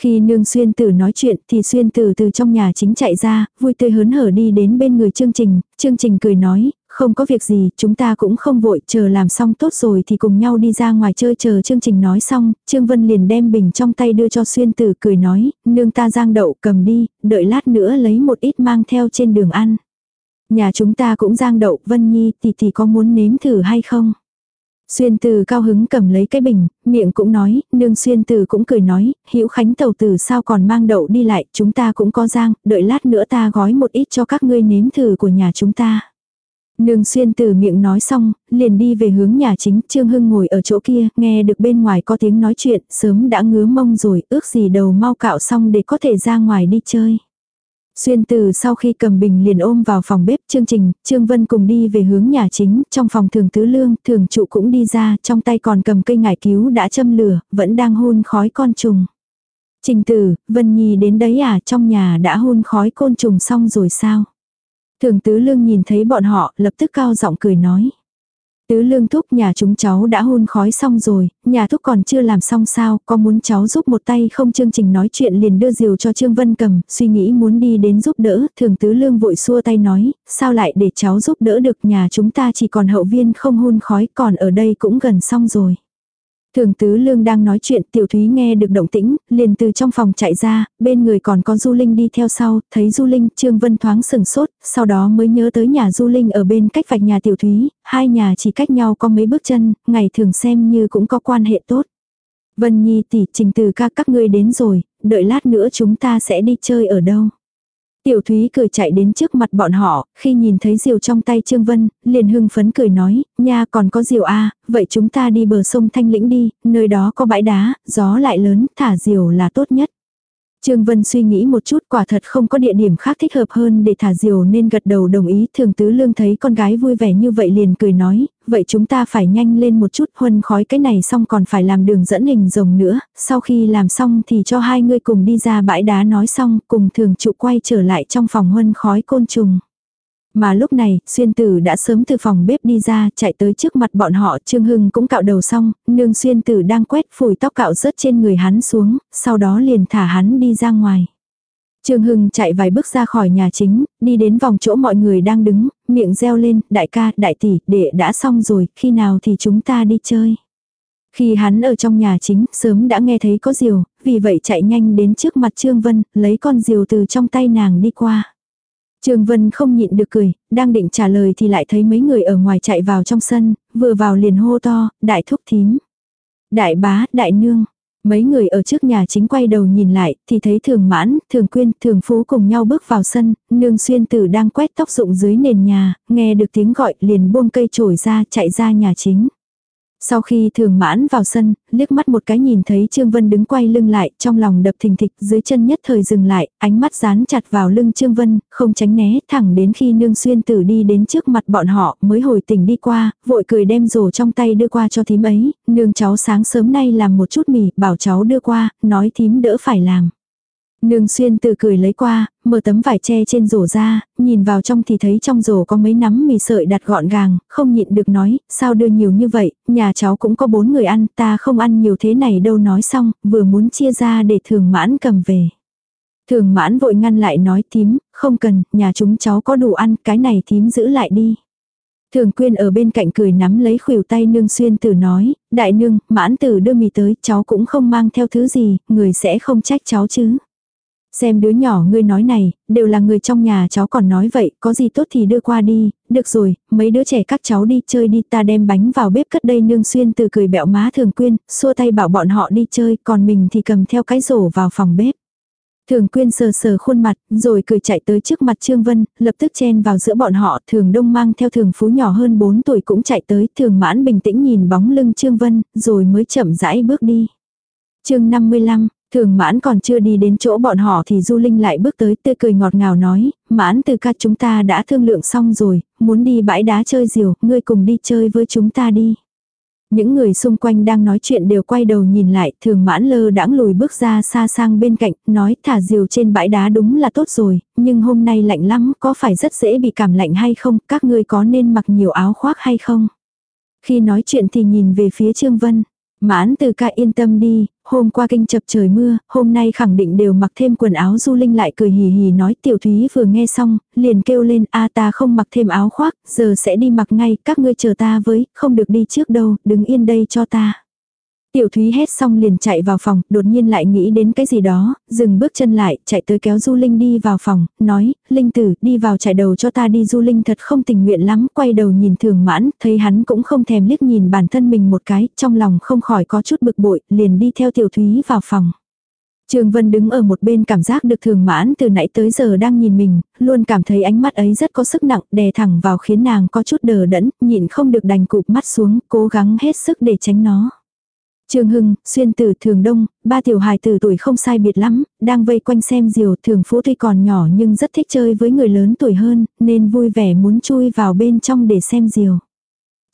Khi nương xuyên tử nói chuyện thì xuyên tử từ trong nhà chính chạy ra, vui tươi hớn hở đi đến bên người chương trình, chương trình cười nói, không có việc gì, chúng ta cũng không vội, chờ làm xong tốt rồi thì cùng nhau đi ra ngoài chơi chờ chương trình nói xong, Trương Vân liền đem bình trong tay đưa cho xuyên tử cười nói, nương ta giang đậu cầm đi, đợi lát nữa lấy một ít mang theo trên đường ăn. Nhà chúng ta cũng giang đậu, Vân Nhi thì thì có muốn nếm thử hay không? Xuyên từ cao hứng cầm lấy cái bình, miệng cũng nói, nương xuyên từ cũng cười nói, hữu khánh tàu tử sao còn mang đậu đi lại, chúng ta cũng có giang, đợi lát nữa ta gói một ít cho các ngươi nếm thử của nhà chúng ta. Nương xuyên từ miệng nói xong, liền đi về hướng nhà chính, Trương Hưng ngồi ở chỗ kia, nghe được bên ngoài có tiếng nói chuyện, sớm đã ngứa mông rồi, ước gì đầu mau cạo xong để có thể ra ngoài đi chơi. Xuyên từ sau khi cầm bình liền ôm vào phòng bếp chương trình, Trương Vân cùng đi về hướng nhà chính, trong phòng thường tứ lương, thường trụ cũng đi ra, trong tay còn cầm cây ngải cứu đã châm lửa, vẫn đang hôn khói con trùng. Trình tử, Vân Nhi đến đấy à, trong nhà đã hôn khói côn trùng xong rồi sao? Thường tứ lương nhìn thấy bọn họ, lập tức cao giọng cười nói. Tứ lương thúc nhà chúng cháu đã hôn khói xong rồi, nhà thúc còn chưa làm xong sao, có muốn cháu giúp một tay không chương trình nói chuyện liền đưa diều cho Trương Vân cầm, suy nghĩ muốn đi đến giúp đỡ, thường tứ lương vội xua tay nói, sao lại để cháu giúp đỡ được nhà chúng ta chỉ còn hậu viên không hôn khói còn ở đây cũng gần xong rồi. Thường tứ lương đang nói chuyện tiểu thúy nghe được động tĩnh, liền từ trong phòng chạy ra, bên người còn có du linh đi theo sau, thấy du linh trương vân thoáng sừng sốt, sau đó mới nhớ tới nhà du linh ở bên cách vạch nhà tiểu thúy, hai nhà chỉ cách nhau có mấy bước chân, ngày thường xem như cũng có quan hệ tốt. Vân Nhi tỷ trình từ ca các ngươi đến rồi, đợi lát nữa chúng ta sẽ đi chơi ở đâu. Tiểu Thúy cười chạy đến trước mặt bọn họ, khi nhìn thấy diều trong tay Trương Vân, liền hưng phấn cười nói, nha còn có diều a vậy chúng ta đi bờ sông Thanh Lĩnh đi, nơi đó có bãi đá, gió lại lớn, thả diều là tốt nhất. Trương Vân suy nghĩ một chút quả thật không có địa điểm khác thích hợp hơn để thả diều nên gật đầu đồng ý. Thường tứ lương thấy con gái vui vẻ như vậy liền cười nói, vậy chúng ta phải nhanh lên một chút huân khói cái này xong còn phải làm đường dẫn hình rồng nữa. Sau khi làm xong thì cho hai người cùng đi ra bãi đá nói xong cùng thường trụ quay trở lại trong phòng huân khói côn trùng. Mà lúc này, xuyên tử đã sớm từ phòng bếp đi ra, chạy tới trước mặt bọn họ, Trương Hưng cũng cạo đầu xong, nương xuyên tử đang quét phủi tóc cạo rớt trên người hắn xuống, sau đó liền thả hắn đi ra ngoài. Trương Hưng chạy vài bước ra khỏi nhà chính, đi đến vòng chỗ mọi người đang đứng, miệng reo lên, đại ca, đại tỷ, đệ đã xong rồi, khi nào thì chúng ta đi chơi. Khi hắn ở trong nhà chính, sớm đã nghe thấy có diều, vì vậy chạy nhanh đến trước mặt Trương Vân, lấy con diều từ trong tay nàng đi qua. Trương Vân không nhịn được cười, đang định trả lời thì lại thấy mấy người ở ngoài chạy vào trong sân, vừa vào liền hô to, đại thúc thím. Đại bá, đại nương. Mấy người ở trước nhà chính quay đầu nhìn lại, thì thấy thường mãn, thường quyên, thường phú cùng nhau bước vào sân, nương xuyên tử đang quét tóc rụng dưới nền nhà, nghe được tiếng gọi liền buông cây trổi ra chạy ra nhà chính. Sau khi thường mãn vào sân, liếc mắt một cái nhìn thấy Trương Vân đứng quay lưng lại, trong lòng đập thình thịch dưới chân nhất thời dừng lại, ánh mắt dán chặt vào lưng Trương Vân, không tránh né, thẳng đến khi nương xuyên tử đi đến trước mặt bọn họ, mới hồi tỉnh đi qua, vội cười đem rổ trong tay đưa qua cho thím ấy, nương cháu sáng sớm nay làm một chút mì, bảo cháu đưa qua, nói thím đỡ phải làm. Nương xuyên từ cười lấy qua, mở tấm vải che trên rổ ra, nhìn vào trong thì thấy trong rổ có mấy nắm mì sợi đặt gọn gàng, không nhịn được nói, sao đưa nhiều như vậy, nhà cháu cũng có bốn người ăn, ta không ăn nhiều thế này đâu nói xong, vừa muốn chia ra để thường mãn cầm về. Thường mãn vội ngăn lại nói thím, không cần, nhà chúng cháu có đủ ăn, cái này thím giữ lại đi. Thường quyên ở bên cạnh cười nắm lấy khuỷu tay nương xuyên tử nói, đại nương, mãn tử đưa mì tới, cháu cũng không mang theo thứ gì, người sẽ không trách cháu chứ. Xem đứa nhỏ ngươi nói này, đều là người trong nhà cháu còn nói vậy, có gì tốt thì đưa qua đi, được rồi, mấy đứa trẻ các cháu đi chơi đi ta đem bánh vào bếp cất đây nương xuyên từ cười bẹo má thường quyên, xua tay bảo bọn họ đi chơi, còn mình thì cầm theo cái rổ vào phòng bếp. Thường quyên sờ sờ khuôn mặt, rồi cười chạy tới trước mặt Trương Vân, lập tức chen vào giữa bọn họ, thường đông mang theo thường phú nhỏ hơn 4 tuổi cũng chạy tới, thường mãn bình tĩnh nhìn bóng lưng Trương Vân, rồi mới chậm rãi bước đi. chương 55, Thường mãn còn chưa đi đến chỗ bọn họ thì Du Linh lại bước tới tươi cười ngọt ngào nói, mãn từ ca chúng ta đã thương lượng xong rồi, muốn đi bãi đá chơi diều, ngươi cùng đi chơi với chúng ta đi. Những người xung quanh đang nói chuyện đều quay đầu nhìn lại, thường mãn lơ đãng lùi bước ra xa sang bên cạnh, nói thả diều trên bãi đá đúng là tốt rồi, nhưng hôm nay lạnh lắm, có phải rất dễ bị cảm lạnh hay không, các ngươi có nên mặc nhiều áo khoác hay không? Khi nói chuyện thì nhìn về phía Trương Vân. Mãn từ ca yên tâm đi, hôm qua kinh chập trời mưa, hôm nay khẳng định đều mặc thêm quần áo du linh lại cười hì hì nói tiểu thúy vừa nghe xong, liền kêu lên a ta không mặc thêm áo khoác, giờ sẽ đi mặc ngay, các ngươi chờ ta với, không được đi trước đâu, đứng yên đây cho ta. Tiểu Thúy hét xong liền chạy vào phòng, đột nhiên lại nghĩ đến cái gì đó, dừng bước chân lại, chạy tới kéo Du Linh đi vào phòng, nói, Linh tử, đi vào chạy đầu cho ta đi Du Linh thật không tình nguyện lắm, quay đầu nhìn thường mãn, thấy hắn cũng không thèm liếc nhìn bản thân mình một cái, trong lòng không khỏi có chút bực bội, liền đi theo Tiểu Thúy vào phòng. Trương Vân đứng ở một bên cảm giác được thường mãn từ nãy tới giờ đang nhìn mình, luôn cảm thấy ánh mắt ấy rất có sức nặng, đè thẳng vào khiến nàng có chút đờ đẫn, nhịn không được đành cụp mắt xuống, cố gắng hết sức để tránh nó. Trương Hưng, xuyên tử thường đông, ba tiểu hài tử tuổi không sai biệt lắm, đang vây quanh xem diều thường phú tuy còn nhỏ nhưng rất thích chơi với người lớn tuổi hơn, nên vui vẻ muốn chui vào bên trong để xem diều.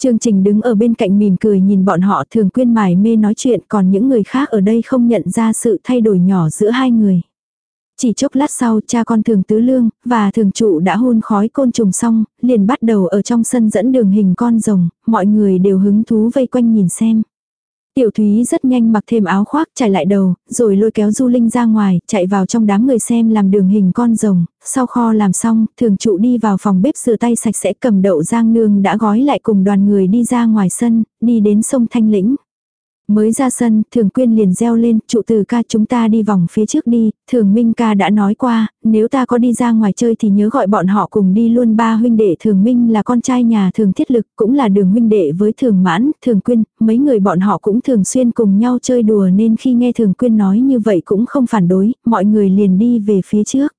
Trương Trình đứng ở bên cạnh mỉm cười nhìn bọn họ thường quyên mải mê nói chuyện còn những người khác ở đây không nhận ra sự thay đổi nhỏ giữa hai người. Chỉ chốc lát sau cha con thường tứ lương và thường trụ đã hôn khói côn trùng xong, liền bắt đầu ở trong sân dẫn đường hình con rồng, mọi người đều hứng thú vây quanh nhìn xem. Tiểu Thúy rất nhanh mặc thêm áo khoác trải lại đầu, rồi lôi kéo Du Linh ra ngoài, chạy vào trong đám người xem làm đường hình con rồng, sau kho làm xong, thường trụ đi vào phòng bếp rửa tay sạch sẽ cầm đậu giang nương đã gói lại cùng đoàn người đi ra ngoài sân, đi đến sông Thanh Lĩnh. Mới ra sân, thường quyên liền reo lên, trụ từ ca chúng ta đi vòng phía trước đi, thường minh ca đã nói qua, nếu ta có đi ra ngoài chơi thì nhớ gọi bọn họ cùng đi luôn ba huynh đệ thường minh là con trai nhà thường thiết lực, cũng là đường huynh đệ với thường mãn, thường quyên, mấy người bọn họ cũng thường xuyên cùng nhau chơi đùa nên khi nghe thường quyên nói như vậy cũng không phản đối, mọi người liền đi về phía trước.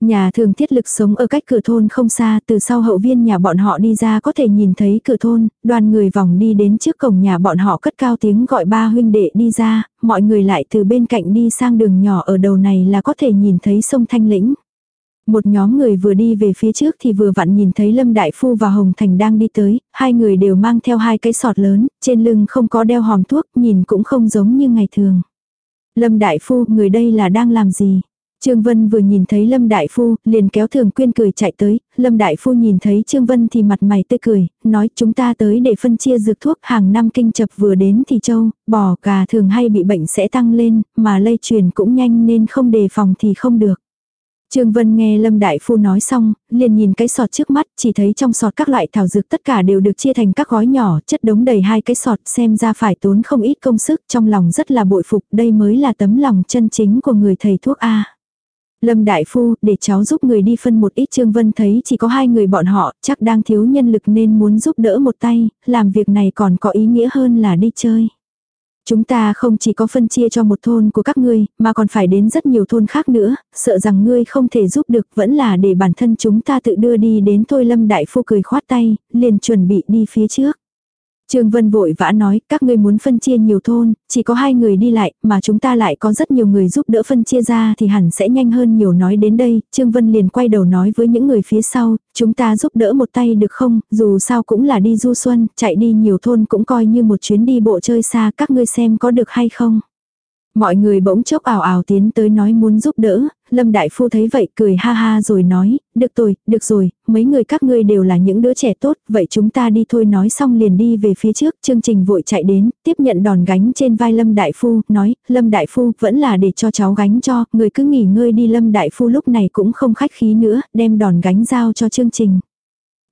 Nhà thường thiết lực sống ở cách cửa thôn không xa, từ sau hậu viên nhà bọn họ đi ra có thể nhìn thấy cửa thôn, đoàn người vòng đi đến trước cổng nhà bọn họ cất cao tiếng gọi ba huynh đệ đi ra, mọi người lại từ bên cạnh đi sang đường nhỏ ở đầu này là có thể nhìn thấy sông Thanh Lĩnh. Một nhóm người vừa đi về phía trước thì vừa vặn nhìn thấy Lâm Đại Phu và Hồng Thành đang đi tới, hai người đều mang theo hai cái sọt lớn, trên lưng không có đeo hòm thuốc, nhìn cũng không giống như ngày thường. Lâm Đại Phu, người đây là đang làm gì? Trương Vân vừa nhìn thấy Lâm Đại Phu, liền kéo Thường Quyên cười chạy tới, Lâm Đại Phu nhìn thấy Trương Vân thì mặt mày tươi cười, nói chúng ta tới để phân chia dược thuốc hàng năm kinh chập vừa đến thì châu, bò, gà thường hay bị bệnh sẽ tăng lên, mà lây truyền cũng nhanh nên không đề phòng thì không được. Trương Vân nghe Lâm Đại Phu nói xong, liền nhìn cái sọt trước mắt, chỉ thấy trong sọt các loại thảo dược tất cả đều được chia thành các gói nhỏ, chất đống đầy hai cái sọt xem ra phải tốn không ít công sức, trong lòng rất là bội phục, đây mới là tấm lòng chân chính của người thầy thuốc A. Lâm Đại Phu, để cháu giúp người đi phân một ít Trương Vân thấy chỉ có hai người bọn họ, chắc đang thiếu nhân lực nên muốn giúp đỡ một tay, làm việc này còn có ý nghĩa hơn là đi chơi. Chúng ta không chỉ có phân chia cho một thôn của các ngươi, mà còn phải đến rất nhiều thôn khác nữa, sợ rằng ngươi không thể giúp được vẫn là để bản thân chúng ta tự đưa đi đến thôi lâm đại phu cười khoát tay, liền chuẩn bị đi phía trước. Trương Vân vội vã nói, các ngươi muốn phân chia nhiều thôn, chỉ có hai người đi lại, mà chúng ta lại có rất nhiều người giúp đỡ phân chia ra thì hẳn sẽ nhanh hơn nhiều nói đến đây, Trương Vân liền quay đầu nói với những người phía sau, chúng ta giúp đỡ một tay được không, dù sao cũng là đi du xuân, chạy đi nhiều thôn cũng coi như một chuyến đi bộ chơi xa, các ngươi xem có được hay không. Mọi người bỗng chốc ảo ảo tiến tới nói muốn giúp đỡ, Lâm Đại Phu thấy vậy cười ha ha rồi nói, được rồi, được rồi, mấy người các ngươi đều là những đứa trẻ tốt, vậy chúng ta đi thôi. Nói xong liền đi về phía trước, chương trình vội chạy đến, tiếp nhận đòn gánh trên vai Lâm Đại Phu, nói, Lâm Đại Phu vẫn là để cho cháu gánh cho, người cứ nghỉ ngơi đi. Lâm Đại Phu lúc này cũng không khách khí nữa, đem đòn gánh giao cho chương trình.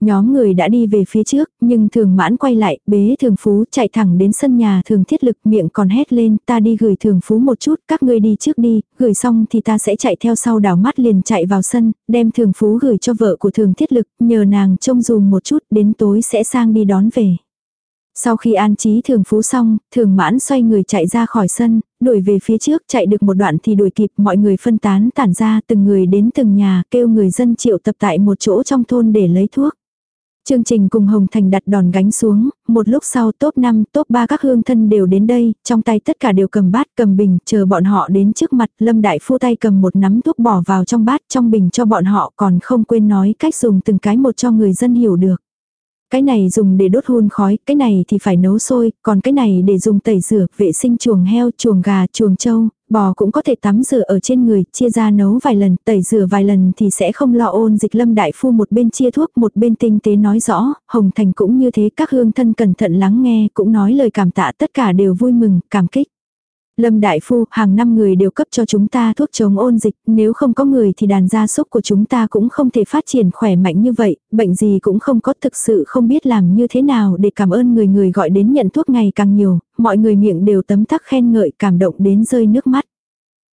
Nhóm người đã đi về phía trước, nhưng thường mãn quay lại, bế thường phú chạy thẳng đến sân nhà thường thiết lực miệng còn hét lên, ta đi gửi thường phú một chút, các ngươi đi trước đi, gửi xong thì ta sẽ chạy theo sau đảo mắt liền chạy vào sân, đem thường phú gửi cho vợ của thường thiết lực, nhờ nàng trông dùm một chút, đến tối sẽ sang đi đón về. Sau khi an trí thường phú xong, thường mãn xoay người chạy ra khỏi sân, đuổi về phía trước chạy được một đoạn thì đuổi kịp mọi người phân tán tản ra từng người đến từng nhà kêu người dân triệu tập tại một chỗ trong thôn để lấy thuốc. Chương trình cùng Hồng Thành đặt đòn gánh xuống, một lúc sau top 5, top 3 các hương thân đều đến đây, trong tay tất cả đều cầm bát, cầm bình, chờ bọn họ đến trước mặt, Lâm Đại Phu tay cầm một nắm thuốc bỏ vào trong bát, trong bình cho bọn họ còn không quên nói cách dùng từng cái một cho người dân hiểu được. Cái này dùng để đốt hun khói, cái này thì phải nấu sôi, còn cái này để dùng tẩy rửa, vệ sinh chuồng heo, chuồng gà, chuồng trâu, bò cũng có thể tắm rửa ở trên người, chia ra nấu vài lần, tẩy rửa vài lần thì sẽ không lo ôn dịch lâm đại phu một bên chia thuốc một bên tinh tế nói rõ, Hồng Thành cũng như thế các hương thân cẩn thận lắng nghe cũng nói lời cảm tạ tất cả đều vui mừng, cảm kích. Lâm Đại Phu, hàng năm người đều cấp cho chúng ta thuốc chống ôn dịch, nếu không có người thì đàn gia súc của chúng ta cũng không thể phát triển khỏe mạnh như vậy, bệnh gì cũng không có thực sự không biết làm như thế nào để cảm ơn người người gọi đến nhận thuốc ngày càng nhiều, mọi người miệng đều tấm tắc khen ngợi cảm động đến rơi nước mắt.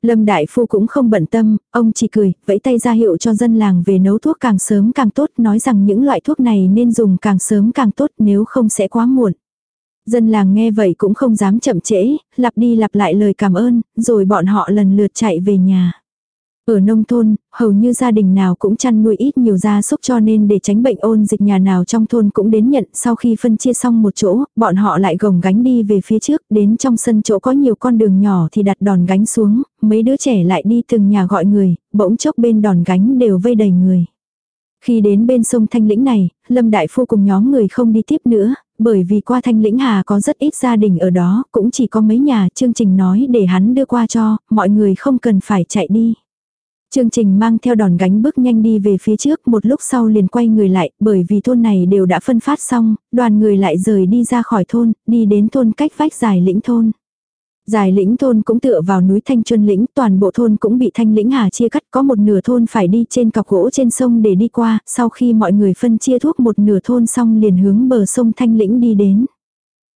Lâm Đại Phu cũng không bận tâm, ông chỉ cười, vẫy tay ra hiệu cho dân làng về nấu thuốc càng sớm càng tốt, nói rằng những loại thuốc này nên dùng càng sớm càng tốt nếu không sẽ quá muộn. Dân làng nghe vậy cũng không dám chậm trễ, lặp đi lặp lại lời cảm ơn, rồi bọn họ lần lượt chạy về nhà. Ở nông thôn, hầu như gia đình nào cũng chăn nuôi ít nhiều gia súc cho nên để tránh bệnh ôn dịch nhà nào trong thôn cũng đến nhận. Sau khi phân chia xong một chỗ, bọn họ lại gồng gánh đi về phía trước, đến trong sân chỗ có nhiều con đường nhỏ thì đặt đòn gánh xuống, mấy đứa trẻ lại đi từng nhà gọi người, bỗng chốc bên đòn gánh đều vây đầy người. Khi đến bên sông Thanh Lĩnh này, Lâm Đại Phu cùng nhóm người không đi tiếp nữa, bởi vì qua Thanh Lĩnh Hà có rất ít gia đình ở đó, cũng chỉ có mấy nhà chương trình nói để hắn đưa qua cho, mọi người không cần phải chạy đi. Chương trình mang theo đòn gánh bước nhanh đi về phía trước một lúc sau liền quay người lại bởi vì thôn này đều đã phân phát xong, đoàn người lại rời đi ra khỏi thôn, đi đến thôn cách vách dài lĩnh thôn. Dài lĩnh thôn cũng tựa vào núi Thanh Chuân lĩnh, toàn bộ thôn cũng bị Thanh lĩnh hà chia cắt, có một nửa thôn phải đi trên cọc gỗ trên sông để đi qua, sau khi mọi người phân chia thuốc một nửa thôn xong liền hướng bờ sông Thanh lĩnh đi đến.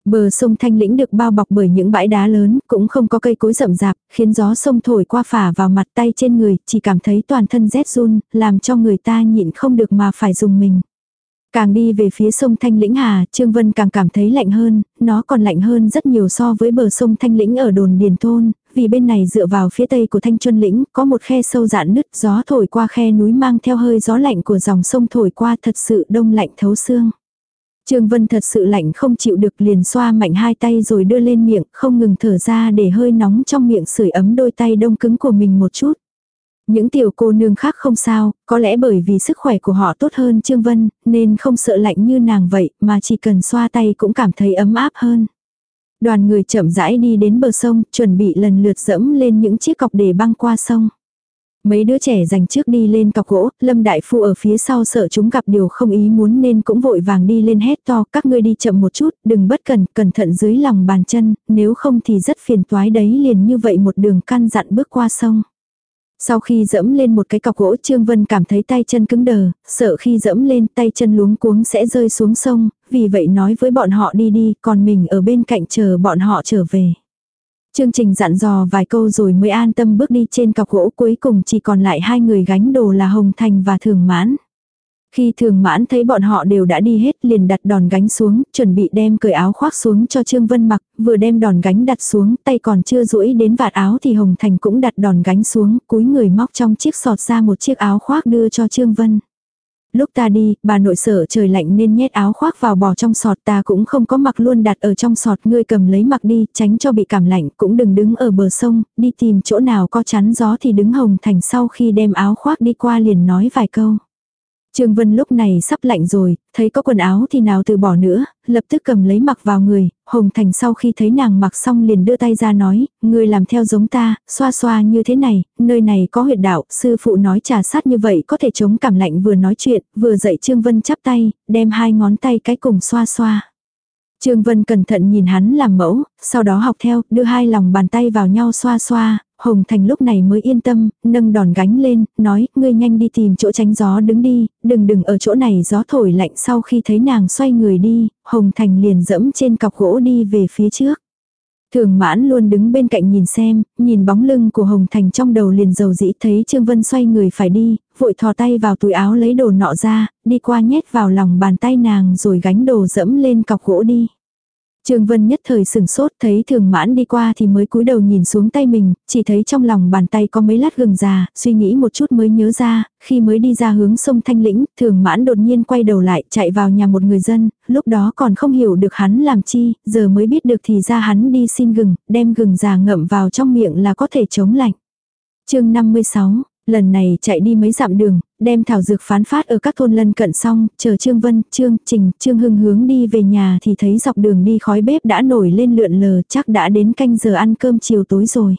Bờ sông Thanh Lĩnh được bao bọc bởi những bãi đá lớn, cũng không có cây cối rậm rạp, khiến gió sông thổi qua phả vào mặt tay trên người, chỉ cảm thấy toàn thân rét run, làm cho người ta nhịn không được mà phải dùng mình. Càng đi về phía sông Thanh Lĩnh Hà, Trương Vân càng cảm thấy lạnh hơn, nó còn lạnh hơn rất nhiều so với bờ sông Thanh Lĩnh ở đồn Điền Thôn, vì bên này dựa vào phía tây của thanh chuân lĩnh, có một khe sâu dạn nứt, gió thổi qua khe núi mang theo hơi gió lạnh của dòng sông thổi qua thật sự đông lạnh thấu xương. Trương Vân thật sự lạnh không chịu được liền xoa mạnh hai tay rồi đưa lên miệng, không ngừng thở ra để hơi nóng trong miệng sưởi ấm đôi tay đông cứng của mình một chút. Những tiểu cô nương khác không sao, có lẽ bởi vì sức khỏe của họ tốt hơn Trương Vân, nên không sợ lạnh như nàng vậy, mà chỉ cần xoa tay cũng cảm thấy ấm áp hơn. Đoàn người chậm rãi đi đến bờ sông, chuẩn bị lần lượt dẫm lên những chiếc cọc để băng qua sông. Mấy đứa trẻ dành trước đi lên cọc gỗ, Lâm Đại Phu ở phía sau sợ chúng gặp điều không ý muốn nên cũng vội vàng đi lên hét to, các ngươi đi chậm một chút, đừng bất cần, cẩn thận dưới lòng bàn chân, nếu không thì rất phiền toái đấy liền như vậy một đường căn dặn bước qua sông. Sau khi dẫm lên một cái cọc gỗ Trương Vân cảm thấy tay chân cứng đờ, sợ khi dẫm lên tay chân luống cuống sẽ rơi xuống sông, vì vậy nói với bọn họ đi đi, còn mình ở bên cạnh chờ bọn họ trở về. Chương trình dặn dò vài câu rồi mới an tâm bước đi trên cọc gỗ cuối cùng chỉ còn lại hai người gánh đồ là Hồng Thành và Thường Mãn. Khi thường mãn thấy bọn họ đều đã đi hết liền đặt đòn gánh xuống, chuẩn bị đem cởi áo khoác xuống cho Trương Vân mặc, vừa đem đòn gánh đặt xuống, tay còn chưa duỗi đến vạt áo thì Hồng Thành cũng đặt đòn gánh xuống, cúi người móc trong chiếc sọt ra một chiếc áo khoác đưa cho Trương Vân. Lúc ta đi, bà nội sợ trời lạnh nên nhét áo khoác vào bò trong sọt ta cũng không có mặc luôn đặt ở trong sọt ngươi cầm lấy mặc đi, tránh cho bị cảm lạnh, cũng đừng đứng ở bờ sông, đi tìm chỗ nào có chắn gió thì đứng hồng thành sau khi đem áo khoác đi qua liền nói vài câu. Trương Vân lúc này sắp lạnh rồi, thấy có quần áo thì nào từ bỏ nữa, lập tức cầm lấy mặc vào người, Hồng Thành sau khi thấy nàng mặc xong liền đưa tay ra nói, người làm theo giống ta, xoa xoa như thế này, nơi này có huyệt đạo, sư phụ nói trà sát như vậy có thể chống cảm lạnh vừa nói chuyện, vừa dạy Trương Vân chắp tay, đem hai ngón tay cái cùng xoa xoa. Trương Vân cẩn thận nhìn hắn làm mẫu, sau đó học theo, đưa hai lòng bàn tay vào nhau xoa xoa, Hồng Thành lúc này mới yên tâm, nâng đòn gánh lên, nói, ngươi nhanh đi tìm chỗ tránh gió đứng đi, đừng đừng ở chỗ này gió thổi lạnh sau khi thấy nàng xoay người đi, Hồng Thành liền dẫm trên cọc gỗ đi về phía trước. Thường mãn luôn đứng bên cạnh nhìn xem, nhìn bóng lưng của Hồng Thành trong đầu liền dầu dĩ thấy Trương Vân xoay người phải đi, vội thò tay vào túi áo lấy đồ nọ ra, đi qua nhét vào lòng bàn tay nàng rồi gánh đồ dẫm lên cọc gỗ đi. Trương Vân nhất thời sừng sốt thấy thường mãn đi qua thì mới cúi đầu nhìn xuống tay mình, chỉ thấy trong lòng bàn tay có mấy lát gừng già, suy nghĩ một chút mới nhớ ra, khi mới đi ra hướng sông Thanh Lĩnh, thường mãn đột nhiên quay đầu lại chạy vào nhà một người dân, lúc đó còn không hiểu được hắn làm chi, giờ mới biết được thì ra hắn đi xin gừng, đem gừng già ngậm vào trong miệng là có thể chống lạnh. chương 56 Lần này chạy đi mấy dặm đường, đem thảo dược phán phát ở các thôn lân cận xong, chờ Trương Vân, Trương Trình, Trương Hưng hướng đi về nhà thì thấy dọc đường đi khói bếp đã nổi lên lượn lờ, chắc đã đến canh giờ ăn cơm chiều tối rồi.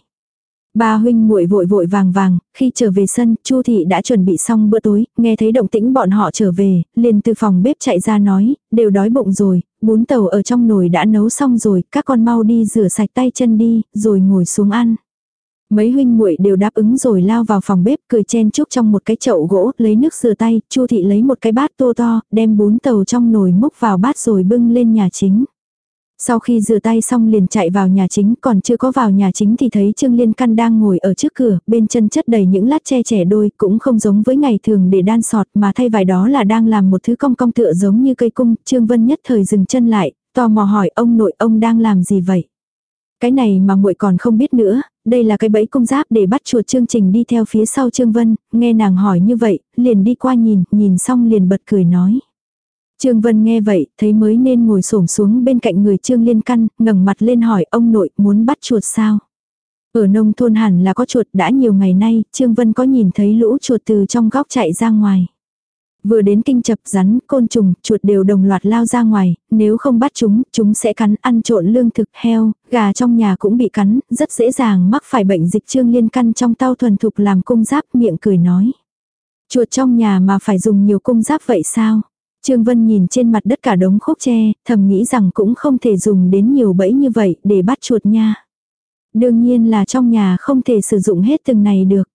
Ba huynh muội vội vội vàng vàng, khi trở về sân, Chu thị đã chuẩn bị xong bữa tối, nghe thấy động tĩnh bọn họ trở về, liền từ phòng bếp chạy ra nói, đều đói bụng rồi, bún tàu ở trong nồi đã nấu xong rồi, các con mau đi rửa sạch tay chân đi, rồi ngồi xuống ăn. Mấy huynh muội đều đáp ứng rồi lao vào phòng bếp cười chen chúc trong một cái chậu gỗ, lấy nước rửa tay, Chu thị lấy một cái bát tô to, đem bún tàu trong nồi múc vào bát rồi bưng lên nhà chính. Sau khi rửa tay xong liền chạy vào nhà chính, còn chưa có vào nhà chính thì thấy Trương Liên Căn đang ngồi ở trước cửa, bên chân chất đầy những lát che trẻ đôi, cũng không giống với ngày thường để đan sọt mà thay vài đó là đang làm một thứ cong cong tựa giống như cây cung, Trương Vân nhất thời dừng chân lại, tò mò hỏi ông nội ông đang làm gì vậy. Cái này mà muội còn không biết nữa, đây là cái bẫy cung giáp để bắt chuột chương trình đi theo phía sau Trương Vân, nghe nàng hỏi như vậy, liền đi qua nhìn, nhìn xong liền bật cười nói. Trương Vân nghe vậy, thấy mới nên ngồi xổm xuống bên cạnh người Trương Liên Căn, ngẩng mặt lên hỏi ông nội muốn bắt chuột sao. Ở nông thôn hẳn là có chuột đã nhiều ngày nay, Trương Vân có nhìn thấy lũ chuột từ trong góc chạy ra ngoài. Vừa đến kinh chập rắn, côn trùng, chuột đều đồng loạt lao ra ngoài, nếu không bắt chúng, chúng sẽ cắn ăn trộn lương thực heo, gà trong nhà cũng bị cắn, rất dễ dàng mắc phải bệnh dịch trương liên căn trong tao thuần thục làm cung giáp miệng cười nói. Chuột trong nhà mà phải dùng nhiều cung giáp vậy sao? Trương Vân nhìn trên mặt đất cả đống khúc tre, thầm nghĩ rằng cũng không thể dùng đến nhiều bẫy như vậy để bắt chuột nha. Đương nhiên là trong nhà không thể sử dụng hết từng này được.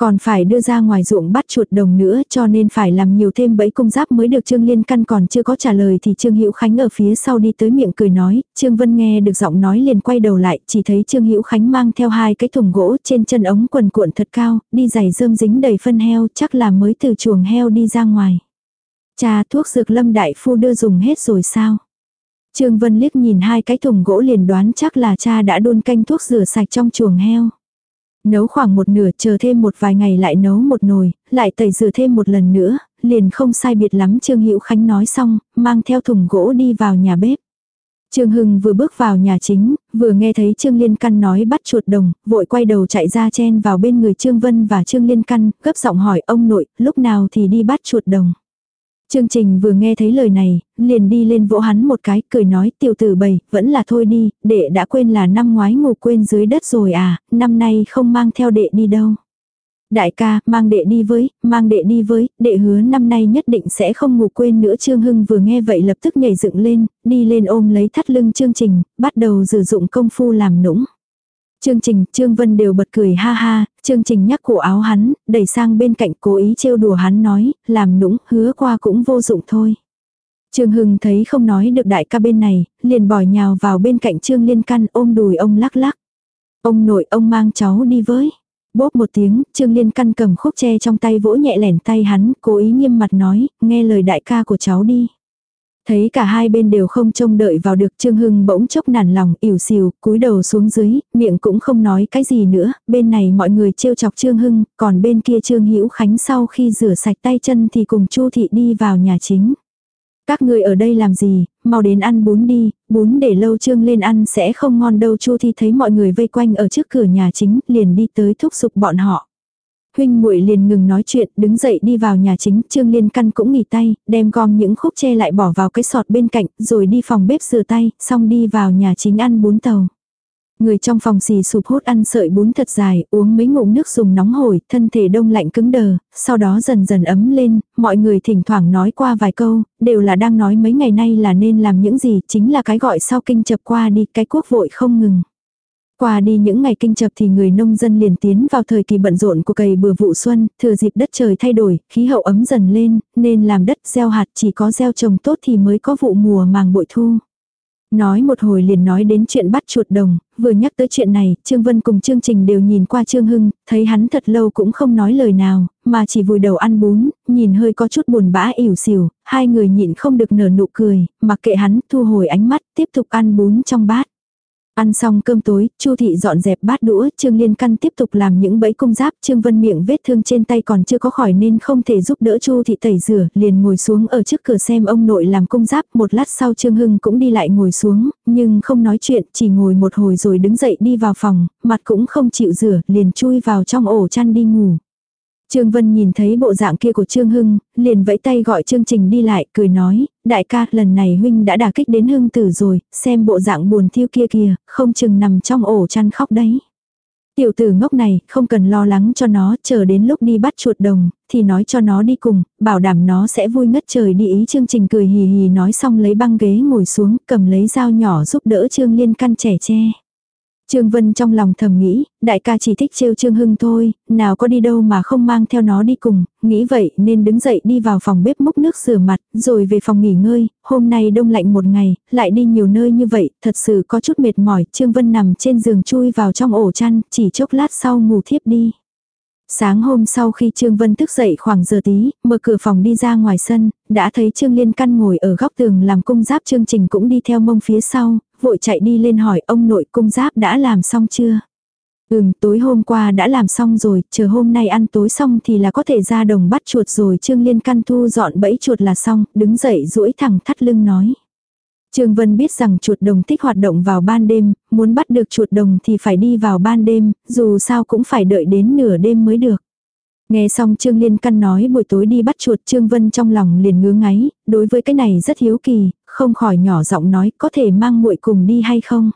Còn phải đưa ra ngoài ruộng bắt chuột đồng nữa cho nên phải làm nhiều thêm bẫy cung giáp mới được Trương Liên Căn còn chưa có trả lời thì Trương Hữu Khánh ở phía sau đi tới miệng cười nói, Trương Vân nghe được giọng nói liền quay đầu lại, chỉ thấy Trương Hữu Khánh mang theo hai cái thùng gỗ trên chân ống quần cuộn thật cao, đi giày rơm dính đầy phân heo, chắc là mới từ chuồng heo đi ra ngoài. Cha thuốc dược lâm đại phu đưa dùng hết rồi sao? Trương Vân liếc nhìn hai cái thùng gỗ liền đoán chắc là cha đã đun canh thuốc rửa sạch trong chuồng heo. Nấu khoảng một nửa chờ thêm một vài ngày lại nấu một nồi, lại tẩy rửa thêm một lần nữa, liền không sai biệt lắm Trương Hữu Khánh nói xong, mang theo thùng gỗ đi vào nhà bếp. Trương Hưng vừa bước vào nhà chính, vừa nghe thấy Trương Liên Căn nói bắt chuột đồng, vội quay đầu chạy ra chen vào bên người Trương Vân và Trương Liên Căn, gấp giọng hỏi ông nội, lúc nào thì đi bắt chuột đồng chương Trình vừa nghe thấy lời này, liền đi lên vỗ hắn một cái, cười nói tiểu tử bầy, vẫn là thôi đi, đệ đã quên là năm ngoái ngủ quên dưới đất rồi à, năm nay không mang theo đệ đi đâu. Đại ca, mang đệ đi với, mang đệ đi với, đệ hứa năm nay nhất định sẽ không ngủ quên nữa. Trương Hưng vừa nghe vậy lập tức nhảy dựng lên, đi lên ôm lấy thắt lưng chương Trình, bắt đầu sử dụng công phu làm nũng. Trương Trình, Trương Vân đều bật cười ha ha, Trương Trình nhắc cổ áo hắn, đẩy sang bên cạnh cố ý trêu đùa hắn nói, làm nũng, hứa qua cũng vô dụng thôi. Trương Hưng thấy không nói được đại ca bên này, liền bòi nhào vào bên cạnh Trương Liên Căn ôm đùi ông lắc lắc. Ông nội ông mang cháu đi với. Bốp một tiếng, Trương Liên Căn cầm khúc tre trong tay vỗ nhẹ lẻn tay hắn, cố ý nghiêm mặt nói, nghe lời đại ca của cháu đi. Thấy cả hai bên đều không trông đợi vào được Trương Hưng bỗng chốc nản lòng, ỉu xìu, cúi đầu xuống dưới, miệng cũng không nói cái gì nữa, bên này mọi người trêu chọc Trương Hưng, còn bên kia Trương Hữu Khánh sau khi rửa sạch tay chân thì cùng Chu thị đi vào nhà chính. Các người ở đây làm gì, mau đến ăn bún đi, bún để lâu trương lên ăn sẽ không ngon đâu Chu thị thấy mọi người vây quanh ở trước cửa nhà chính, liền đi tới thúc giục bọn họ. Huynh muội liền ngừng nói chuyện, đứng dậy đi vào nhà chính, Trương Liên Căn cũng nghỉ tay, đem gom những khúc tre lại bỏ vào cái sọt bên cạnh, rồi đi phòng bếp rửa tay, xong đi vào nhà chính ăn bún tàu. Người trong phòng xì sụp hút ăn sợi bún thật dài, uống mấy ngụm nước dùng nóng hổi, thân thể đông lạnh cứng đờ, sau đó dần dần ấm lên, mọi người thỉnh thoảng nói qua vài câu, đều là đang nói mấy ngày nay là nên làm những gì, chính là cái gọi sau kinh chập qua đi, cái quốc vội không ngừng. Qua đi những ngày kinh chập thì người nông dân liền tiến vào thời kỳ bận rộn của cày bừa vụ xuân, thừa dịp đất trời thay đổi, khí hậu ấm dần lên, nên làm đất gieo hạt chỉ có gieo trồng tốt thì mới có vụ mùa màng bội thu. Nói một hồi liền nói đến chuyện bắt chuột đồng, vừa nhắc tới chuyện này, Trương Vân cùng Trương Trình đều nhìn qua Trương Hưng, thấy hắn thật lâu cũng không nói lời nào, mà chỉ vùi đầu ăn bún, nhìn hơi có chút buồn bã ỉu xìu, hai người nhịn không được nở nụ cười, mặc kệ hắn thu hồi ánh mắt, tiếp tục ăn bún trong bát. Ăn xong cơm tối, Chu thị dọn dẹp bát đũa, Trương Liên Căn tiếp tục làm những bẫy cung giáp, Trương Vân miệng vết thương trên tay còn chưa có khỏi nên không thể giúp đỡ Chu thị tẩy rửa, liền ngồi xuống ở trước cửa xem ông nội làm cung giáp, một lát sau Trương Hưng cũng đi lại ngồi xuống, nhưng không nói chuyện, chỉ ngồi một hồi rồi đứng dậy đi vào phòng, mặt cũng không chịu rửa, liền chui vào trong ổ chăn đi ngủ. Trương Vân nhìn thấy bộ dạng kia của Trương Hưng, liền vẫy tay gọi Trương Trình đi lại, cười nói, đại ca, lần này huynh đã đả kích đến Hưng tử rồi, xem bộ dạng buồn thiêu kia kìa, không chừng nằm trong ổ chăn khóc đấy. Tiểu tử ngốc này, không cần lo lắng cho nó, chờ đến lúc đi bắt chuột đồng, thì nói cho nó đi cùng, bảo đảm nó sẽ vui ngất trời đi ý Trương Trình cười hì hì nói xong lấy băng ghế ngồi xuống, cầm lấy dao nhỏ giúp đỡ Trương Liên căn trẻ tre. Trương Vân trong lòng thầm nghĩ, đại ca chỉ thích trêu Trương Hưng thôi, nào có đi đâu mà không mang theo nó đi cùng, nghĩ vậy nên đứng dậy đi vào phòng bếp múc nước rửa mặt, rồi về phòng nghỉ ngơi, hôm nay đông lạnh một ngày, lại đi nhiều nơi như vậy, thật sự có chút mệt mỏi, Trương Vân nằm trên giường chui vào trong ổ chăn, chỉ chốc lát sau ngủ thiếp đi. Sáng hôm sau khi Trương Vân thức dậy khoảng giờ tí, mở cửa phòng đi ra ngoài sân, đã thấy Trương Liên Căn ngồi ở góc tường làm cung giáp Trương Trình cũng đi theo mông phía sau, vội chạy đi lên hỏi ông nội cung giáp đã làm xong chưa? Ừm, tối hôm qua đã làm xong rồi, chờ hôm nay ăn tối xong thì là có thể ra đồng bắt chuột rồi. Trương Liên Căn thu dọn bẫy chuột là xong, đứng dậy duỗi thẳng thắt lưng nói. Trương Vân biết rằng chuột đồng thích hoạt động vào ban đêm, muốn bắt được chuột đồng thì phải đi vào ban đêm, dù sao cũng phải đợi đến nửa đêm mới được. Nghe xong Trương Liên Căn nói buổi tối đi bắt chuột Trương Vân trong lòng liền ngứa ngáy, đối với cái này rất hiếu kỳ, không khỏi nhỏ giọng nói có thể mang muội cùng đi hay không.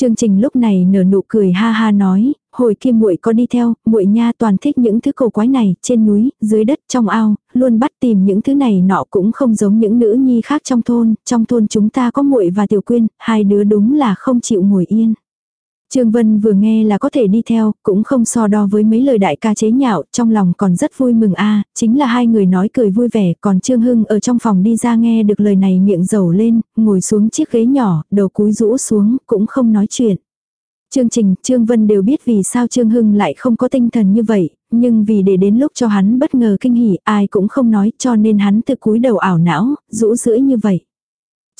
Chương trình lúc này nở nụ cười ha ha nói, hồi kia muội có đi theo, muội nha toàn thích những thứ cổ quái này, trên núi, dưới đất, trong ao, luôn bắt tìm những thứ này nọ cũng không giống những nữ nhi khác trong thôn, trong thôn chúng ta có muội và tiểu quyên, hai đứa đúng là không chịu ngồi yên. Trương Vân vừa nghe là có thể đi theo, cũng không so đo với mấy lời đại ca chế nhạo, trong lòng còn rất vui mừng a chính là hai người nói cười vui vẻ, còn Trương Hưng ở trong phòng đi ra nghe được lời này miệng dầu lên, ngồi xuống chiếc ghế nhỏ, đầu cúi rũ xuống, cũng không nói chuyện. Chương trình, Trương Vân đều biết vì sao Trương Hưng lại không có tinh thần như vậy, nhưng vì để đến lúc cho hắn bất ngờ kinh hỉ, ai cũng không nói cho nên hắn tự cúi đầu ảo não, rũ rưỡi như vậy.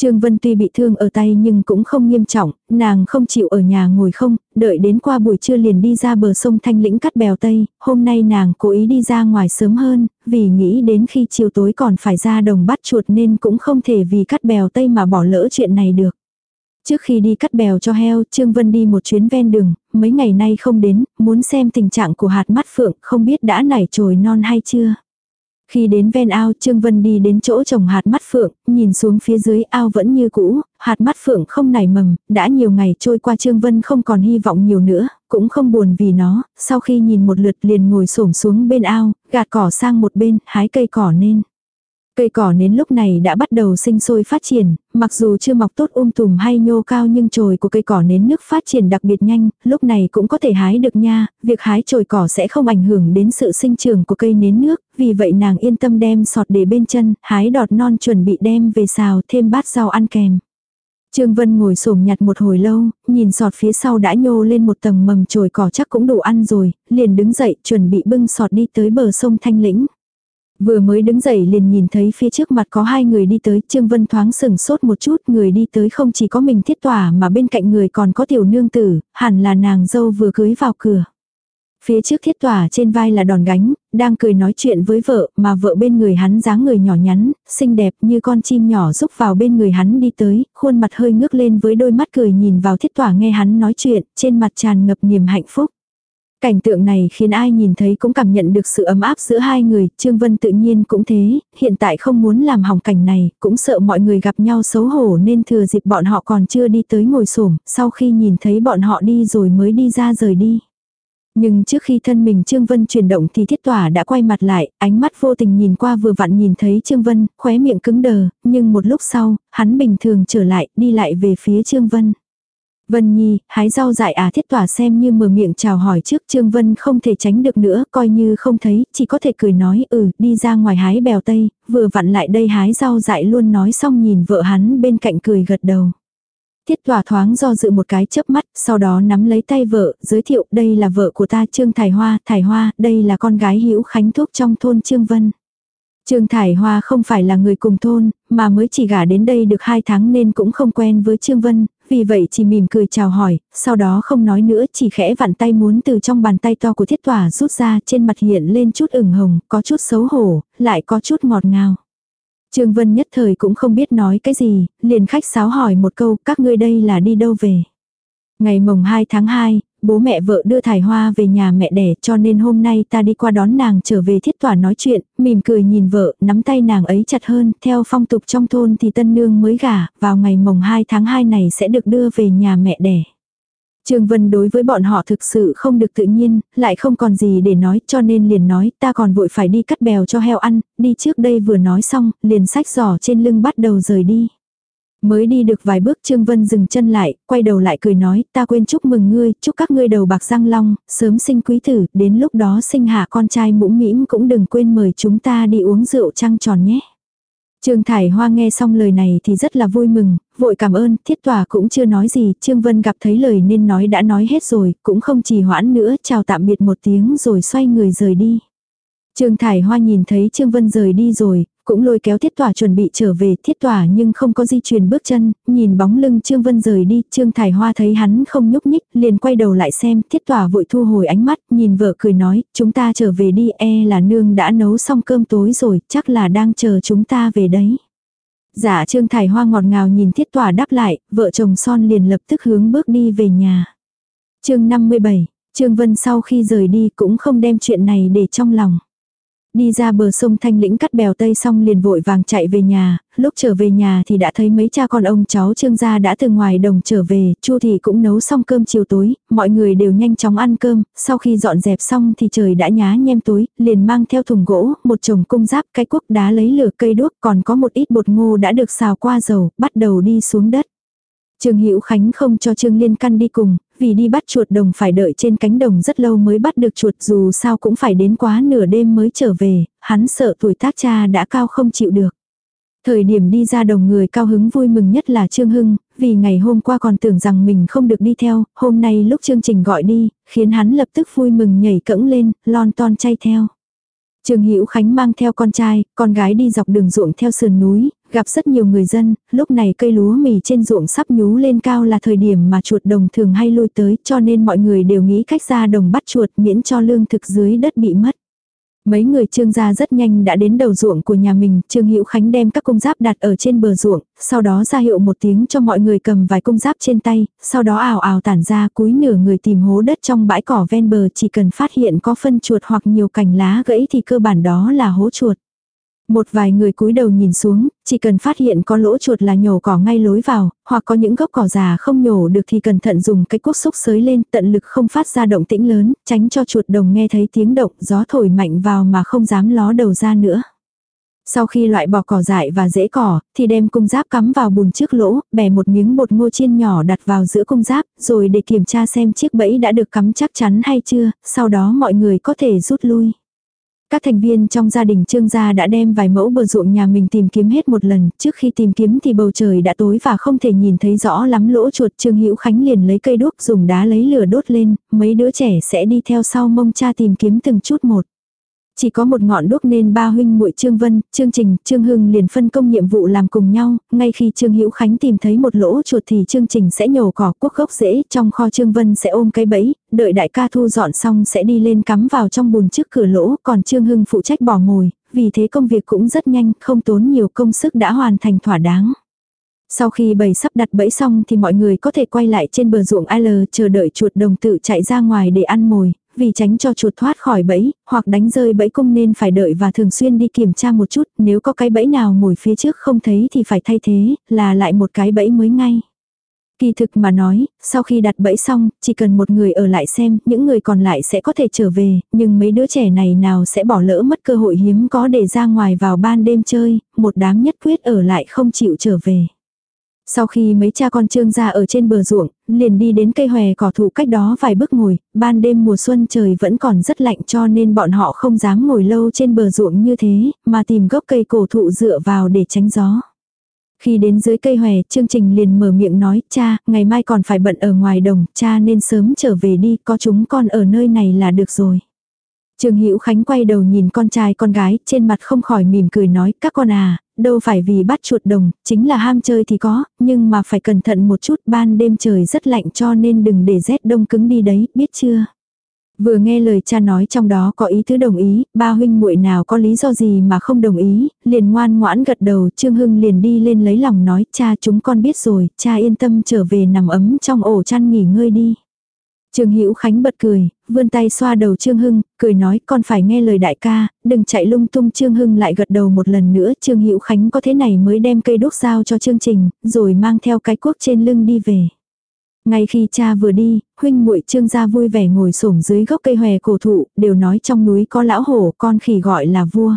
Trương Vân tuy bị thương ở tay nhưng cũng không nghiêm trọng, nàng không chịu ở nhà ngồi không, đợi đến qua buổi trưa liền đi ra bờ sông Thanh Lĩnh cắt bèo Tây, hôm nay nàng cố ý đi ra ngoài sớm hơn, vì nghĩ đến khi chiều tối còn phải ra đồng bắt chuột nên cũng không thể vì cắt bèo Tây mà bỏ lỡ chuyện này được. Trước khi đi cắt bèo cho heo, Trương Vân đi một chuyến ven đường, mấy ngày nay không đến, muốn xem tình trạng của hạt mắt phượng, không biết đã nảy trồi non hay chưa. Khi đến ven ao Trương Vân đi đến chỗ trồng hạt mắt phượng, nhìn xuống phía dưới ao vẫn như cũ, hạt mắt phượng không nảy mầm, đã nhiều ngày trôi qua Trương Vân không còn hy vọng nhiều nữa, cũng không buồn vì nó, sau khi nhìn một lượt liền ngồi xổm xuống bên ao, gạt cỏ sang một bên, hái cây cỏ nên. Cây cỏ nến lúc này đã bắt đầu sinh sôi phát triển, mặc dù chưa mọc tốt um tùm hay nhô cao nhưng chồi của cây cỏ nến nước phát triển đặc biệt nhanh, lúc này cũng có thể hái được nha, việc hái chồi cỏ sẽ không ảnh hưởng đến sự sinh trưởng của cây nến nước, vì vậy nàng yên tâm đem sọt để bên chân, hái đọt non chuẩn bị đem về xào thêm bát rau ăn kèm. Trương Vân ngồi sổm nhặt một hồi lâu, nhìn sọt phía sau đã nhô lên một tầng mầm chồi cỏ chắc cũng đủ ăn rồi, liền đứng dậy chuẩn bị bưng sọt đi tới bờ sông Thanh Lĩnh. Vừa mới đứng dậy liền nhìn thấy phía trước mặt có hai người đi tới, Trương Vân thoáng sừng sốt một chút, người đi tới không chỉ có mình thiết tỏa mà bên cạnh người còn có tiểu nương tử, hẳn là nàng dâu vừa cưới vào cửa. Phía trước thiết tỏa trên vai là đòn gánh, đang cười nói chuyện với vợ, mà vợ bên người hắn dáng người nhỏ nhắn, xinh đẹp như con chim nhỏ rúc vào bên người hắn đi tới, khuôn mặt hơi ngước lên với đôi mắt cười nhìn vào thiết tỏa nghe hắn nói chuyện, trên mặt tràn ngập niềm hạnh phúc. Cảnh tượng này khiến ai nhìn thấy cũng cảm nhận được sự ấm áp giữa hai người, Trương Vân tự nhiên cũng thế, hiện tại không muốn làm hỏng cảnh này, cũng sợ mọi người gặp nhau xấu hổ nên thừa dịp bọn họ còn chưa đi tới ngồi xổm sau khi nhìn thấy bọn họ đi rồi mới đi ra rời đi. Nhưng trước khi thân mình Trương Vân chuyển động thì thiết tỏa đã quay mặt lại, ánh mắt vô tình nhìn qua vừa vặn nhìn thấy Trương Vân, khóe miệng cứng đờ, nhưng một lúc sau, hắn bình thường trở lại, đi lại về phía Trương Vân. Vân Nhi, hái rau dại à thiết tỏa xem như mở miệng chào hỏi trước Trương Vân không thể tránh được nữa, coi như không thấy, chỉ có thể cười nói ừ, đi ra ngoài hái bèo tây, vừa vặn lại đây hái rau dại luôn nói xong nhìn vợ hắn bên cạnh cười gật đầu. Thiết tỏa thoáng do dự một cái chớp mắt, sau đó nắm lấy tay vợ, giới thiệu đây là vợ của ta Trương Thải Hoa, Thải Hoa, đây là con gái hữu khánh thúc trong thôn Trương Vân. Trương Thải Hoa không phải là người cùng thôn, mà mới chỉ gả đến đây được hai tháng nên cũng không quen với Trương Vân, vì vậy chỉ mỉm cười chào hỏi, sau đó không nói nữa chỉ khẽ vặn tay muốn từ trong bàn tay to của thiết tỏa rút ra trên mặt hiện lên chút ửng hồng, có chút xấu hổ, lại có chút ngọt ngào. Trương Vân nhất thời cũng không biết nói cái gì, liền khách sáo hỏi một câu các ngươi đây là đi đâu về. Ngày mồng 2 tháng 2, bố mẹ vợ đưa thải hoa về nhà mẹ đẻ cho nên hôm nay ta đi qua đón nàng trở về thiết tỏa nói chuyện, mỉm cười nhìn vợ, nắm tay nàng ấy chặt hơn, theo phong tục trong thôn thì tân nương mới gả, vào ngày mồng 2 tháng 2 này sẽ được đưa về nhà mẹ đẻ. Trương Vân đối với bọn họ thực sự không được tự nhiên, lại không còn gì để nói cho nên liền nói ta còn vội phải đi cắt bèo cho heo ăn, đi trước đây vừa nói xong, liền sách giỏ trên lưng bắt đầu rời đi. Mới đi được vài bước Trương Vân dừng chân lại, quay đầu lại cười nói, ta quên chúc mừng ngươi, chúc các ngươi đầu bạc răng long, sớm sinh quý tử, đến lúc đó sinh hạ con trai mũm mĩm cũng đừng quên mời chúng ta đi uống rượu trăng tròn nhé. Trương Thải Hoa nghe xong lời này thì rất là vui mừng, vội cảm ơn, thiết tòa cũng chưa nói gì, Trương Vân gặp thấy lời nên nói đã nói hết rồi, cũng không trì hoãn nữa, chào tạm biệt một tiếng rồi xoay người rời đi. Trương Thải Hoa nhìn thấy Trương Vân rời đi rồi, cũng lôi kéo thiết tỏa chuẩn bị trở về thiết tỏa nhưng không có di chuyển bước chân, nhìn bóng lưng Trương Vân rời đi, Trương Thải Hoa thấy hắn không nhúc nhích, liền quay đầu lại xem, thiết tỏa vội thu hồi ánh mắt, nhìn vợ cười nói, chúng ta trở về đi, e là nương đã nấu xong cơm tối rồi, chắc là đang chờ chúng ta về đấy. Dạ Trương Thải Hoa ngọt ngào nhìn thiết tỏa đáp lại, vợ chồng son liền lập tức hướng bước đi về nhà. chương 57, Trương Vân sau khi rời đi cũng không đem chuyện này để trong lòng. Đi ra bờ sông Thanh Lĩnh cắt bèo tây xong liền vội vàng chạy về nhà, lúc trở về nhà thì đã thấy mấy cha con ông cháu Trương gia đã từ ngoài đồng trở về, Chu thì cũng nấu xong cơm chiều tối, mọi người đều nhanh chóng ăn cơm, sau khi dọn dẹp xong thì trời đã nhá nhem tối, liền mang theo thùng gỗ, một chồng cung giáp, cái cuốc đá lấy lửa cây đuốc, còn có một ít bột ngô đã được xào qua dầu, bắt đầu đi xuống đất. Trương Hữu Khánh không cho Trương Liên Căn đi cùng, vì đi bắt chuột đồng phải đợi trên cánh đồng rất lâu mới bắt được chuột dù sao cũng phải đến quá nửa đêm mới trở về, hắn sợ tuổi tác cha đã cao không chịu được. Thời điểm đi ra đồng người cao hứng vui mừng nhất là Trương Hưng, vì ngày hôm qua còn tưởng rằng mình không được đi theo, hôm nay lúc chương trình gọi đi, khiến hắn lập tức vui mừng nhảy cẫng lên, lon ton chay theo. Trương Hữu Khánh mang theo con trai, con gái đi dọc đường ruộng theo sườn núi, gặp rất nhiều người dân, lúc này cây lúa mì trên ruộng sắp nhú lên cao là thời điểm mà chuột đồng thường hay lui tới, cho nên mọi người đều nghĩ cách ra đồng bắt chuột miễn cho lương thực dưới đất bị mất. Mấy người trương gia rất nhanh đã đến đầu ruộng của nhà mình, trương Hữu Khánh đem các cung giáp đặt ở trên bờ ruộng, sau đó ra hiệu một tiếng cho mọi người cầm vài cung giáp trên tay, sau đó ảo ảo tản ra cúi nửa người tìm hố đất trong bãi cỏ ven bờ chỉ cần phát hiện có phân chuột hoặc nhiều cành lá gãy thì cơ bản đó là hố chuột. Một vài người cúi đầu nhìn xuống, chỉ cần phát hiện có lỗ chuột là nhổ cỏ ngay lối vào, hoặc có những gốc cỏ già không nhổ được thì cẩn thận dùng cái cuốc xúc sới lên tận lực không phát ra động tĩnh lớn, tránh cho chuột đồng nghe thấy tiếng động gió thổi mạnh vào mà không dám ló đầu ra nữa. Sau khi loại bỏ cỏ dại và rễ cỏ, thì đem cung giáp cắm vào bùn trước lỗ, bẻ một miếng bột ngô chiên nhỏ đặt vào giữa cung giáp, rồi để kiểm tra xem chiếc bẫy đã được cắm chắc chắn hay chưa, sau đó mọi người có thể rút lui. Các thành viên trong gia đình Trương gia đã đem vài mẫu bờ ruộng nhà mình tìm kiếm hết một lần, trước khi tìm kiếm thì bầu trời đã tối và không thể nhìn thấy rõ lắm lỗ chuột. Trương Hữu Khánh liền lấy cây đuốc dùng đá lấy lửa đốt lên, mấy đứa trẻ sẽ đi theo sau mông cha tìm kiếm từng chút một. Chỉ có một ngọn đuốc nên ba huynh muội Trương Vân, Trương Trình, Trương Hưng liền phân công nhiệm vụ làm cùng nhau, ngay khi Trương Hữu Khánh tìm thấy một lỗ chuột thì Trương Trình sẽ nhổ cỏ quốc gốc rễ, trong kho Trương Vân sẽ ôm cái bẫy, đợi đại ca thu dọn xong sẽ đi lên cắm vào trong bùn trước cửa lỗ, còn Trương Hưng phụ trách bỏ mồi, vì thế công việc cũng rất nhanh, không tốn nhiều công sức đã hoàn thành thỏa đáng. Sau khi bầy sắp đặt bẫy xong thì mọi người có thể quay lại trên bờ ruộng L chờ đợi chuột đồng tự chạy ra ngoài để ăn mồi, vì tránh cho chuột thoát khỏi bẫy, hoặc đánh rơi bẫy cung nên phải đợi và thường xuyên đi kiểm tra một chút, nếu có cái bẫy nào ngồi phía trước không thấy thì phải thay thế, là lại một cái bẫy mới ngay. Kỳ thực mà nói, sau khi đặt bẫy xong, chỉ cần một người ở lại xem, những người còn lại sẽ có thể trở về, nhưng mấy đứa trẻ này nào sẽ bỏ lỡ mất cơ hội hiếm có để ra ngoài vào ban đêm chơi, một đám nhất quyết ở lại không chịu trở về. Sau khi mấy cha con trương ra ở trên bờ ruộng, liền đi đến cây hòe cỏ thụ cách đó vài bước ngồi, ban đêm mùa xuân trời vẫn còn rất lạnh cho nên bọn họ không dám ngồi lâu trên bờ ruộng như thế, mà tìm gốc cây cổ thụ dựa vào để tránh gió. Khi đến dưới cây hòe, chương trình liền mở miệng nói, cha, ngày mai còn phải bận ở ngoài đồng, cha nên sớm trở về đi, có chúng con ở nơi này là được rồi. Trương Hữu Khánh quay đầu nhìn con trai con gái, trên mặt không khỏi mỉm cười nói, các con à, đâu phải vì bắt chuột đồng, chính là ham chơi thì có, nhưng mà phải cẩn thận một chút, ban đêm trời rất lạnh cho nên đừng để rét đông cứng đi đấy, biết chưa? Vừa nghe lời cha nói trong đó có ý tứ đồng ý, ba huynh muội nào có lý do gì mà không đồng ý, liền ngoan ngoãn gật đầu, Trương Hưng liền đi lên lấy lòng nói, cha chúng con biết rồi, cha yên tâm trở về nằm ấm trong ổ chăn nghỉ ngơi đi. Trương Hữu Khánh bật cười, vươn tay xoa đầu Trương Hưng, cười nói con phải nghe lời đại ca, đừng chạy lung tung Trương Hưng lại gật đầu một lần nữa, Trương Hữu Khánh có thế này mới đem cây đốt dao cho chương trình, rồi mang theo cái cuốc trên lưng đi về. Ngay khi cha vừa đi, huynh muội Trương gia vui vẻ ngồi xổm dưới gốc cây hòe cổ thụ, đều nói trong núi có lão hổ, con khỉ gọi là vua.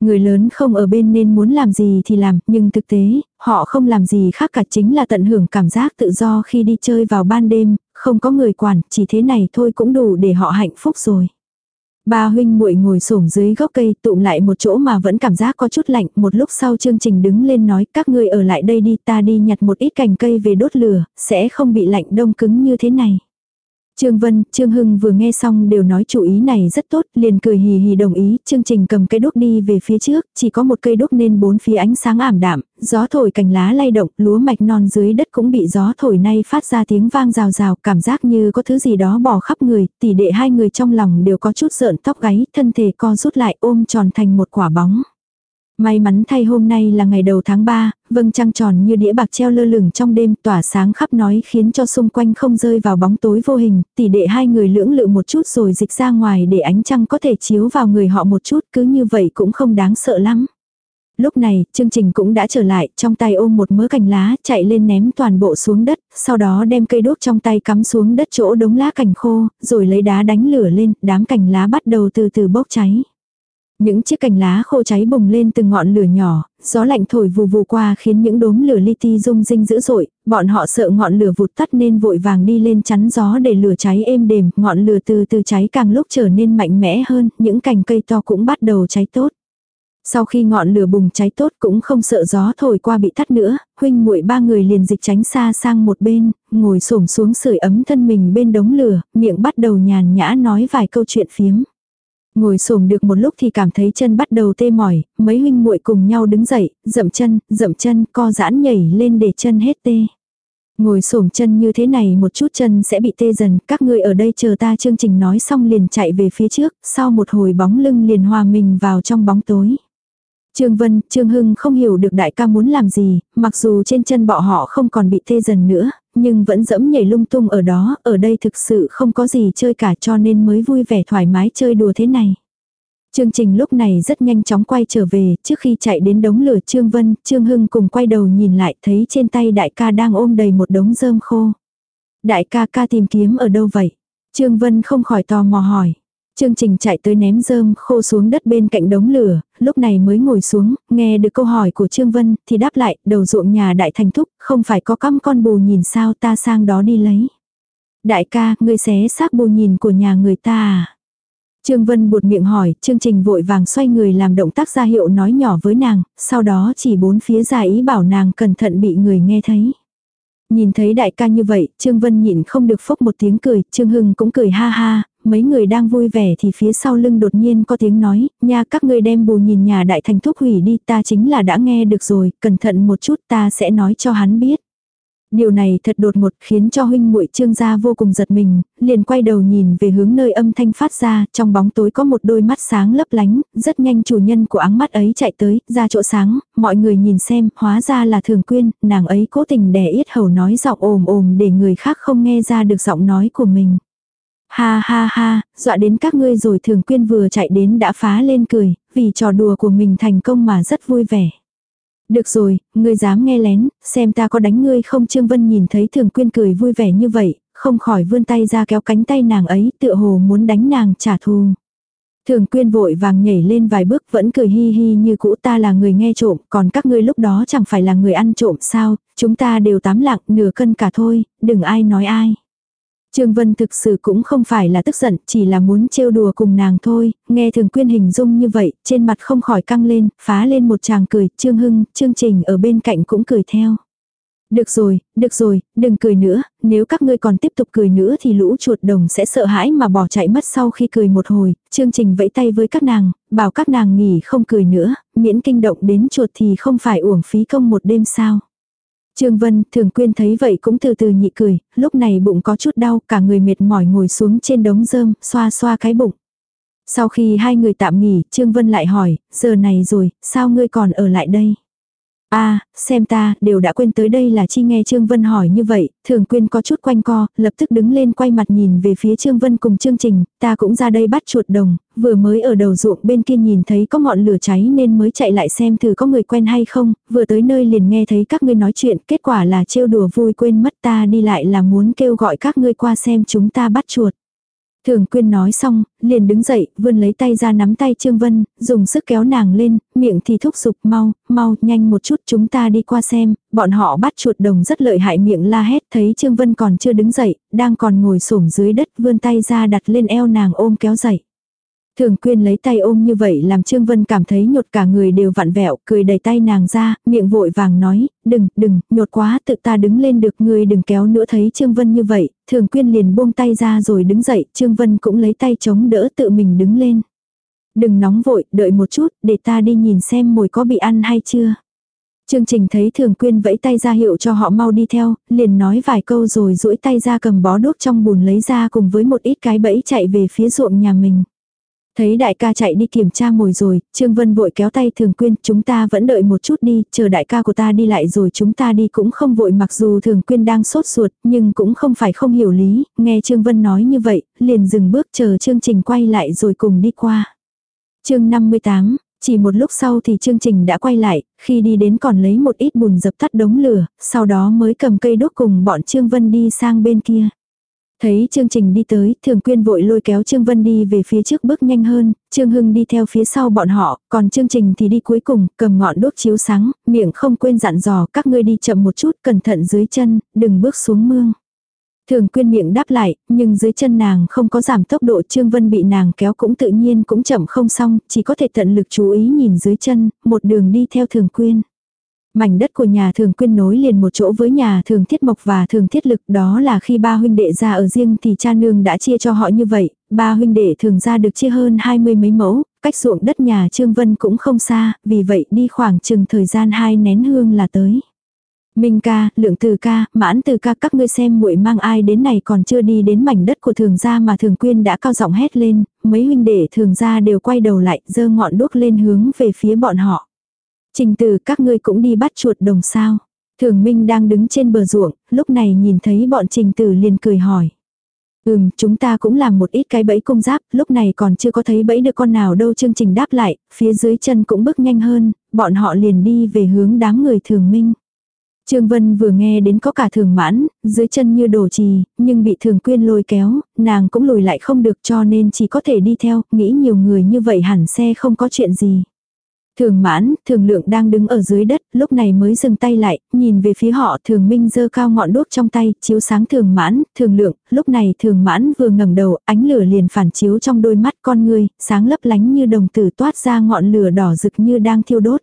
Người lớn không ở bên nên muốn làm gì thì làm, nhưng thực tế, họ không làm gì khác cả chính là tận hưởng cảm giác tự do khi đi chơi vào ban đêm, không có người quản, chỉ thế này thôi cũng đủ để họ hạnh phúc rồi. Ba huynh muội ngồi xổm dưới gốc cây tụm lại một chỗ mà vẫn cảm giác có chút lạnh, một lúc sau chương trình đứng lên nói các ngươi ở lại đây đi ta đi nhặt một ít cành cây về đốt lửa, sẽ không bị lạnh đông cứng như thế này. Trương Vân, Trương Hưng vừa nghe xong đều nói chủ ý này rất tốt, liền cười hì hì đồng ý, chương trình cầm cây đốt đi về phía trước, chỉ có một cây đốt nên bốn phía ánh sáng ảm đạm, gió thổi cành lá lay động, lúa mạch non dưới đất cũng bị gió thổi nay phát ra tiếng vang rào rào, cảm giác như có thứ gì đó bỏ khắp người, tỷ đệ hai người trong lòng đều có chút sợn tóc gáy, thân thể co rút lại ôm tròn thành một quả bóng. May mắn thay hôm nay là ngày đầu tháng 3, vâng trăng tròn như đĩa bạc treo lơ lửng trong đêm tỏa sáng khắp nói khiến cho xung quanh không rơi vào bóng tối vô hình, tỷ đệ hai người lưỡng lự một chút rồi dịch ra ngoài để ánh trăng có thể chiếu vào người họ một chút cứ như vậy cũng không đáng sợ lắm. Lúc này, chương trình cũng đã trở lại, trong tay ôm một mớ cành lá, chạy lên ném toàn bộ xuống đất, sau đó đem cây đốt trong tay cắm xuống đất chỗ đống lá cành khô, rồi lấy đá đánh lửa lên, đám cành lá bắt đầu từ từ bốc cháy. Những chiếc cành lá khô cháy bùng lên từng ngọn lửa nhỏ, gió lạnh thổi vù vù qua khiến những đốm lửa li ti rung rinh dữ dội, bọn họ sợ ngọn lửa vụt tắt nên vội vàng đi lên chắn gió để lửa cháy êm đềm, ngọn lửa từ từ cháy càng lúc trở nên mạnh mẽ hơn, những cành cây to cũng bắt đầu cháy tốt. Sau khi ngọn lửa bùng cháy tốt cũng không sợ gió thổi qua bị tắt nữa, huynh muội ba người liền dịch tránh xa sang một bên, ngồi xổm xuống sưởi ấm thân mình bên đống lửa, miệng bắt đầu nhàn nhã nói vài câu chuyện phiếm. Ngồi xổm được một lúc thì cảm thấy chân bắt đầu tê mỏi, mấy huynh muội cùng nhau đứng dậy, dậm chân, dậm chân, co giãn nhảy lên để chân hết tê. Ngồi xổm chân như thế này một chút chân sẽ bị tê dần, các ngươi ở đây chờ ta chương trình nói xong liền chạy về phía trước, sau một hồi bóng lưng liền hòa mình vào trong bóng tối. Trương Vân, Trương Hưng không hiểu được đại ca muốn làm gì, mặc dù trên chân bọ họ không còn bị tê dần nữa, nhưng vẫn dẫm nhảy lung tung ở đó, ở đây thực sự không có gì chơi cả cho nên mới vui vẻ thoải mái chơi đùa thế này. Chương trình lúc này rất nhanh chóng quay trở về, trước khi chạy đến đống lửa Trương Vân, Trương Hưng cùng quay đầu nhìn lại thấy trên tay đại ca đang ôm đầy một đống rơm khô. Đại ca ca tìm kiếm ở đâu vậy? Trương Vân không khỏi tò mò hỏi. Chương trình chạy tới ném rơm khô xuống đất bên cạnh đống lửa, lúc này mới ngồi xuống, nghe được câu hỏi của Trương Vân, thì đáp lại, đầu ruộng nhà đại thành thúc, không phải có căm con bù nhìn sao ta sang đó đi lấy. Đại ca, ngươi xé xác bù nhìn của nhà người ta à? Trương Vân buột miệng hỏi, chương trình vội vàng xoay người làm động tác ra hiệu nói nhỏ với nàng, sau đó chỉ bốn phía ra ý bảo nàng cẩn thận bị người nghe thấy. Nhìn thấy đại ca như vậy, Trương Vân nhịn không được phốc một tiếng cười, Trương Hưng cũng cười ha ha, mấy người đang vui vẻ thì phía sau lưng đột nhiên có tiếng nói, nha các ngươi đem bù nhìn nhà đại thành thúc hủy đi ta chính là đã nghe được rồi, cẩn thận một chút ta sẽ nói cho hắn biết. Điều này thật đột ngột khiến cho huynh muội trương gia vô cùng giật mình, liền quay đầu nhìn về hướng nơi âm thanh phát ra, trong bóng tối có một đôi mắt sáng lấp lánh, rất nhanh chủ nhân của áng mắt ấy chạy tới, ra chỗ sáng, mọi người nhìn xem, hóa ra là thường quyên, nàng ấy cố tình đè yết hầu nói giọng ồm ồm để người khác không nghe ra được giọng nói của mình. Ha ha ha, dọa đến các ngươi rồi thường quyên vừa chạy đến đã phá lên cười, vì trò đùa của mình thành công mà rất vui vẻ. Được rồi, ngươi dám nghe lén, xem ta có đánh ngươi không Trương Vân nhìn thấy thường quyên cười vui vẻ như vậy, không khỏi vươn tay ra kéo cánh tay nàng ấy tựa hồ muốn đánh nàng trả thù. Thường quyên vội vàng nhảy lên vài bước vẫn cười hi hi như cũ ta là người nghe trộm, còn các ngươi lúc đó chẳng phải là người ăn trộm sao, chúng ta đều tám lạng nửa cân cả thôi, đừng ai nói ai. Trương Vân thực sự cũng không phải là tức giận, chỉ là muốn trêu đùa cùng nàng thôi, nghe thường quyên hình dung như vậy, trên mặt không khỏi căng lên, phá lên một tràng cười, Trương Hưng, Trương Trình ở bên cạnh cũng cười theo. Được rồi, được rồi, đừng cười nữa, nếu các ngươi còn tiếp tục cười nữa thì lũ chuột đồng sẽ sợ hãi mà bỏ chạy mất sau khi cười một hồi, chương trình vẫy tay với các nàng, bảo các nàng nghỉ không cười nữa, miễn kinh động đến chuột thì không phải uổng phí công một đêm sao. Trương Vân, Thường Quyên thấy vậy cũng từ từ nhị cười, lúc này bụng có chút đau, cả người mệt mỏi ngồi xuống trên đống rơm, xoa xoa cái bụng. Sau khi hai người tạm nghỉ, Trương Vân lại hỏi, giờ này rồi, sao ngươi còn ở lại đây? A à, xem ta, đều đã quên tới đây là chi nghe Trương Vân hỏi như vậy, thường quyên có chút quanh co, lập tức đứng lên quay mặt nhìn về phía Trương Vân cùng chương trình, ta cũng ra đây bắt chuột đồng, vừa mới ở đầu ruộng bên kia nhìn thấy có ngọn lửa cháy nên mới chạy lại xem thử có người quen hay không, vừa tới nơi liền nghe thấy các ngươi nói chuyện, kết quả là trêu đùa vui quên mất ta đi lại là muốn kêu gọi các ngươi qua xem chúng ta bắt chuột. Thường quyên nói xong, liền đứng dậy, vươn lấy tay ra nắm tay Trương Vân, dùng sức kéo nàng lên, miệng thì thúc giục mau, mau, nhanh một chút chúng ta đi qua xem, bọn họ bắt chuột đồng rất lợi hại miệng la hét thấy Trương Vân còn chưa đứng dậy, đang còn ngồi xổm dưới đất vươn tay ra đặt lên eo nàng ôm kéo dậy. Thường quyên lấy tay ôm như vậy làm Trương Vân cảm thấy nhột cả người đều vặn vẹo, cười đầy tay nàng ra, miệng vội vàng nói, đừng, đừng, nhột quá, tự ta đứng lên được, người đừng kéo nữa thấy Trương Vân như vậy, thường quyên liền buông tay ra rồi đứng dậy, Trương Vân cũng lấy tay chống đỡ tự mình đứng lên. Đừng nóng vội, đợi một chút, để ta đi nhìn xem mồi có bị ăn hay chưa. Chương trình thấy thường quyên vẫy tay ra hiệu cho họ mau đi theo, liền nói vài câu rồi duỗi tay ra cầm bó đuốc trong bùn lấy ra cùng với một ít cái bẫy chạy về phía ruộng nhà mình. Thấy đại ca chạy đi kiểm tra mồi rồi, Trương Vân vội kéo tay Thường Quyên, chúng ta vẫn đợi một chút đi, chờ đại ca của ta đi lại rồi chúng ta đi cũng không vội mặc dù Thường Quyên đang sốt ruột, nhưng cũng không phải không hiểu lý, nghe Trương Vân nói như vậy, liền dừng bước chờ chương trình quay lại rồi cùng đi qua. chương 58, chỉ một lúc sau thì chương trình đã quay lại, khi đi đến còn lấy một ít bùn dập tắt đống lửa, sau đó mới cầm cây đốt cùng bọn Trương Vân đi sang bên kia. Thấy chương trình đi tới, thường quyên vội lôi kéo Trương Vân đi về phía trước bước nhanh hơn, Trương Hưng đi theo phía sau bọn họ, còn trương trình thì đi cuối cùng, cầm ngọn đốt chiếu sáng, miệng không quên dặn dò các ngươi đi chậm một chút, cẩn thận dưới chân, đừng bước xuống mương. Thường quyên miệng đáp lại, nhưng dưới chân nàng không có giảm tốc độ Trương Vân bị nàng kéo cũng tự nhiên cũng chậm không xong, chỉ có thể tận lực chú ý nhìn dưới chân, một đường đi theo thường quyên. Mảnh đất của nhà thường quyên nối liền một chỗ với nhà thường thiết mộc và thường thiết lực đó là khi ba huynh đệ ra ở riêng thì cha nương đã chia cho họ như vậy, ba huynh đệ thường ra được chia hơn hai mươi mấy mẫu, cách ruộng đất nhà Trương Vân cũng không xa, vì vậy đi khoảng chừng thời gian hai nén hương là tới. Minh ca, lượng từ ca, mãn từ ca các ngươi xem muội mang ai đến này còn chưa đi đến mảnh đất của thường gia mà thường quyên đã cao giọng hét lên, mấy huynh đệ thường gia đều quay đầu lại, giơ ngọn đuốc lên hướng về phía bọn họ. Trình từ các ngươi cũng đi bắt chuột đồng sao. Thường Minh đang đứng trên bờ ruộng, lúc này nhìn thấy bọn trình tử liền cười hỏi. Ừm, chúng ta cũng làm một ít cái bẫy cung giáp, lúc này còn chưa có thấy bẫy được con nào đâu chương trình đáp lại, phía dưới chân cũng bước nhanh hơn, bọn họ liền đi về hướng đám người thường minh. Trương Vân vừa nghe đến có cả thường mãn, dưới chân như đổ trì, nhưng bị thường quyên lôi kéo, nàng cũng lùi lại không được cho nên chỉ có thể đi theo, nghĩ nhiều người như vậy hẳn xe không có chuyện gì. Thường mãn, thường lượng đang đứng ở dưới đất, lúc này mới dừng tay lại, nhìn về phía họ thường minh giơ cao ngọn đuốc trong tay, chiếu sáng thường mãn, thường lượng, lúc này thường mãn vừa ngẩng đầu, ánh lửa liền phản chiếu trong đôi mắt con người, sáng lấp lánh như đồng tử toát ra ngọn lửa đỏ rực như đang thiêu đốt.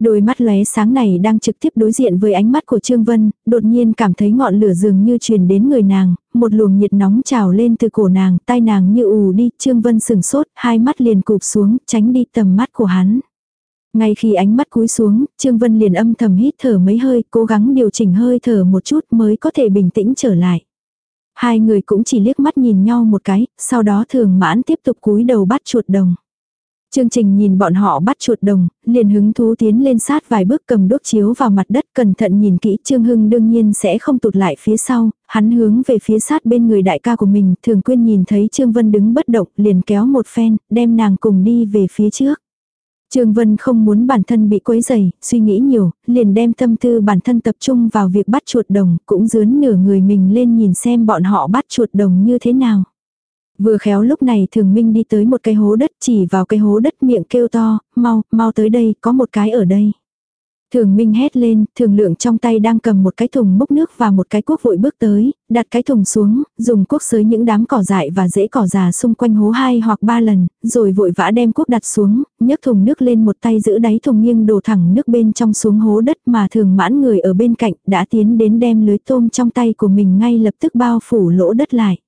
Đôi mắt lóe sáng này đang trực tiếp đối diện với ánh mắt của Trương Vân, đột nhiên cảm thấy ngọn lửa dường như truyền đến người nàng, một luồng nhiệt nóng trào lên từ cổ nàng, tai nàng như ù đi, Trương Vân sừng sốt, hai mắt liền cụp xuống, tránh đi tầm mắt của hắn. Ngay khi ánh mắt cúi xuống, Trương Vân liền âm thầm hít thở mấy hơi, cố gắng điều chỉnh hơi thở một chút mới có thể bình tĩnh trở lại. Hai người cũng chỉ liếc mắt nhìn nhau một cái, sau đó thường mãn tiếp tục cúi đầu bắt chuột đồng. Chương trình nhìn bọn họ bắt chuột đồng, liền hứng thú tiến lên sát vài bước cầm đốt chiếu vào mặt đất cẩn thận nhìn kỹ Trương Hưng đương nhiên sẽ không tụt lại phía sau, hắn hướng về phía sát bên người đại ca của mình, thường quyên nhìn thấy Trương Vân đứng bất động liền kéo một phen, đem nàng cùng đi về phía trước. Trương Vân không muốn bản thân bị quấy rầy, suy nghĩ nhiều, liền đem tâm tư bản thân tập trung vào việc bắt chuột đồng, cũng dướn nửa người mình lên nhìn xem bọn họ bắt chuột đồng như thế nào. Vừa khéo lúc này thường minh đi tới một cái hố đất chỉ vào cái hố đất miệng kêu to, mau, mau tới đây, có một cái ở đây. Thường Minh hét lên, thường lượng trong tay đang cầm một cái thùng múc nước và một cái cuốc vội bước tới, đặt cái thùng xuống, dùng cuốc sới những đám cỏ dại và rễ cỏ già xung quanh hố hai hoặc ba lần, rồi vội vã đem cuốc đặt xuống, nhấc thùng nước lên một tay giữ đáy thùng nghiêng đổ thẳng nước bên trong xuống hố đất mà thường mãn người ở bên cạnh đã tiến đến đem lưới tôm trong tay của mình ngay lập tức bao phủ lỗ đất lại.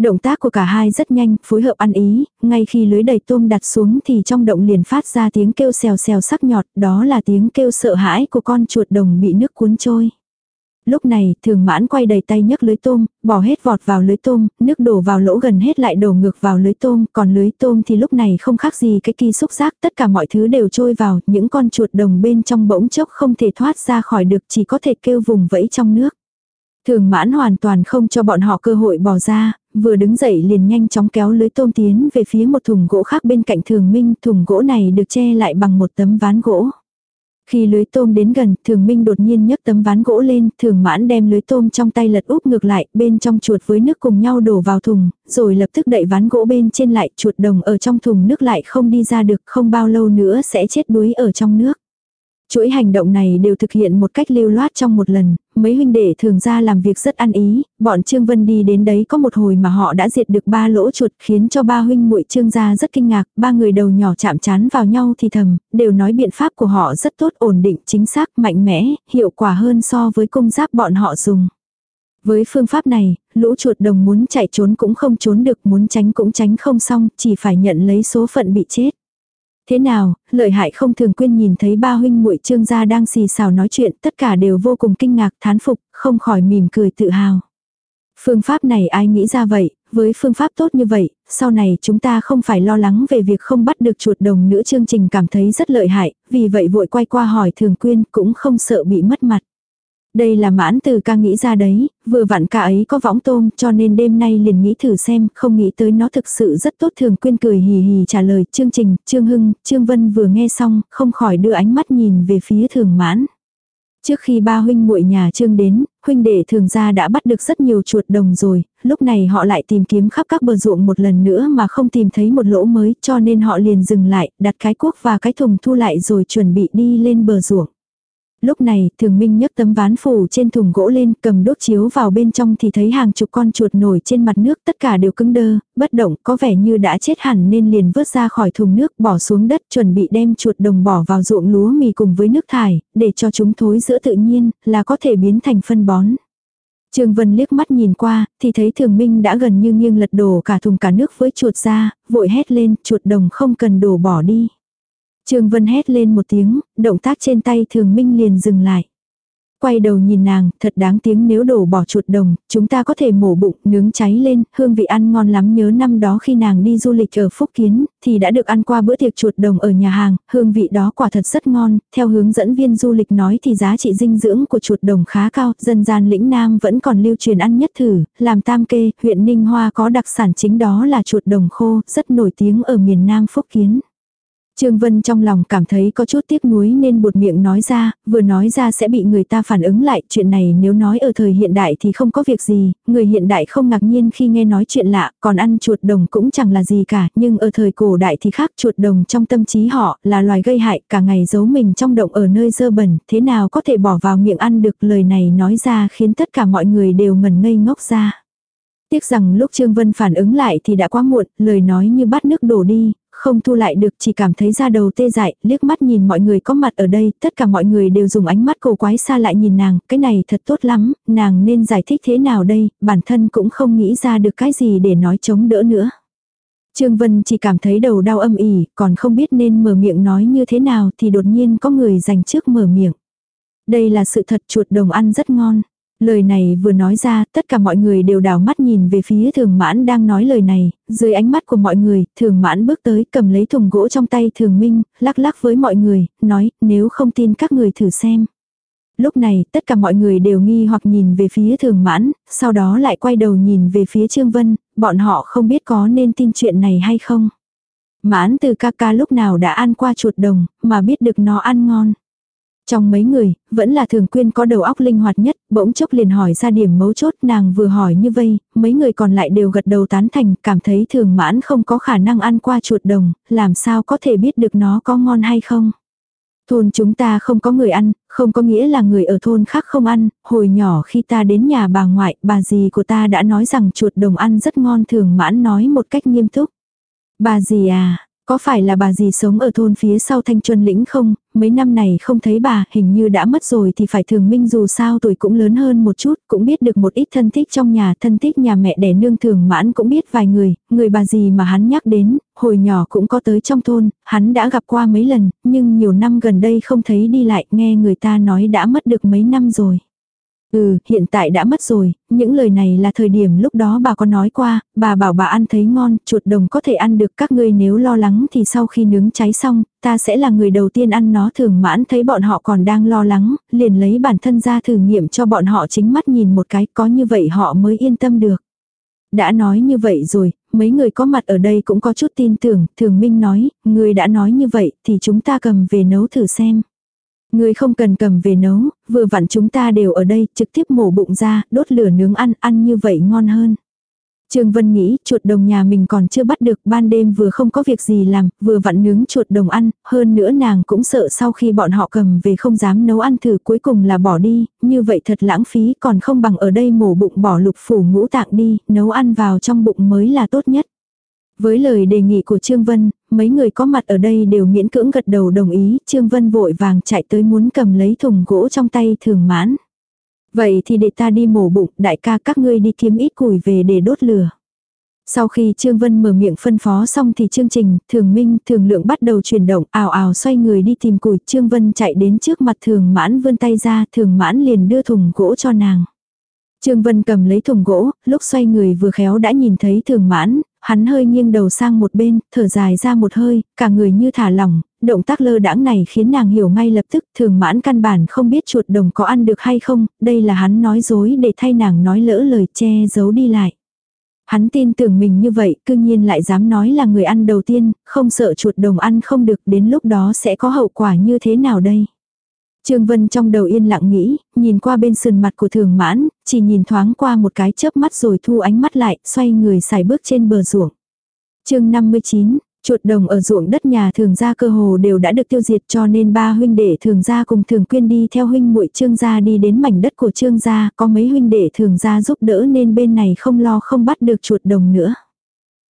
Động tác của cả hai rất nhanh, phối hợp ăn ý, ngay khi lưới đầy tôm đặt xuống thì trong động liền phát ra tiếng kêu xèo xèo sắc nhọt, đó là tiếng kêu sợ hãi của con chuột đồng bị nước cuốn trôi. Lúc này, thường mãn quay đầy tay nhấc lưới tôm, bỏ hết vọt vào lưới tôm, nước đổ vào lỗ gần hết lại đổ ngược vào lưới tôm, còn lưới tôm thì lúc này không khác gì cái kỳ xúc giác, tất cả mọi thứ đều trôi vào, những con chuột đồng bên trong bỗng chốc không thể thoát ra khỏi được chỉ có thể kêu vùng vẫy trong nước. Thường mãn hoàn toàn không cho bọn họ cơ hội bỏ ra, vừa đứng dậy liền nhanh chóng kéo lưới tôm tiến về phía một thùng gỗ khác bên cạnh thường minh, thùng gỗ này được che lại bằng một tấm ván gỗ. Khi lưới tôm đến gần, thường minh đột nhiên nhấc tấm ván gỗ lên, thường mãn đem lưới tôm trong tay lật úp ngược lại, bên trong chuột với nước cùng nhau đổ vào thùng, rồi lập tức đậy ván gỗ bên trên lại, chuột đồng ở trong thùng nước lại không đi ra được, không bao lâu nữa sẽ chết đuối ở trong nước. Chuỗi hành động này đều thực hiện một cách lưu loát trong một lần, mấy huynh đệ thường ra làm việc rất ăn ý, bọn Trương Vân đi đến đấy có một hồi mà họ đã diệt được ba lỗ chuột khiến cho ba huynh muội Trương gia rất kinh ngạc, ba người đầu nhỏ chạm chán vào nhau thì thầm, đều nói biện pháp của họ rất tốt ổn định chính xác mạnh mẽ, hiệu quả hơn so với công giáp bọn họ dùng. Với phương pháp này, lũ chuột đồng muốn chạy trốn cũng không trốn được, muốn tránh cũng tránh không xong, chỉ phải nhận lấy số phận bị chết. Thế nào, lợi hại không thường quyên nhìn thấy ba huynh muội trương gia đang xì xào nói chuyện, tất cả đều vô cùng kinh ngạc, thán phục, không khỏi mỉm cười tự hào. Phương pháp này ai nghĩ ra vậy, với phương pháp tốt như vậy, sau này chúng ta không phải lo lắng về việc không bắt được chuột đồng nữa chương trình cảm thấy rất lợi hại, vì vậy vội quay qua hỏi thường quyên cũng không sợ bị mất mặt. Đây là mãn từ ca nghĩ ra đấy, vừa vặn cả ấy có võng tôm cho nên đêm nay liền nghĩ thử xem, không nghĩ tới nó thực sự rất tốt thường quyên cười hì hì trả lời chương trình, Trương Hưng, Trương Vân vừa nghe xong, không khỏi đưa ánh mắt nhìn về phía thường mãn. Trước khi ba huynh muội nhà Trương đến, huynh đệ thường gia đã bắt được rất nhiều chuột đồng rồi, lúc này họ lại tìm kiếm khắp các bờ ruộng một lần nữa mà không tìm thấy một lỗ mới cho nên họ liền dừng lại, đặt cái cuốc và cái thùng thu lại rồi chuẩn bị đi lên bờ ruộng. Lúc này, thường minh nhấc tấm ván phủ trên thùng gỗ lên, cầm đốt chiếu vào bên trong thì thấy hàng chục con chuột nổi trên mặt nước, tất cả đều cứng đơ, bất động, có vẻ như đã chết hẳn nên liền vớt ra khỏi thùng nước, bỏ xuống đất, chuẩn bị đem chuột đồng bỏ vào ruộng lúa mì cùng với nước thải, để cho chúng thối giữa tự nhiên, là có thể biến thành phân bón. Trương Vân liếc mắt nhìn qua, thì thấy thường minh đã gần như nghiêng lật đổ cả thùng cả nước với chuột ra, vội hét lên, chuột đồng không cần đổ bỏ đi. Trương Vân hét lên một tiếng, động tác trên tay thường minh liền dừng lại. Quay đầu nhìn nàng, thật đáng tiếng nếu đổ bỏ chuột đồng, chúng ta có thể mổ bụng, nướng cháy lên, hương vị ăn ngon lắm nhớ năm đó khi nàng đi du lịch ở Phúc Kiến, thì đã được ăn qua bữa tiệc chuột đồng ở nhà hàng, hương vị đó quả thật rất ngon, theo hướng dẫn viên du lịch nói thì giá trị dinh dưỡng của chuột đồng khá cao, dân gian lĩnh Nam vẫn còn lưu truyền ăn nhất thử, làm tam kê, huyện Ninh Hoa có đặc sản chính đó là chuột đồng khô, rất nổi tiếng ở miền Nam Phúc Kiến. Trương Vân trong lòng cảm thấy có chút tiếc nuối nên buột miệng nói ra, vừa nói ra sẽ bị người ta phản ứng lại, chuyện này nếu nói ở thời hiện đại thì không có việc gì, người hiện đại không ngạc nhiên khi nghe nói chuyện lạ, còn ăn chuột đồng cũng chẳng là gì cả, nhưng ở thời cổ đại thì khác chuột đồng trong tâm trí họ là loài gây hại, cả ngày giấu mình trong động ở nơi dơ bẩn, thế nào có thể bỏ vào miệng ăn được lời này nói ra khiến tất cả mọi người đều ngẩn ngây ngốc ra. Tiếc rằng lúc Trương Vân phản ứng lại thì đã quá muộn, lời nói như bắt nước đổ đi, không thu lại được chỉ cảm thấy da đầu tê dại, liếc mắt nhìn mọi người có mặt ở đây, tất cả mọi người đều dùng ánh mắt cổ quái xa lại nhìn nàng, cái này thật tốt lắm, nàng nên giải thích thế nào đây, bản thân cũng không nghĩ ra được cái gì để nói chống đỡ nữa. Trương Vân chỉ cảm thấy đầu đau âm ỉ, còn không biết nên mở miệng nói như thế nào thì đột nhiên có người dành trước mở miệng. Đây là sự thật chuột đồng ăn rất ngon. Lời này vừa nói ra, tất cả mọi người đều đảo mắt nhìn về phía thường mãn đang nói lời này, dưới ánh mắt của mọi người, thường mãn bước tới cầm lấy thùng gỗ trong tay thường minh, lắc lắc với mọi người, nói, nếu không tin các người thử xem. Lúc này, tất cả mọi người đều nghi hoặc nhìn về phía thường mãn, sau đó lại quay đầu nhìn về phía Trương Vân, bọn họ không biết có nên tin chuyện này hay không. Mãn từ ca ca lúc nào đã ăn qua chuột đồng, mà biết được nó ăn ngon. Trong mấy người, vẫn là thường quyên có đầu óc linh hoạt nhất, bỗng chốc liền hỏi ra điểm mấu chốt nàng vừa hỏi như vây, mấy người còn lại đều gật đầu tán thành, cảm thấy thường mãn không có khả năng ăn qua chuột đồng, làm sao có thể biết được nó có ngon hay không. Thôn chúng ta không có người ăn, không có nghĩa là người ở thôn khác không ăn, hồi nhỏ khi ta đến nhà bà ngoại, bà dì của ta đã nói rằng chuột đồng ăn rất ngon thường mãn nói một cách nghiêm túc. Bà dì à, có phải là bà gì sống ở thôn phía sau thanh chuân lĩnh không, mấy năm này không thấy bà, hình như đã mất rồi thì phải thường minh dù sao tuổi cũng lớn hơn một chút, cũng biết được một ít thân thích trong nhà, thân thích nhà mẹ đẻ nương thường mãn cũng biết vài người, người bà gì mà hắn nhắc đến, hồi nhỏ cũng có tới trong thôn, hắn đã gặp qua mấy lần, nhưng nhiều năm gần đây không thấy đi lại, nghe người ta nói đã mất được mấy năm rồi. Ừ, hiện tại đã mất rồi, những lời này là thời điểm lúc đó bà có nói qua, bà bảo bà ăn thấy ngon, chuột đồng có thể ăn được các ngươi nếu lo lắng thì sau khi nướng cháy xong, ta sẽ là người đầu tiên ăn nó thường mãn thấy bọn họ còn đang lo lắng, liền lấy bản thân ra thử nghiệm cho bọn họ chính mắt nhìn một cái, có như vậy họ mới yên tâm được. Đã nói như vậy rồi, mấy người có mặt ở đây cũng có chút tin tưởng, thường minh nói, người đã nói như vậy thì chúng ta cầm về nấu thử xem. Người không cần cầm về nấu, vừa vặn chúng ta đều ở đây, trực tiếp mổ bụng ra, đốt lửa nướng ăn, ăn như vậy ngon hơn. Trương Vân nghĩ chuột đồng nhà mình còn chưa bắt được ban đêm vừa không có việc gì làm, vừa vặn nướng chuột đồng ăn, hơn nữa nàng cũng sợ sau khi bọn họ cầm về không dám nấu ăn thử cuối cùng là bỏ đi, như vậy thật lãng phí còn không bằng ở đây mổ bụng bỏ lục phủ ngũ tạng đi, nấu ăn vào trong bụng mới là tốt nhất. Với lời đề nghị của Trương Vân, mấy người có mặt ở đây đều miễn cưỡng gật đầu đồng ý, Trương Vân vội vàng chạy tới muốn cầm lấy thùng gỗ trong tay thường mãn. Vậy thì để ta đi mổ bụng, đại ca các ngươi đi kiếm ít củi về để đốt lửa. Sau khi Trương Vân mở miệng phân phó xong thì chương trình, thường minh, thường lượng bắt đầu chuyển động, ảo ảo xoay người đi tìm củi. Trương Vân chạy đến trước mặt thường mãn vươn tay ra, thường mãn liền đưa thùng gỗ cho nàng. Trương Vân cầm lấy thùng gỗ, lúc xoay người vừa khéo đã nhìn thấy thường mãn, hắn hơi nghiêng đầu sang một bên, thở dài ra một hơi, cả người như thả lỏng, động tác lơ đãng này khiến nàng hiểu ngay lập tức thường mãn căn bản không biết chuột đồng có ăn được hay không, đây là hắn nói dối để thay nàng nói lỡ lời che giấu đi lại. Hắn tin tưởng mình như vậy, cương nhiên lại dám nói là người ăn đầu tiên, không sợ chuột đồng ăn không được đến lúc đó sẽ có hậu quả như thế nào đây. Trương Vân trong đầu yên lặng nghĩ, nhìn qua bên sườn mặt của thường mãn, chỉ nhìn thoáng qua một cái chớp mắt rồi thu ánh mắt lại, xoay người xài bước trên bờ ruộng. chương 59, Chuột đồng ở ruộng đất nhà thường gia cơ hồ đều đã được tiêu diệt cho nên ba huynh đệ thường gia cùng thường quyên đi theo huynh muội trương gia đi đến mảnh đất của trương gia, có mấy huynh đệ thường gia giúp đỡ nên bên này không lo không bắt được chuột đồng nữa.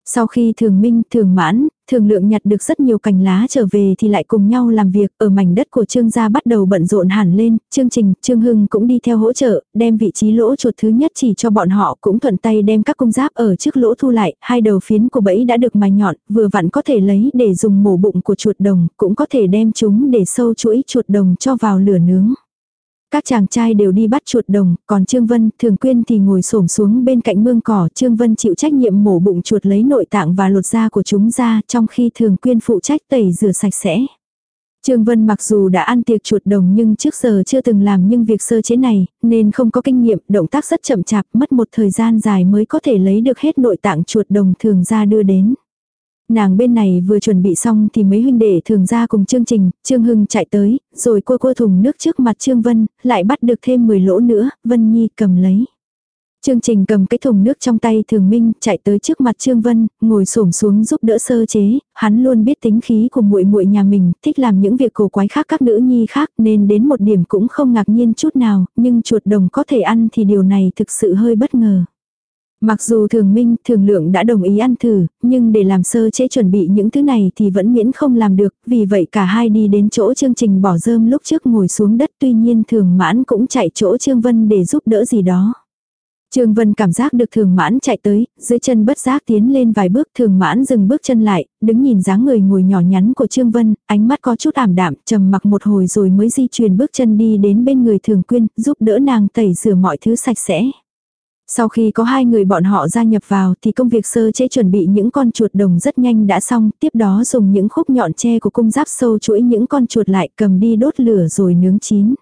Sau khi thường minh, thường mãn, thường lượng nhặt được rất nhiều cành lá trở về thì lại cùng nhau làm việc ở mảnh đất của trương gia bắt đầu bận rộn hẳn lên, chương trình, trương hưng cũng đi theo hỗ trợ, đem vị trí lỗ chuột thứ nhất chỉ cho bọn họ cũng thuận tay đem các cung giáp ở trước lỗ thu lại, hai đầu phiến của bẫy đã được mài nhọn, vừa vặn có thể lấy để dùng mổ bụng của chuột đồng, cũng có thể đem chúng để sâu chuỗi chuột đồng cho vào lửa nướng. Các chàng trai đều đi bắt chuột đồng, còn Trương Vân, Thường Quyên thì ngồi xổm xuống bên cạnh mương cỏ. Trương Vân chịu trách nhiệm mổ bụng chuột lấy nội tạng và lột da của chúng ra, trong khi Thường Quyên phụ trách tẩy rửa sạch sẽ. Trương Vân mặc dù đã ăn tiệc chuột đồng nhưng trước giờ chưa từng làm những việc sơ chế này, nên không có kinh nghiệm, động tác rất chậm chạp, mất một thời gian dài mới có thể lấy được hết nội tạng chuột đồng thường ra đưa đến. Nàng bên này vừa chuẩn bị xong thì mấy huynh đệ thường ra cùng chương trình, Trương Hưng chạy tới, rồi cô cô thùng nước trước mặt Trương Vân, lại bắt được thêm 10 lỗ nữa, Vân Nhi cầm lấy. Chương trình cầm cái thùng nước trong tay thường minh chạy tới trước mặt Trương Vân, ngồi xổm xuống giúp đỡ sơ chế, hắn luôn biết tính khí của muội muội nhà mình, thích làm những việc cổ quái khác các nữ nhi khác nên đến một điểm cũng không ngạc nhiên chút nào, nhưng chuột đồng có thể ăn thì điều này thực sự hơi bất ngờ. Mặc dù thường minh, thường lượng đã đồng ý ăn thử, nhưng để làm sơ chế chuẩn bị những thứ này thì vẫn miễn không làm được, vì vậy cả hai đi đến chỗ chương trình bỏ rơm lúc trước ngồi xuống đất tuy nhiên thường mãn cũng chạy chỗ Trương Vân để giúp đỡ gì đó. Trương Vân cảm giác được thường mãn chạy tới, dưới chân bất giác tiến lên vài bước thường mãn dừng bước chân lại, đứng nhìn dáng người ngồi nhỏ nhắn của Trương Vân, ánh mắt có chút ảm đạm, trầm mặc một hồi rồi mới di chuyển bước chân đi đến bên người thường quyên, giúp đỡ nàng tẩy rửa mọi thứ sạch sẽ. Sau khi có hai người bọn họ gia nhập vào thì công việc sơ chế chuẩn bị những con chuột đồng rất nhanh đã xong, tiếp đó dùng những khúc nhọn tre của cung giáp sâu chuỗi những con chuột lại cầm đi đốt lửa rồi nướng chín.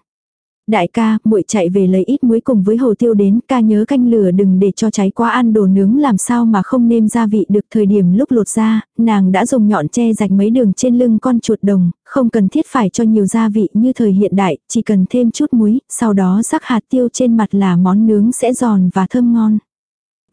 Đại ca, muội chạy về lấy ít muối cùng với hồ tiêu đến, ca nhớ canh lửa đừng để cho cháy quá ăn đồ nướng làm sao mà không nêm gia vị được thời điểm lúc lột ra, nàng đã dùng nhọn che rạch mấy đường trên lưng con chuột đồng, không cần thiết phải cho nhiều gia vị như thời hiện đại, chỉ cần thêm chút muối, sau đó rắc hạt tiêu trên mặt là món nướng sẽ giòn và thơm ngon.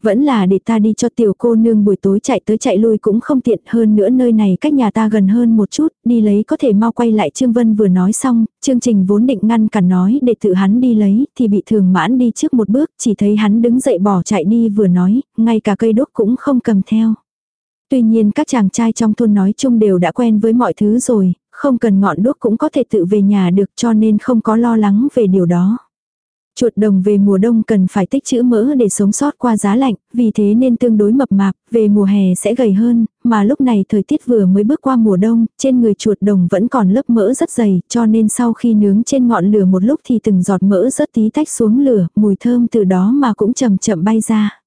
Vẫn là để ta đi cho tiểu cô nương buổi tối chạy tới chạy lui cũng không tiện hơn nữa nơi này cách nhà ta gần hơn một chút, đi lấy có thể mau quay lại Trương Vân vừa nói xong, chương trình vốn định ngăn cản nói để tự hắn đi lấy, thì bị thường mãn đi trước một bước, chỉ thấy hắn đứng dậy bỏ chạy đi vừa nói, ngay cả cây đốt cũng không cầm theo. Tuy nhiên các chàng trai trong thôn nói chung đều đã quen với mọi thứ rồi, không cần ngọn đuốc cũng có thể tự về nhà được cho nên không có lo lắng về điều đó. Chuột đồng về mùa đông cần phải tích trữ mỡ để sống sót qua giá lạnh, vì thế nên tương đối mập mạp, về mùa hè sẽ gầy hơn, mà lúc này thời tiết vừa mới bước qua mùa đông, trên người chuột đồng vẫn còn lớp mỡ rất dày, cho nên sau khi nướng trên ngọn lửa một lúc thì từng giọt mỡ rất tí tách xuống lửa, mùi thơm từ đó mà cũng chậm chậm bay ra.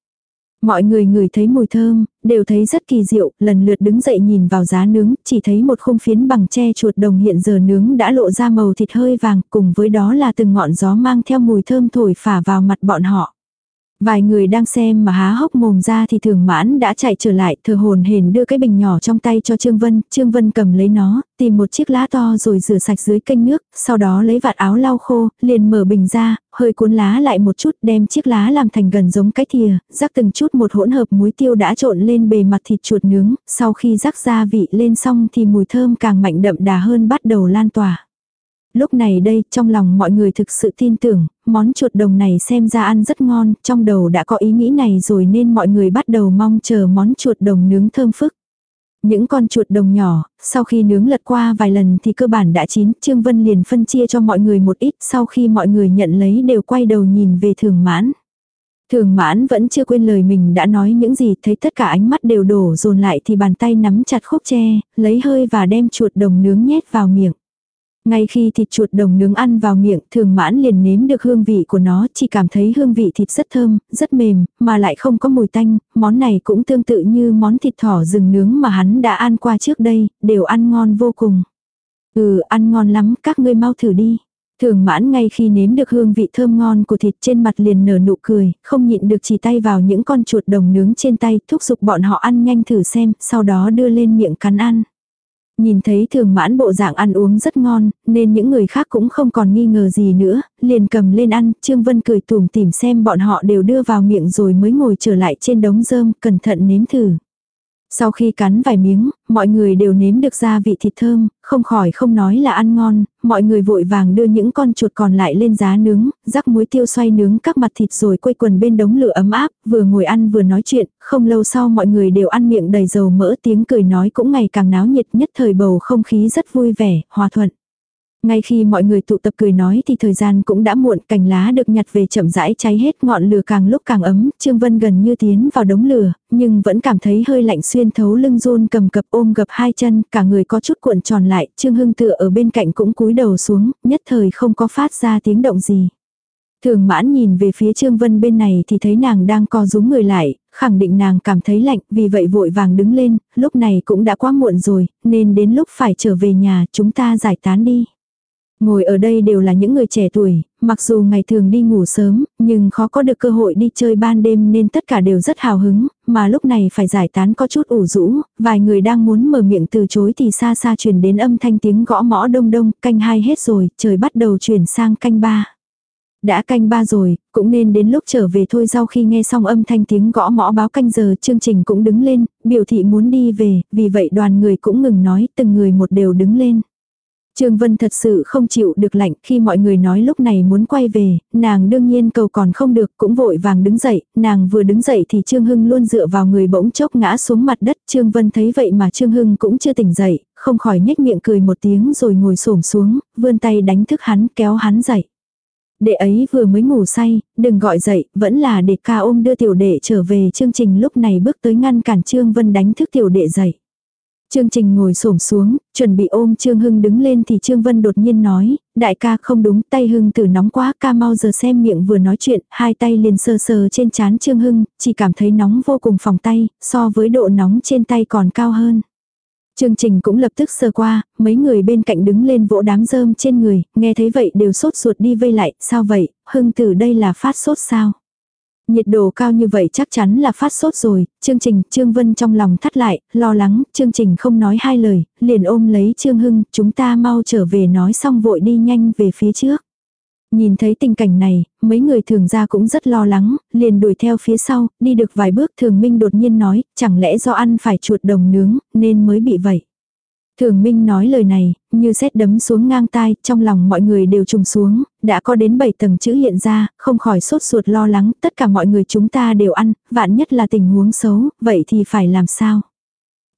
Mọi người ngửi thấy mùi thơm, đều thấy rất kỳ diệu, lần lượt đứng dậy nhìn vào giá nướng, chỉ thấy một khung phiến bằng tre chuột đồng hiện giờ nướng đã lộ ra màu thịt hơi vàng, cùng với đó là từng ngọn gió mang theo mùi thơm thổi phả vào mặt bọn họ. Vài người đang xem mà há hốc mồm ra thì thường mãn đã chạy trở lại thờ hồn hển đưa cái bình nhỏ trong tay cho Trương Vân, Trương Vân cầm lấy nó, tìm một chiếc lá to rồi rửa sạch dưới kênh nước, sau đó lấy vạt áo lau khô, liền mở bình ra, hơi cuốn lá lại một chút đem chiếc lá làm thành gần giống cái thìa, rắc từng chút một hỗn hợp muối tiêu đã trộn lên bề mặt thịt chuột nướng, sau khi rắc gia vị lên xong thì mùi thơm càng mạnh đậm đà hơn bắt đầu lan tỏa. Lúc này đây, trong lòng mọi người thực sự tin tưởng, món chuột đồng này xem ra ăn rất ngon, trong đầu đã có ý nghĩ này rồi nên mọi người bắt đầu mong chờ món chuột đồng nướng thơm phức. Những con chuột đồng nhỏ, sau khi nướng lật qua vài lần thì cơ bản đã chín, Trương Vân liền phân chia cho mọi người một ít, sau khi mọi người nhận lấy đều quay đầu nhìn về thường mãn. Thường mãn vẫn chưa quên lời mình đã nói những gì, thấy tất cả ánh mắt đều đổ dồn lại thì bàn tay nắm chặt khúc tre, lấy hơi và đem chuột đồng nướng nhét vào miệng. Ngay khi thịt chuột đồng nướng ăn vào miệng, thường mãn liền nếm được hương vị của nó, chỉ cảm thấy hương vị thịt rất thơm, rất mềm, mà lại không có mùi tanh, món này cũng tương tự như món thịt thỏ rừng nướng mà hắn đã ăn qua trước đây, đều ăn ngon vô cùng. Ừ, ăn ngon lắm, các ngươi mau thử đi. Thường mãn ngay khi nếm được hương vị thơm ngon của thịt trên mặt liền nở nụ cười, không nhịn được chỉ tay vào những con chuột đồng nướng trên tay, thúc giục bọn họ ăn nhanh thử xem, sau đó đưa lên miệng cắn ăn. Nhìn thấy thường mãn bộ dạng ăn uống rất ngon, nên những người khác cũng không còn nghi ngờ gì nữa, liền cầm lên ăn, Trương Vân cười tùm tìm xem bọn họ đều đưa vào miệng rồi mới ngồi trở lại trên đống rơm, cẩn thận nếm thử. Sau khi cắn vài miếng, mọi người đều nếm được gia vị thịt thơm, không khỏi không nói là ăn ngon, mọi người vội vàng đưa những con chuột còn lại lên giá nướng, rắc muối tiêu xoay nướng các mặt thịt rồi quây quần bên đống lửa ấm áp, vừa ngồi ăn vừa nói chuyện, không lâu sau mọi người đều ăn miệng đầy dầu mỡ tiếng cười nói cũng ngày càng náo nhiệt nhất thời bầu không khí rất vui vẻ, hòa thuận. Ngay khi mọi người tụ tập cười nói thì thời gian cũng đã muộn, cành lá được nhặt về chậm rãi cháy hết ngọn lửa càng lúc càng ấm, Trương Vân gần như tiến vào đống lửa, nhưng vẫn cảm thấy hơi lạnh xuyên thấu lưng run cầm cập ôm gập hai chân, cả người có chút cuộn tròn lại, Trương Hưng tựa ở bên cạnh cũng cúi đầu xuống, nhất thời không có phát ra tiếng động gì. Thường mãn nhìn về phía Trương Vân bên này thì thấy nàng đang co rúm người lại, khẳng định nàng cảm thấy lạnh, vì vậy vội vàng đứng lên, lúc này cũng đã quá muộn rồi, nên đến lúc phải trở về nhà chúng ta giải tán đi. Ngồi ở đây đều là những người trẻ tuổi, mặc dù ngày thường đi ngủ sớm, nhưng khó có được cơ hội đi chơi ban đêm nên tất cả đều rất hào hứng, mà lúc này phải giải tán có chút ủ rũ, vài người đang muốn mở miệng từ chối thì xa xa truyền đến âm thanh tiếng gõ mõ đông đông, canh hai hết rồi, trời bắt đầu chuyển sang canh ba. Đã canh ba rồi, cũng nên đến lúc trở về thôi sau khi nghe xong âm thanh tiếng gõ mõ báo canh giờ chương trình cũng đứng lên, biểu thị muốn đi về, vì vậy đoàn người cũng ngừng nói, từng người một đều đứng lên. Trương Vân thật sự không chịu được lạnh khi mọi người nói lúc này muốn quay về, nàng đương nhiên cầu còn không được cũng vội vàng đứng dậy, nàng vừa đứng dậy thì Trương Hưng luôn dựa vào người bỗng chốc ngã xuống mặt đất, Trương Vân thấy vậy mà Trương Hưng cũng chưa tỉnh dậy, không khỏi nhếch miệng cười một tiếng rồi ngồi xổm xuống, vươn tay đánh thức hắn kéo hắn dậy. Đệ ấy vừa mới ngủ say, đừng gọi dậy, vẫn là để ca ôm đưa tiểu đệ trở về chương trình lúc này bước tới ngăn cản Trương Vân đánh thức tiểu đệ dậy. Trương Trình ngồi xổm xuống, chuẩn bị ôm Trương Hưng đứng lên thì Trương Vân đột nhiên nói, đại ca không đúng, tay Hưng tử nóng quá, ca mau giờ xem miệng vừa nói chuyện, hai tay liền sờ sờ trên chán Trương Hưng, chỉ cảm thấy nóng vô cùng phòng tay, so với độ nóng trên tay còn cao hơn. Trương Trình cũng lập tức sờ qua, mấy người bên cạnh đứng lên vỗ đám rơm trên người, nghe thấy vậy đều sốt ruột đi vây lại, sao vậy, Hưng tử đây là phát sốt sao? Nhiệt độ cao như vậy chắc chắn là phát sốt rồi, chương trình, Trương Vân trong lòng thắt lại, lo lắng, chương trình không nói hai lời, liền ôm lấy Trương Hưng, chúng ta mau trở về nói xong vội đi nhanh về phía trước. Nhìn thấy tình cảnh này, mấy người thường ra cũng rất lo lắng, liền đuổi theo phía sau, đi được vài bước thường minh đột nhiên nói, chẳng lẽ do ăn phải chuột đồng nướng, nên mới bị vậy. Thường Minh nói lời này, như xét đấm xuống ngang tai, trong lòng mọi người đều trùng xuống, đã có đến 7 tầng chữ hiện ra, không khỏi sốt ruột lo lắng, tất cả mọi người chúng ta đều ăn, vạn nhất là tình huống xấu, vậy thì phải làm sao?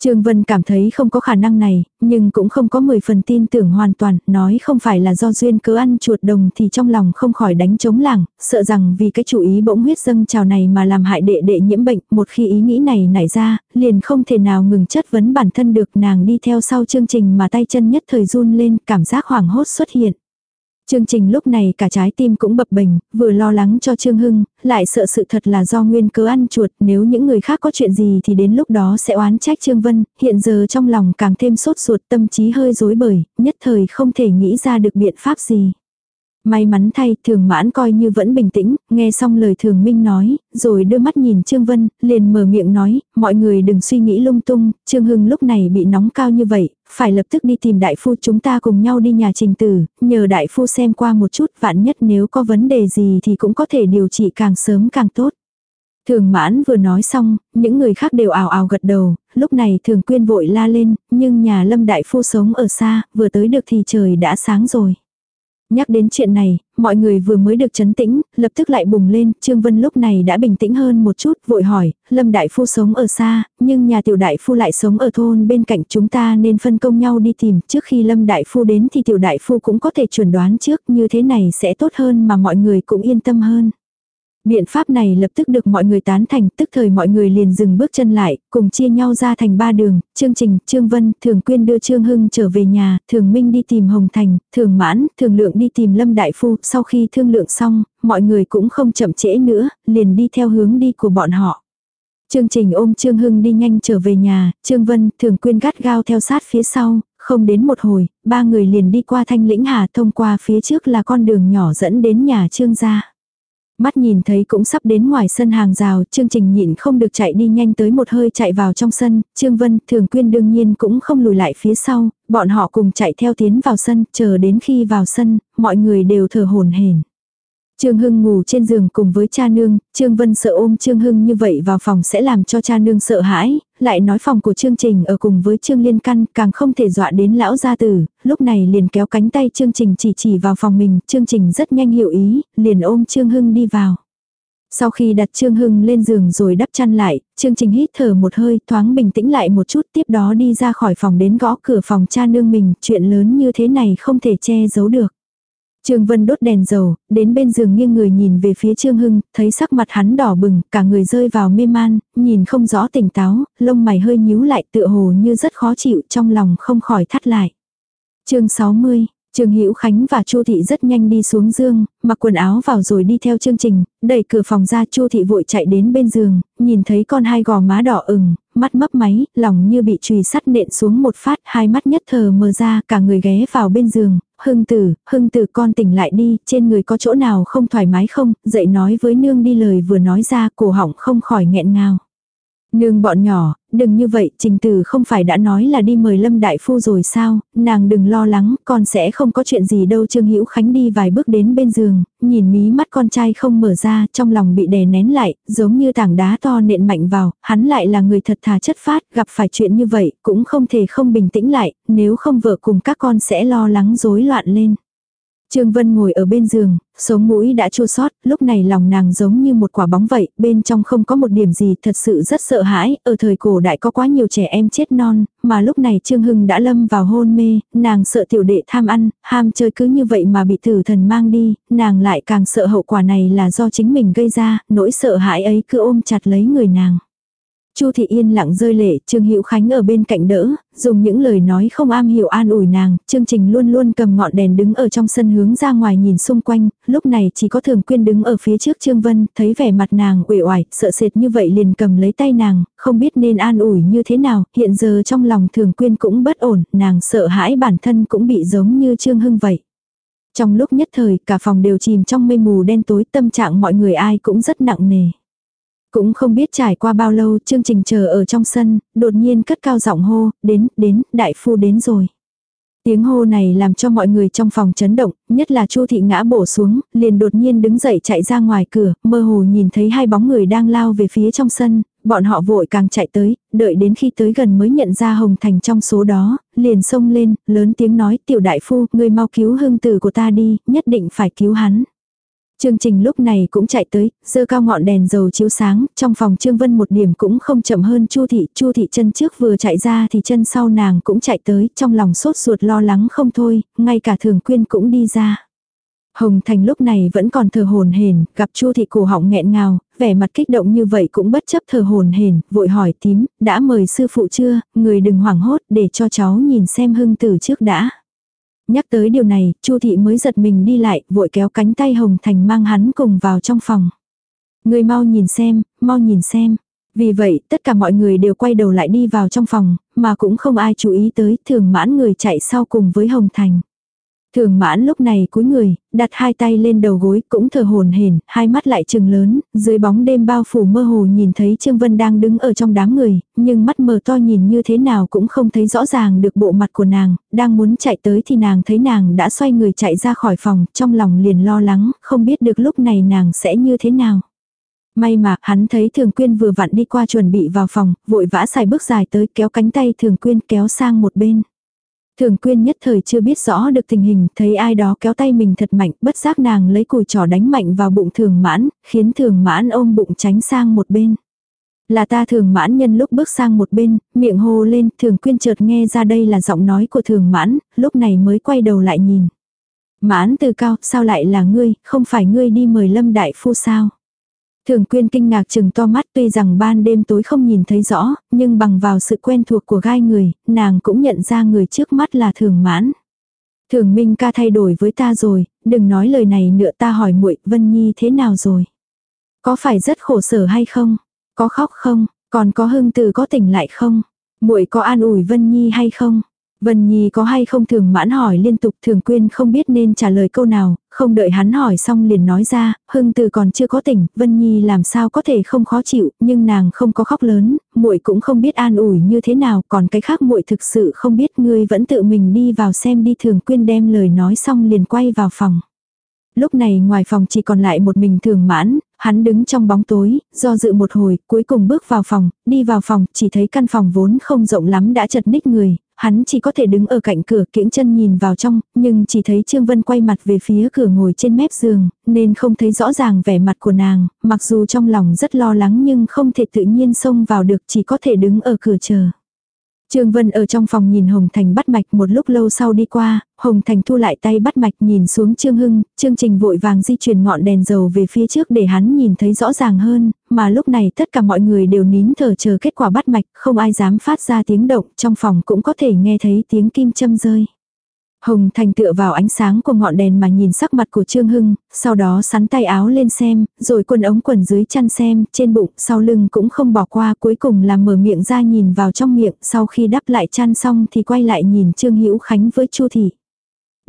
Trương Vân cảm thấy không có khả năng này, nhưng cũng không có 10 phần tin tưởng hoàn toàn, nói không phải là do duyên cớ ăn chuột đồng thì trong lòng không khỏi đánh chống làng, sợ rằng vì cái chủ ý bỗng huyết dâng trào này mà làm hại đệ đệ nhiễm bệnh, một khi ý nghĩ này nảy ra, liền không thể nào ngừng chất vấn bản thân được nàng đi theo sau chương trình mà tay chân nhất thời run lên, cảm giác hoảng hốt xuất hiện. Chương trình lúc này cả trái tim cũng bập bềnh, vừa lo lắng cho Trương Hưng, lại sợ sự thật là do nguyên cớ ăn chuột, nếu những người khác có chuyện gì thì đến lúc đó sẽ oán trách Trương Vân, hiện giờ trong lòng càng thêm sốt ruột tâm trí hơi rối bời, nhất thời không thể nghĩ ra được biện pháp gì. May mắn thay, thường mãn coi như vẫn bình tĩnh, nghe xong lời thường minh nói, rồi đưa mắt nhìn Trương Vân, liền mở miệng nói, mọi người đừng suy nghĩ lung tung, Trương Hưng lúc này bị nóng cao như vậy, phải lập tức đi tìm đại phu chúng ta cùng nhau đi nhà trình tử, nhờ đại phu xem qua một chút vạn nhất nếu có vấn đề gì thì cũng có thể điều trị càng sớm càng tốt. Thường mãn vừa nói xong, những người khác đều ảo ảo gật đầu, lúc này thường quyên vội la lên, nhưng nhà lâm đại phu sống ở xa, vừa tới được thì trời đã sáng rồi. Nhắc đến chuyện này, mọi người vừa mới được chấn tĩnh, lập tức lại bùng lên, Trương Vân lúc này đã bình tĩnh hơn một chút, vội hỏi, Lâm Đại Phu sống ở xa, nhưng nhà tiểu đại phu lại sống ở thôn bên cạnh chúng ta nên phân công nhau đi tìm, trước khi Lâm Đại Phu đến thì tiểu đại phu cũng có thể chuẩn đoán trước, như thế này sẽ tốt hơn mà mọi người cũng yên tâm hơn. Biện pháp này lập tức được mọi người tán thành, tức thời mọi người liền dừng bước chân lại, cùng chia nhau ra thành ba đường, chương trình, trương vân, thường quyên đưa trương hưng trở về nhà, thường minh đi tìm hồng thành, thường mãn, thường lượng đi tìm lâm đại phu, sau khi thương lượng xong, mọi người cũng không chậm trễ nữa, liền đi theo hướng đi của bọn họ. Chương trình ôm Trương Hưng đi nhanh trở về nhà, Trương Vân thường quyên gắt gao theo sát phía sau, không đến một hồi, ba người liền đi qua thanh lĩnh hà thông qua phía trước là con đường nhỏ dẫn đến nhà Trương gia. Mắt nhìn thấy cũng sắp đến ngoài sân hàng rào, chương trình nhịn không được chạy đi nhanh tới một hơi chạy vào trong sân, Trương Vân, Thường Quyên đương nhiên cũng không lùi lại phía sau, bọn họ cùng chạy theo tiến vào sân, chờ đến khi vào sân, mọi người đều thở hồn hển. Trương Hưng ngủ trên giường cùng với cha nương, Trương Vân sợ ôm Trương Hưng như vậy vào phòng sẽ làm cho cha nương sợ hãi, lại nói phòng của chương trình ở cùng với trương liên căn càng không thể dọa đến lão gia tử, lúc này liền kéo cánh tay chương trình chỉ chỉ vào phòng mình, chương trình rất nhanh hiểu ý, liền ôm trương hưng đi vào. Sau khi đặt Trương Hưng lên giường rồi đắp chăn lại, Trương Trình hít thở một hơi thoáng bình tĩnh lại một chút tiếp đó đi ra khỏi phòng đến gõ cửa phòng cha nương mình, chuyện lớn như thế này không thể che giấu được. Trương Vân đốt đèn dầu, đến bên giường nghiêng người nhìn về phía Trương Hưng, thấy sắc mặt hắn đỏ bừng, cả người rơi vào mê man, nhìn không rõ tỉnh táo, lông mày hơi nhíu lại tựa hồ như rất khó chịu trong lòng không khỏi thắt lại. chương 60, Trương Hữu Khánh và Chu thị rất nhanh đi xuống giường, mặc quần áo vào rồi đi theo chương trình, đẩy cửa phòng ra Chu thị vội chạy đến bên giường, nhìn thấy con hai gò má đỏ ửng, mắt mấp máy, lòng như bị chùy sắt nện xuống một phát, hai mắt nhất thờ mờ ra, cả người ghé vào bên giường, "Hưng tử, Hưng tử con tỉnh lại đi, trên người có chỗ nào không thoải mái không?" Dậy nói với nương đi lời vừa nói ra, cổ họng không khỏi nghẹn ngào. Nương bọn nhỏ, đừng như vậy, trình tử không phải đã nói là đi mời Lâm Đại Phu rồi sao, nàng đừng lo lắng, con sẽ không có chuyện gì đâu. Trương Hữu Khánh đi vài bước đến bên giường, nhìn mí mắt con trai không mở ra, trong lòng bị đè nén lại, giống như tảng đá to nện mạnh vào, hắn lại là người thật thà chất phát, gặp phải chuyện như vậy, cũng không thể không bình tĩnh lại, nếu không vợ cùng các con sẽ lo lắng rối loạn lên. Trương Vân ngồi ở bên giường, sống mũi đã chua sót, lúc này lòng nàng giống như một quả bóng vậy, bên trong không có một điểm gì thật sự rất sợ hãi, ở thời cổ đại có quá nhiều trẻ em chết non, mà lúc này Trương Hưng đã lâm vào hôn mê, nàng sợ tiểu đệ tham ăn, ham chơi cứ như vậy mà bị tử thần mang đi, nàng lại càng sợ hậu quả này là do chính mình gây ra, nỗi sợ hãi ấy cứ ôm chặt lấy người nàng. Chu thị yên lặng rơi lệ, Trương Hữu Khánh ở bên cạnh đỡ, dùng những lời nói không am hiểu an ủi nàng, chương trình luôn luôn cầm ngọn đèn đứng ở trong sân hướng ra ngoài nhìn xung quanh, lúc này chỉ có Thường Quyên đứng ở phía trước Trương Vân, thấy vẻ mặt nàng uể oải, sợ sệt như vậy liền cầm lấy tay nàng, không biết nên an ủi như thế nào, hiện giờ trong lòng Thường Quyên cũng bất ổn, nàng sợ hãi bản thân cũng bị giống như Trương Hưng vậy. Trong lúc nhất thời, cả phòng đều chìm trong mây mù đen tối, tâm trạng mọi người ai cũng rất nặng nề. Cũng không biết trải qua bao lâu chương trình chờ ở trong sân, đột nhiên cất cao giọng hô, đến, đến, đại phu đến rồi. Tiếng hô này làm cho mọi người trong phòng chấn động, nhất là Chu thị ngã bổ xuống, liền đột nhiên đứng dậy chạy ra ngoài cửa, mơ hồ nhìn thấy hai bóng người đang lao về phía trong sân, bọn họ vội càng chạy tới, đợi đến khi tới gần mới nhận ra Hồng Thành trong số đó, liền xông lên, lớn tiếng nói tiểu đại phu, người mau cứu hương tử của ta đi, nhất định phải cứu hắn. Chương trình lúc này cũng chạy tới, dơ cao ngọn đèn dầu chiếu sáng, trong phòng Trương Vân một điểm cũng không chậm hơn Chu thị, Chu thị chân trước vừa chạy ra thì chân sau nàng cũng chạy tới, trong lòng sốt ruột lo lắng không thôi, ngay cả Thường Quyên cũng đi ra. Hồng Thành lúc này vẫn còn thờ hồn hền, gặp Chu thị cổ họng nghẹn ngào, vẻ mặt kích động như vậy cũng bất chấp thờ hồn hền, vội hỏi tím, đã mời sư phụ chưa, người đừng hoảng hốt để cho cháu nhìn xem hưng tử trước đã. Nhắc tới điều này, Chu thị mới giật mình đi lại, vội kéo cánh tay Hồng Thành mang hắn cùng vào trong phòng. Người mau nhìn xem, mau nhìn xem. Vì vậy, tất cả mọi người đều quay đầu lại đi vào trong phòng, mà cũng không ai chú ý tới, thường mãn người chạy sau cùng với Hồng Thành. Thường mãn lúc này cúi người, đặt hai tay lên đầu gối, cũng thở hồn hển, hai mắt lại trừng lớn, dưới bóng đêm bao phủ mơ hồ nhìn thấy Trương Vân đang đứng ở trong đám người, nhưng mắt mờ to nhìn như thế nào cũng không thấy rõ ràng được bộ mặt của nàng, đang muốn chạy tới thì nàng thấy nàng đã xoay người chạy ra khỏi phòng, trong lòng liền lo lắng, không biết được lúc này nàng sẽ như thế nào. May mà, hắn thấy Thường Quyên vừa vặn đi qua chuẩn bị vào phòng, vội vã xài bước dài tới kéo cánh tay Thường Quyên kéo sang một bên. Thường quyên nhất thời chưa biết rõ được tình hình, thấy ai đó kéo tay mình thật mạnh, bất giác nàng lấy cùi trỏ đánh mạnh vào bụng thường mãn, khiến thường mãn ôm bụng tránh sang một bên. Là ta thường mãn nhân lúc bước sang một bên, miệng hô lên, thường quyên chợt nghe ra đây là giọng nói của thường mãn, lúc này mới quay đầu lại nhìn. Mãn từ cao, sao lại là ngươi, không phải ngươi đi mời lâm đại phu sao? Thường quyên kinh ngạc chừng to mắt tuy rằng ban đêm tối không nhìn thấy rõ, nhưng bằng vào sự quen thuộc của gai người, nàng cũng nhận ra người trước mắt là thường mãn. Thường minh ca thay đổi với ta rồi, đừng nói lời này nữa ta hỏi muội Vân Nhi thế nào rồi? Có phải rất khổ sở hay không? Có khóc không? Còn có hưng từ có tỉnh lại không? muội có an ủi Vân Nhi hay không? Vân Nhi có hay không thường mãn hỏi liên tục thường quyên không biết nên trả lời câu nào, không đợi hắn hỏi xong liền nói ra, hưng từ còn chưa có tỉnh, Vân Nhi làm sao có thể không khó chịu, nhưng nàng không có khóc lớn, muội cũng không biết an ủi như thế nào, còn cái khác muội thực sự không biết ngươi vẫn tự mình đi vào xem đi thường quyên đem lời nói xong liền quay vào phòng. Lúc này ngoài phòng chỉ còn lại một mình thường mãn, hắn đứng trong bóng tối, do dự một hồi, cuối cùng bước vào phòng, đi vào phòng, chỉ thấy căn phòng vốn không rộng lắm đã chật ních người, hắn chỉ có thể đứng ở cạnh cửa kiễng chân nhìn vào trong, nhưng chỉ thấy Trương Vân quay mặt về phía cửa ngồi trên mép giường, nên không thấy rõ ràng vẻ mặt của nàng, mặc dù trong lòng rất lo lắng nhưng không thể tự nhiên xông vào được chỉ có thể đứng ở cửa chờ. Trương Vân ở trong phòng nhìn Hồng Thành bắt mạch một lúc lâu sau đi qua, Hồng Thành thu lại tay bắt mạch nhìn xuống Trương Hưng, Trương Trình vội vàng di chuyển ngọn đèn dầu về phía trước để hắn nhìn thấy rõ ràng hơn, mà lúc này tất cả mọi người đều nín thở chờ kết quả bắt mạch, không ai dám phát ra tiếng động, trong phòng cũng có thể nghe thấy tiếng kim châm rơi. Hồng Thành tựa vào ánh sáng của ngọn đèn mà nhìn sắc mặt của Trương Hưng, sau đó sắn tay áo lên xem, rồi quần ống quần dưới chăn xem, trên bụng, sau lưng cũng không bỏ qua, cuối cùng là mở miệng ra nhìn vào trong miệng, sau khi đắp lại chăn xong thì quay lại nhìn Trương Hữu Khánh với Chu Thị.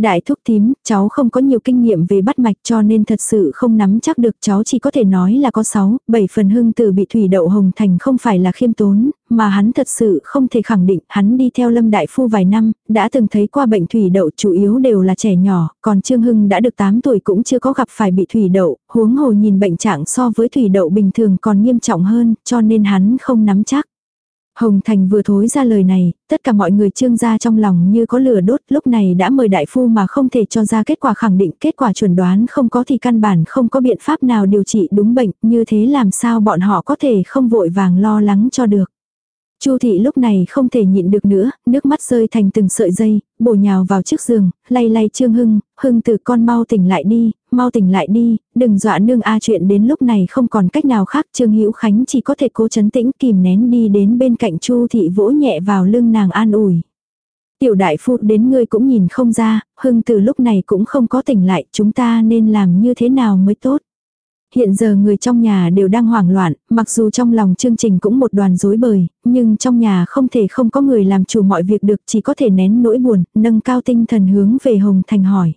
Đại thúc tím, cháu không có nhiều kinh nghiệm về bắt mạch cho nên thật sự không nắm chắc được cháu chỉ có thể nói là có 6, 7 phần hưng tử bị thủy đậu hồng thành không phải là khiêm tốn, mà hắn thật sự không thể khẳng định hắn đi theo lâm đại phu vài năm, đã từng thấy qua bệnh thủy đậu chủ yếu đều là trẻ nhỏ, còn Trương Hưng đã được 8 tuổi cũng chưa có gặp phải bị thủy đậu, huống hồ nhìn bệnh trạng so với thủy đậu bình thường còn nghiêm trọng hơn, cho nên hắn không nắm chắc. Hồng Thành vừa thối ra lời này, tất cả mọi người trương gia trong lòng như có lửa đốt, lúc này đã mời đại phu mà không thể cho ra kết quả khẳng định, kết quả chuẩn đoán không có thì căn bản không có biện pháp nào điều trị đúng bệnh, như thế làm sao bọn họ có thể không vội vàng lo lắng cho được. Chu thị lúc này không thể nhịn được nữa, nước mắt rơi thành từng sợi dây, bổ nhào vào trước giường, lay lay Trương Hưng, Hưng từ con mau tỉnh lại đi, mau tỉnh lại đi, đừng dọa nương a chuyện đến lúc này không còn cách nào khác, Trương Hữu Khánh chỉ có thể cố chấn tĩnh kìm nén đi đến bên cạnh Chu thị vỗ nhẹ vào lưng nàng an ủi. Tiểu đại phu đến ngươi cũng nhìn không ra, Hưng từ lúc này cũng không có tỉnh lại, chúng ta nên làm như thế nào mới tốt hiện giờ người trong nhà đều đang hoảng loạn, mặc dù trong lòng chương trình cũng một đoàn rối bời, nhưng trong nhà không thể không có người làm chủ mọi việc được chỉ có thể nén nỗi buồn, nâng cao tinh thần hướng về Hồng Thành hỏi.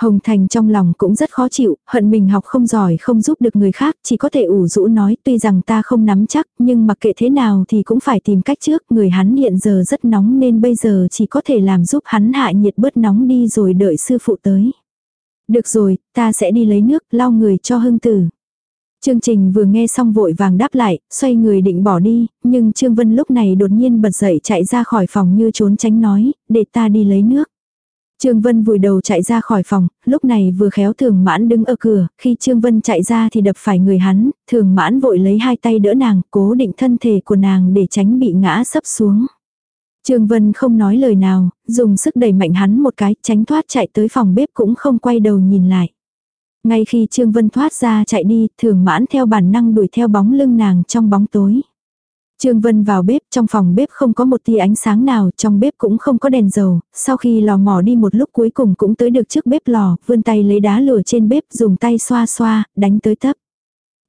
Hồng Thành trong lòng cũng rất khó chịu, hận mình học không giỏi không giúp được người khác, chỉ có thể ủ rũ nói tuy rằng ta không nắm chắc, nhưng mặc kệ thế nào thì cũng phải tìm cách trước, người hắn hiện giờ rất nóng nên bây giờ chỉ có thể làm giúp hắn hạ nhiệt bớt nóng đi rồi đợi sư phụ tới. Được rồi, ta sẽ đi lấy nước, lau người cho hưng tử. Chương trình vừa nghe xong vội vàng đáp lại, xoay người định bỏ đi, nhưng Trương Vân lúc này đột nhiên bật dậy chạy ra khỏi phòng như trốn tránh nói, để ta đi lấy nước. Trương Vân vùi đầu chạy ra khỏi phòng, lúc này vừa khéo thường mãn đứng ở cửa, khi Trương Vân chạy ra thì đập phải người hắn, thường mãn vội lấy hai tay đỡ nàng, cố định thân thể của nàng để tránh bị ngã sấp xuống. Trương Vân không nói lời nào, dùng sức đẩy mạnh hắn một cái, tránh thoát chạy tới phòng bếp cũng không quay đầu nhìn lại. Ngay khi Trương Vân thoát ra chạy đi, thường mãn theo bản năng đuổi theo bóng lưng nàng trong bóng tối. Trương Vân vào bếp, trong phòng bếp không có một tia ánh sáng nào, trong bếp cũng không có đèn dầu, sau khi lò mò đi một lúc cuối cùng cũng tới được trước bếp lò, vươn tay lấy đá lửa trên bếp dùng tay xoa xoa, đánh tới tấp.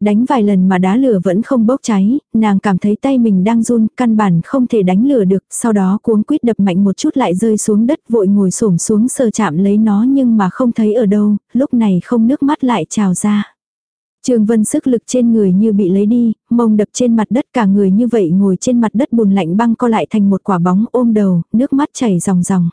Đánh vài lần mà đá lửa vẫn không bốc cháy, nàng cảm thấy tay mình đang run, căn bản không thể đánh lửa được, sau đó cuống quýt đập mạnh một chút lại rơi xuống đất vội ngồi xổm xuống sờ chạm lấy nó nhưng mà không thấy ở đâu, lúc này không nước mắt lại trào ra. Trương Vân sức lực trên người như bị lấy đi, mông đập trên mặt đất cả người như vậy ngồi trên mặt đất bùn lạnh băng co lại thành một quả bóng ôm đầu, nước mắt chảy ròng ròng.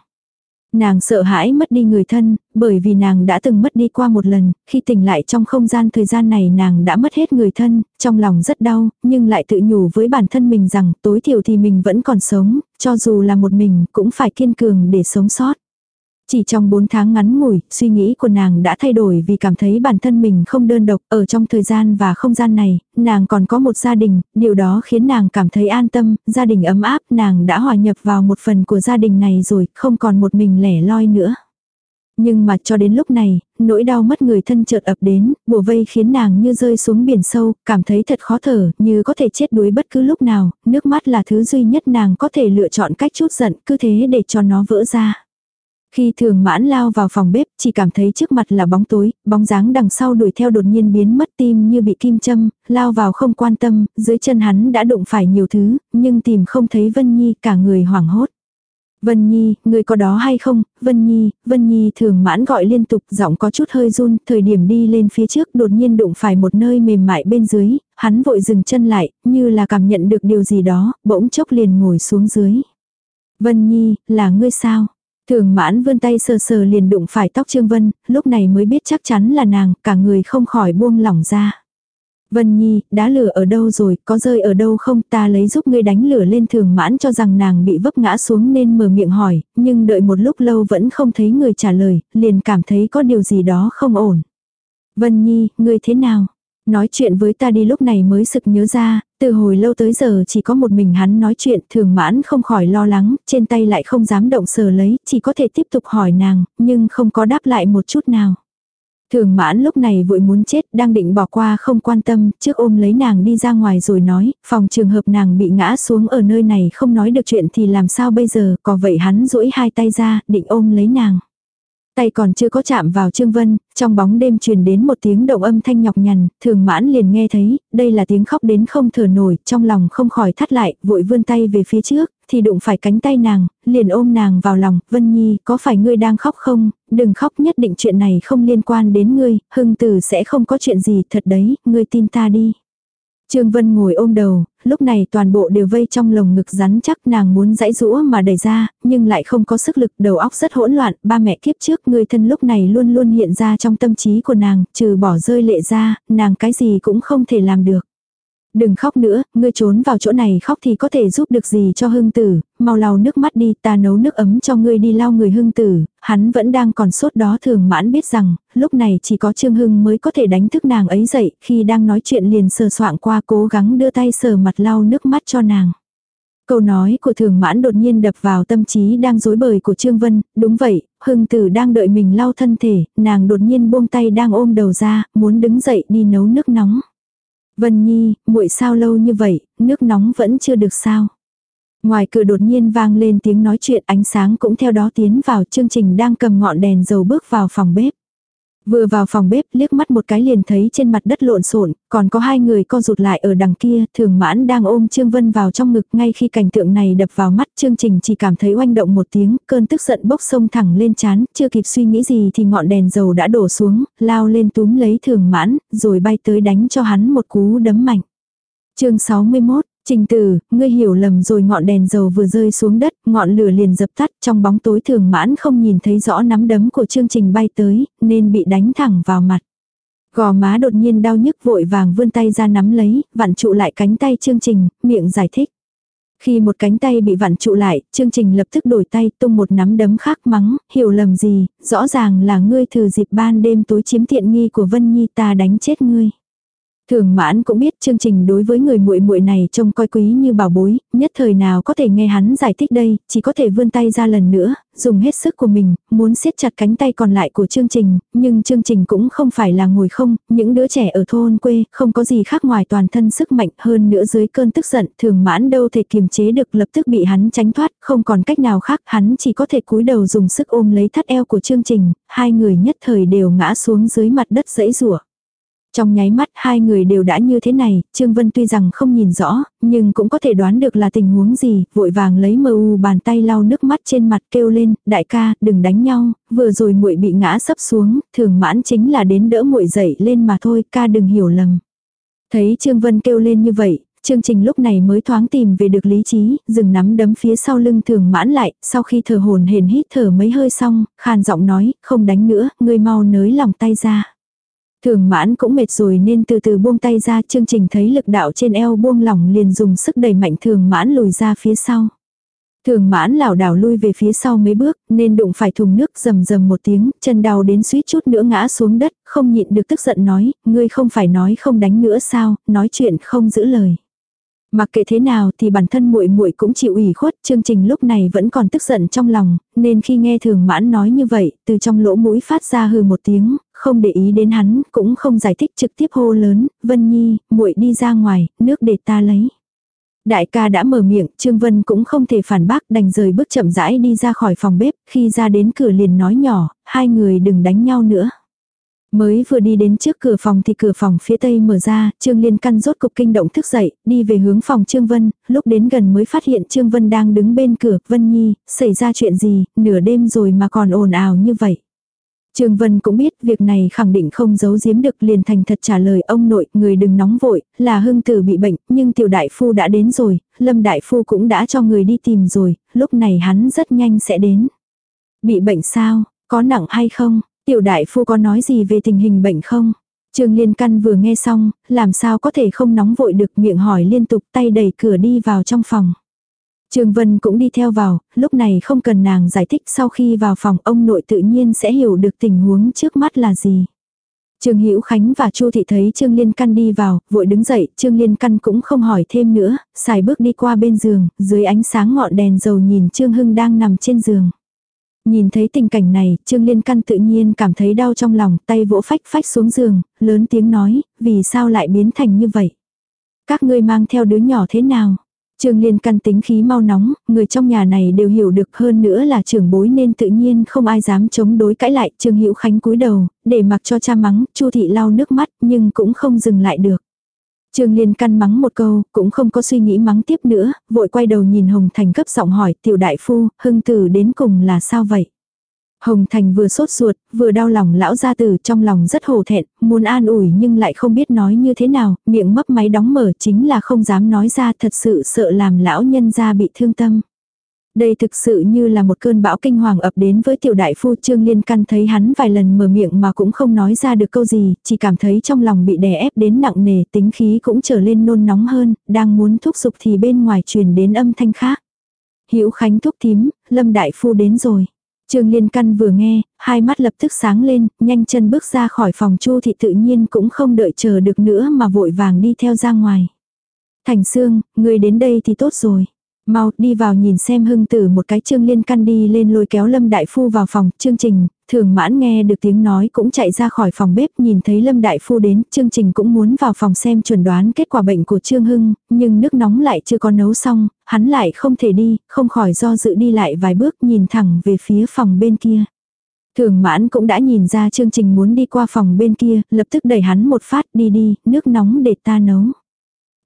Nàng sợ hãi mất đi người thân, bởi vì nàng đã từng mất đi qua một lần, khi tỉnh lại trong không gian thời gian này nàng đã mất hết người thân, trong lòng rất đau, nhưng lại tự nhủ với bản thân mình rằng tối thiểu thì mình vẫn còn sống, cho dù là một mình cũng phải kiên cường để sống sót. Chỉ trong 4 tháng ngắn ngủi, suy nghĩ của nàng đã thay đổi vì cảm thấy bản thân mình không đơn độc, ở trong thời gian và không gian này, nàng còn có một gia đình, điều đó khiến nàng cảm thấy an tâm, gia đình ấm áp, nàng đã hòa nhập vào một phần của gia đình này rồi, không còn một mình lẻ loi nữa. Nhưng mà cho đến lúc này, nỗi đau mất người thân chợt ập đến, bùa vây khiến nàng như rơi xuống biển sâu, cảm thấy thật khó thở, như có thể chết đuối bất cứ lúc nào, nước mắt là thứ duy nhất nàng có thể lựa chọn cách chút giận, cứ thế để cho nó vỡ ra. Khi thường mãn lao vào phòng bếp, chỉ cảm thấy trước mặt là bóng tối, bóng dáng đằng sau đuổi theo đột nhiên biến mất tim như bị kim châm, lao vào không quan tâm, dưới chân hắn đã đụng phải nhiều thứ, nhưng tìm không thấy Vân Nhi cả người hoảng hốt. Vân Nhi, người có đó hay không? Vân Nhi, Vân Nhi thường mãn gọi liên tục, giọng có chút hơi run, thời điểm đi lên phía trước đột nhiên đụng phải một nơi mềm mại bên dưới, hắn vội dừng chân lại, như là cảm nhận được điều gì đó, bỗng chốc liền ngồi xuống dưới. Vân Nhi, là ngươi sao? Thường mãn vươn tay sờ sờ liền đụng phải tóc Trương Vân, lúc này mới biết chắc chắn là nàng, cả người không khỏi buông lỏng ra. Vân Nhi, đá lửa ở đâu rồi, có rơi ở đâu không, ta lấy giúp ngươi đánh lửa lên thường mãn cho rằng nàng bị vấp ngã xuống nên mở miệng hỏi, nhưng đợi một lúc lâu vẫn không thấy người trả lời, liền cảm thấy có điều gì đó không ổn. Vân Nhi, ngươi thế nào? Nói chuyện với ta đi lúc này mới sực nhớ ra, từ hồi lâu tới giờ chỉ có một mình hắn nói chuyện thường mãn không khỏi lo lắng, trên tay lại không dám động sờ lấy, chỉ có thể tiếp tục hỏi nàng, nhưng không có đáp lại một chút nào. Thường mãn lúc này vội muốn chết, đang định bỏ qua không quan tâm, trước ôm lấy nàng đi ra ngoài rồi nói, phòng trường hợp nàng bị ngã xuống ở nơi này không nói được chuyện thì làm sao bây giờ, có vậy hắn duỗi hai tay ra, định ôm lấy nàng. Tay còn chưa có chạm vào Trương Vân, trong bóng đêm truyền đến một tiếng động âm thanh nhọc nhằn, thường mãn liền nghe thấy, đây là tiếng khóc đến không thở nổi, trong lòng không khỏi thắt lại, vội vươn tay về phía trước, thì đụng phải cánh tay nàng, liền ôm nàng vào lòng, Vân Nhi, có phải ngươi đang khóc không, đừng khóc nhất định chuyện này không liên quan đến ngươi, hưng tử sẽ không có chuyện gì thật đấy, ngươi tin ta đi. Trương Vân ngồi ôm đầu, lúc này toàn bộ đều vây trong lồng ngực rắn chắc nàng muốn dãy rũa mà đẩy ra, nhưng lại không có sức lực, đầu óc rất hỗn loạn, ba mẹ kiếp trước người thân lúc này luôn luôn hiện ra trong tâm trí của nàng, trừ bỏ rơi lệ ra, nàng cái gì cũng không thể làm được. Đừng khóc nữa, ngươi trốn vào chỗ này khóc thì có thể giúp được gì cho hương tử, mau lau nước mắt đi, ta nấu nước ấm cho ngươi đi lau người hương tử, hắn vẫn đang còn sốt đó thường mãn biết rằng, lúc này chỉ có Trương Hưng mới có thể đánh thức nàng ấy dậy, khi đang nói chuyện liền sờ soạng qua cố gắng đưa tay sờ mặt lau nước mắt cho nàng. Câu nói của thường mãn đột nhiên đập vào tâm trí đang dối bời của Trương Vân, đúng vậy, hưng tử đang đợi mình lau thân thể, nàng đột nhiên buông tay đang ôm đầu ra, muốn đứng dậy đi nấu nước nóng. Vân Nhi, muội sao lâu như vậy, nước nóng vẫn chưa được sao. Ngoài cửa đột nhiên vang lên tiếng nói chuyện ánh sáng cũng theo đó tiến vào chương trình đang cầm ngọn đèn dầu bước vào phòng bếp. Vừa vào phòng bếp liếc mắt một cái liền thấy trên mặt đất lộn xộn còn có hai người co rụt lại ở đằng kia, thường mãn đang ôm Trương Vân vào trong ngực ngay khi cảnh tượng này đập vào mắt chương trình chỉ cảm thấy oanh động một tiếng, cơn tức giận bốc sông thẳng lên chán, chưa kịp suy nghĩ gì thì ngọn đèn dầu đã đổ xuống, lao lên túm lấy thường mãn, rồi bay tới đánh cho hắn một cú đấm mạnh. chương 61 Trình tử, ngươi hiểu lầm rồi ngọn đèn dầu vừa rơi xuống đất, ngọn lửa liền dập tắt, trong bóng tối thường mãn không nhìn thấy rõ nắm đấm của chương trình bay tới, nên bị đánh thẳng vào mặt. Gò má đột nhiên đau nhức vội vàng vươn tay ra nắm lấy, vặn trụ lại cánh tay chương trình, miệng giải thích. Khi một cánh tay bị vặn trụ lại, chương trình lập tức đổi tay tung một nắm đấm khác mắng, hiểu lầm gì, rõ ràng là ngươi thử dịp ban đêm tối chiếm tiện nghi của Vân Nhi ta đánh chết ngươi. Thường mãn cũng biết chương trình đối với người muội muội này trông coi quý như bảo bối, nhất thời nào có thể nghe hắn giải thích đây, chỉ có thể vươn tay ra lần nữa, dùng hết sức của mình, muốn siết chặt cánh tay còn lại của chương trình, nhưng chương trình cũng không phải là ngồi không, những đứa trẻ ở thôn quê, không có gì khác ngoài toàn thân sức mạnh hơn nữa dưới cơn tức giận, thường mãn đâu thể kiềm chế được lập tức bị hắn tránh thoát, không còn cách nào khác, hắn chỉ có thể cúi đầu dùng sức ôm lấy thắt eo của chương trình, hai người nhất thời đều ngã xuống dưới mặt đất dãy rủa trong nháy mắt hai người đều đã như thế này, Trương Vân tuy rằng không nhìn rõ, nhưng cũng có thể đoán được là tình huống gì, vội vàng lấy mờ u bàn tay lau nước mắt trên mặt kêu lên, đại ca, đừng đánh nhau, vừa rồi muội bị ngã sấp xuống, thường mãn chính là đến đỡ muội dậy lên mà thôi, ca đừng hiểu lầm. Thấy Trương Vân kêu lên như vậy, chương trình lúc này mới thoáng tìm về được lý trí, dừng nắm đấm phía sau lưng thường mãn lại, sau khi thở hồn hển hít thở mấy hơi xong, khàn giọng nói, không đánh nữa, ngươi mau nới lòng tay ra. Thường mãn cũng mệt rồi nên từ từ buông tay ra chương trình thấy lực đạo trên eo buông lỏng liền dùng sức đẩy mạnh thường mãn lùi ra phía sau. Thường mãn lảo đảo lui về phía sau mấy bước nên đụng phải thùng nước rầm rầm một tiếng, chân đau đến suýt chút nữa ngã xuống đất, không nhịn được tức giận nói, ngươi không phải nói không đánh nữa sao, nói chuyện không giữ lời. Mặc kệ thế nào thì bản thân muội muội cũng chịu ủy khuất, chương trình lúc này vẫn còn tức giận trong lòng, nên khi nghe thường mãn nói như vậy, từ trong lỗ mũi phát ra hừ một tiếng, không để ý đến hắn, cũng không giải thích trực tiếp hô lớn, Vân Nhi, muội đi ra ngoài, nước để ta lấy. Đại ca đã mở miệng, Trương Vân cũng không thể phản bác đành rời bước chậm rãi đi ra khỏi phòng bếp, khi ra đến cửa liền nói nhỏ, hai người đừng đánh nhau nữa. Mới vừa đi đến trước cửa phòng thì cửa phòng phía tây mở ra, Trương Liên căn rốt cục kinh động thức dậy, đi về hướng phòng Trương Vân, lúc đến gần mới phát hiện Trương Vân đang đứng bên cửa, Vân Nhi, xảy ra chuyện gì, nửa đêm rồi mà còn ồn ào như vậy. Trương Vân cũng biết việc này khẳng định không giấu giếm được liền thành thật trả lời ông nội, người đừng nóng vội, là hưng tử bị bệnh, nhưng tiểu đại phu đã đến rồi, lâm đại phu cũng đã cho người đi tìm rồi, lúc này hắn rất nhanh sẽ đến. Bị bệnh sao, có nặng hay không, tiểu đại phu có nói gì về tình hình bệnh không? Trương Liên Căn vừa nghe xong, làm sao có thể không nóng vội được miệng hỏi liên tục tay đẩy cửa đi vào trong phòng. Trương Vân cũng đi theo vào, lúc này không cần nàng giải thích sau khi vào phòng ông nội tự nhiên sẽ hiểu được tình huống trước mắt là gì. Trương Hữu Khánh và Chu thị thấy Trương Liên Căn đi vào, vội đứng dậy, Trương Liên Căn cũng không hỏi thêm nữa, xài bước đi qua bên giường, dưới ánh sáng ngọn đèn dầu nhìn Trương Hưng đang nằm trên giường. Nhìn thấy tình cảnh này, Trương Liên Căn tự nhiên cảm thấy đau trong lòng, tay vỗ phách phách xuống giường, lớn tiếng nói, vì sao lại biến thành như vậy? Các ngươi mang theo đứa nhỏ thế nào? Trương Liên căn tính khí mau nóng, người trong nhà này đều hiểu được hơn nữa là trưởng bối nên tự nhiên không ai dám chống đối cãi lại. Trương Hữu Khánh cúi đầu, để mặc cho cha mắng, Chu thị lau nước mắt, nhưng cũng không dừng lại được. Trương Liên căn mắng một câu, cũng không có suy nghĩ mắng tiếp nữa, vội quay đầu nhìn Hồng Thành cấp giọng hỏi, tiểu đại phu, hưng tử đến cùng là sao vậy? Hồng Thành vừa sốt ruột, vừa đau lòng lão gia tử trong lòng rất hổ thẹn, muốn an ủi nhưng lại không biết nói như thế nào, miệng mấp máy đóng mở chính là không dám nói ra thật sự sợ làm lão nhân gia bị thương tâm. Đây thực sự như là một cơn bão kinh hoàng ập đến với tiểu đại phu Trương Liên Căn thấy hắn vài lần mở miệng mà cũng không nói ra được câu gì, chỉ cảm thấy trong lòng bị đè ép đến nặng nề, tính khí cũng trở lên nôn nóng hơn, đang muốn thúc giục thì bên ngoài truyền đến âm thanh khác. Hữu Khánh thúc thím, Lâm đại phu đến rồi. Trương Liên Căn vừa nghe, hai mắt lập tức sáng lên, nhanh chân bước ra khỏi phòng Chu thị tự nhiên cũng không đợi chờ được nữa mà vội vàng đi theo ra ngoài. Thành Sương, người đến đây thì tốt rồi. Mau đi vào nhìn xem hưng tử một cái Trương Liên Căn đi lên lôi kéo Lâm Đại Phu vào phòng, chương trình, thường mãn nghe được tiếng nói cũng chạy ra khỏi phòng bếp nhìn thấy Lâm Đại Phu đến, chương trình cũng muốn vào phòng xem chuẩn đoán kết quả bệnh của Trương Hưng, nhưng nước nóng lại chưa có nấu xong, hắn lại không thể đi, không khỏi do dự đi lại vài bước nhìn thẳng về phía phòng bên kia. Thường mãn cũng đã nhìn ra chương trình muốn đi qua phòng bên kia, lập tức đẩy hắn một phát đi đi, nước nóng để ta nấu.